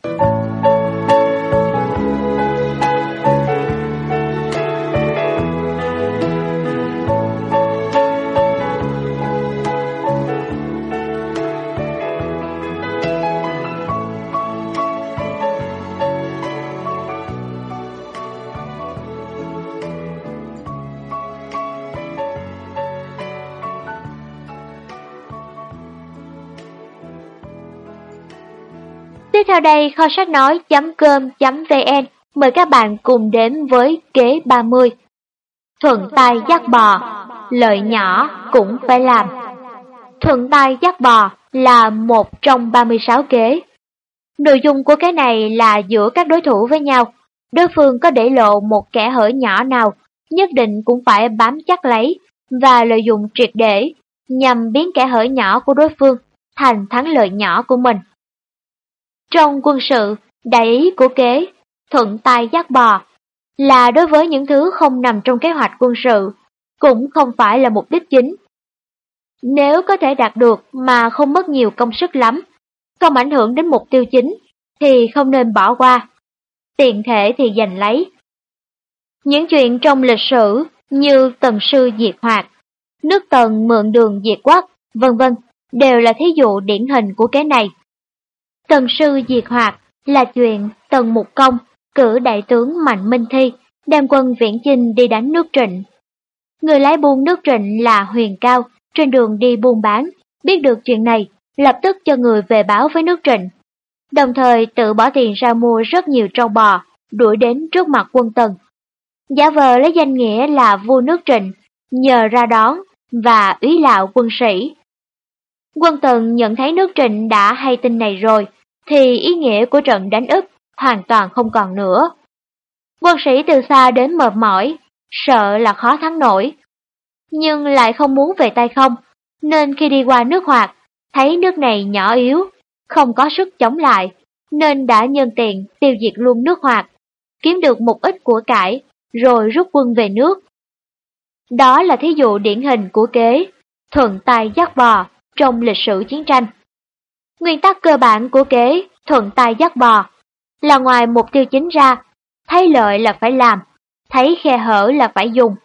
Theo đây, kho sách nói.com.vn mời các bạn cùng đến với kế 30. Thuận tay dắt bò, lợi nhỏ cũng phải làm. Thuận tay dắt bò là một trong 36 kế. Nội dung của cái này là giữa các đối thủ với nhau, đối phương có để lộ một kẻ hở nhỏ nào, nhất định cũng phải bám chắc lấy và lợi dụng triệt để nhằm biến kẻ hở nhỏ của đối phương thành thắng lợi nhỏ của mình. Trong quân sự, đại ý của kế, thuận tay dắt bò, là đối với những thứ không nằm trong kế hoạch quân sự, cũng không phải là mục đích chính. Nếu có thể đạt được mà không mất nhiều công sức lắm, không ảnh hưởng đến mục tiêu chính, thì không nên bỏ qua. Tiện thể thì giành lấy. Những chuyện trong lịch sử như tần sư diệt hoạt, nước tần mượn đường diệt quắc, vân vân đều là thí dụ điển hình của cái này. Tần sư diệt hoạt là chuyện Tần Mục Công cử đại tướng Mạnh Minh Thi đem quân viễn chinh đi đánh nước Trịnh. Người lái buôn nước Trịnh là Huyền Cao, trên đường đi buôn bán, biết được chuyện này, lập tức cho người về báo với nước Trịnh. Đồng thời tự bỏ tiền ra mua rất nhiều trâu bò, đuổi đến trước mặt quân Tần. Giả vờ lấy danh nghĩa là vua nước Trịnh, nhờ ra đón và ý lạo quân sĩ. Quân Tần nhận thấy nước Trịnh đã hay tin này rồi, thì ý nghĩa của trận đánh ức hoàn toàn không còn nữa. Quân sĩ từ xa đến mệt mỏi, sợ là khó thắng nổi. Nhưng lại không muốn về tay không, nên khi đi qua nước hoạt, thấy nước này nhỏ yếu, không có sức chống lại, nên đã nhân tiện tiêu diệt luôn nước hoạt, kiếm được một ít của cải, rồi rút quân về nước. Đó là thí dụ điển hình của kế, thuận tay dắt bò trong lịch sử chiến tranh. Nguyên tắc cơ bản của kế thuận tay dắt bò là ngoài mục tiêu chính ra, thấy lợi là phải làm, thấy khe hở là phải dùng.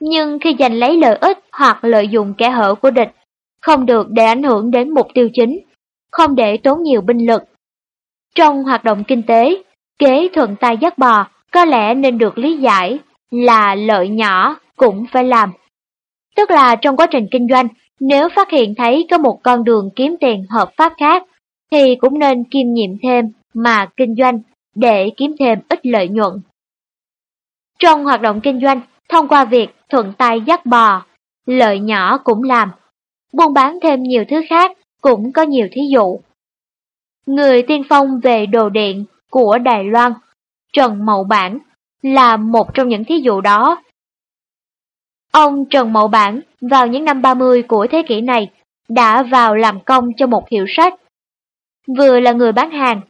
Nhưng khi giành lấy lợi ích hoặc lợi dụng kẻ hở của địch, không được để ảnh hưởng đến mục tiêu chính, không để tốn nhiều binh lực. Trong hoạt động kinh tế, kế thuận tay dắt bò có lẽ nên được lý giải là lợi nhỏ cũng phải làm. Tức là trong quá trình kinh doanh, nếu phát hiện thấy có một con đường kiếm tiền hợp pháp khác, thì cũng nên kiêm nhiệm thêm mà kinh doanh để kiếm thêm ít lợi nhuận. Trong hoạt động kinh doanh, thông qua việc thuận tay dắt bò, lợi nhỏ cũng làm, buôn bán thêm nhiều thứ khác cũng có nhiều thí dụ. Người tiên phong về đồ điện của Đài Loan, Trần Mậu Bản, là một trong những thí dụ đó. Ông Trần Mậu Bản vào những năm 30 của thế kỷ này đã vào làm công cho một hiệu sách. Vừa là người bán hàng,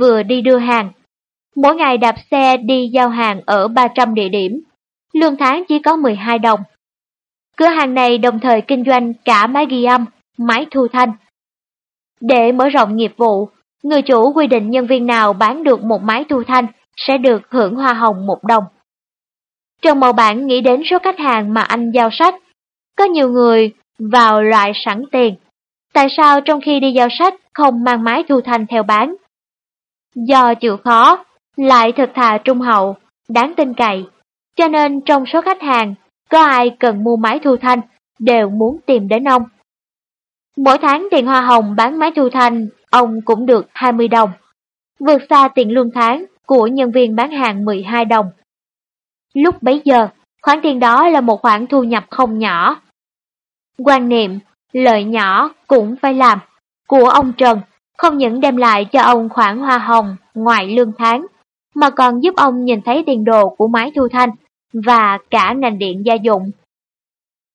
vừa đi đưa hàng. Mỗi ngày đạp xe đi giao hàng ở 300 địa điểm, lương tháng chỉ có 12 đồng. Cửa hàng này đồng thời kinh doanh cả máy ghi âm, máy thu thanh. Để mở rộng nghiệp vụ, người chủ quy định nhân viên nào bán được một máy thu thanh sẽ được hưởng hoa hồng một đồng. Trần Mậu Bản nghĩ đến số khách hàng mà anh giao sách. Có nhiều người vào loại sẵn tiền. Tại sao trong khi đi giao sách không mang máy thu thanh theo bán? Do chịu khó, lại thật thà trung hậu, đáng tin cậy, cho nên trong số khách hàng, có ai cần mua máy thu thanh, đều muốn tìm đến ông. Mỗi tháng tiền hoa hồng bán máy thu thanh, ông cũng được 20 đồng, vượt xa tiền lương tháng của nhân viên bán hàng 12 đồng. Lúc bấy giờ, khoản tiền đó là một khoản thu nhập không nhỏ. Quan niệm, lợi nhỏ cũng phải làm, của ông Trần không những đem lại cho ông khoản hoa hồng ngoài lương tháng, mà còn giúp ông nhìn thấy tiền đồ của máy thu thanh và cả ngành điện gia dụng.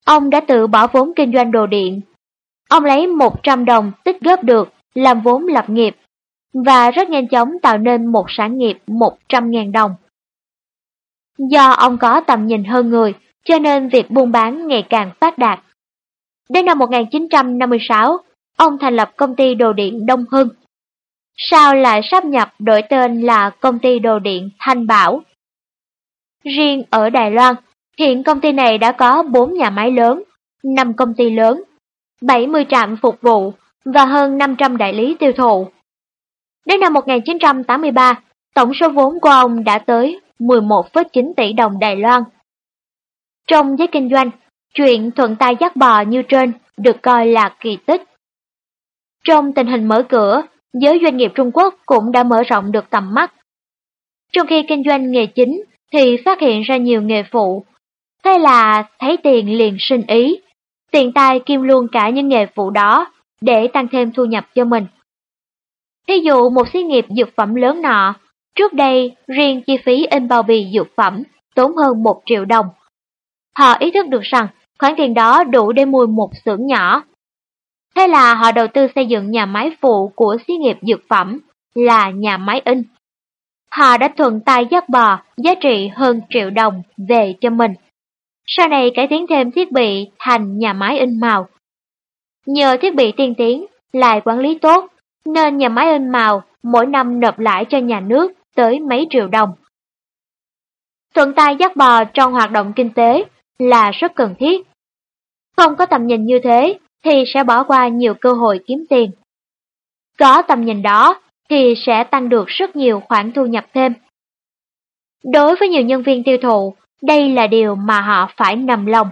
Ông đã tự bỏ vốn kinh doanh đồ điện. Ông lấy 100 đồng tích góp được làm vốn lập nghiệp và rất nhanh chóng tạo nên một sản nghiệp 100.000 đồng. Do ông có tầm nhìn hơn người, cho nên việc buôn bán ngày càng phát đạt. Đến năm 1956, ông thành lập công ty đồ điện Đông Hưng. Sau lại sắp nhập đổi tên là công ty đồ điện Thanh Bảo. Riêng ở Đài Loan, hiện công ty này đã có 4 nhà máy lớn, 5 công ty lớn, 70 trạm phục vụ và hơn 500 đại lý tiêu thụ. Đến năm 1983, tổng số vốn của ông đã tới 11,9 tỷ đồng Đài Loan. Trong giới kinh doanh, chuyện thuận tay dắt bò như trên được coi là kỳ tích. Trong tình hình mở cửa, giới doanh nghiệp Trung Quốc cũng đã mở rộng được tầm mắt. Trong khi kinh doanh nghề chính thì phát hiện ra nhiều nghề phụ. Thế là thấy tiền liền sinh ý, tiền tài kim luôn cả những nghề phụ đó để tăng thêm thu nhập cho mình. Thí dụ một xí nghiệp dược phẩm lớn nọ, trước đây riêng chi phí in bao bì dược phẩm tốn hơn 1 triệu đồng. Họ ý thức được rằng khoản tiền đó đủ để mua một xưởng nhỏ. Thế là họ đầu tư xây dựng nhà máy phụ của xí nghiệp dược phẩm là nhà máy in. Họ đã thuận tay dắt bò giá trị hơn triệu đồng về cho mình. Sau này cải tiến thêm thiết bị thành nhà máy in màu. Nhờ thiết bị tiên tiến, lại quản lý tốt, nên nhà máy in màu mỗi năm nộp lãi cho nhà nước tới mấy triệu đồng. Thuận tay dắt bò trong hoạt động kinh tế là rất cần thiết. Không có tầm nhìn như thế thì sẽ bỏ qua nhiều cơ hội kiếm tiền. Có tầm nhìn đó thì sẽ tăng được rất nhiều khoản thu nhập thêm. Đối với nhiều nhân viên tiêu thụ, đây là điều mà họ phải nằm lòng.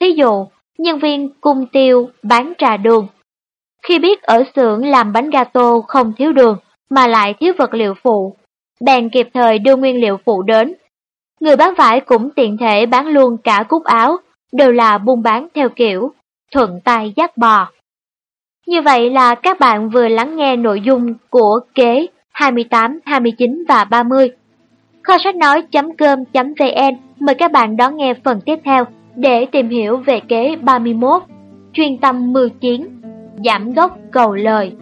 Ví dụ, nhân viên cung tiêu bán trà đường. Khi biết ở xưởng làm bánh gato không thiếu đường mà lại thiếu vật liệu phụ, bèn kịp thời đưa nguyên liệu phụ đến. Người bán vải cũng tiện thể bán luôn cả cúc áo, đều là buôn bán theo kiểu thuận tay dắt bò. Như vậy là các bạn vừa lắng nghe nội dung của kế 28, 29 và 30. Kho sách nói.com.vn mời các bạn đón nghe phần tiếp theo để tìm hiểu về kế 31, chuyên tâm mưu chiến, giảm gốc cầu lời.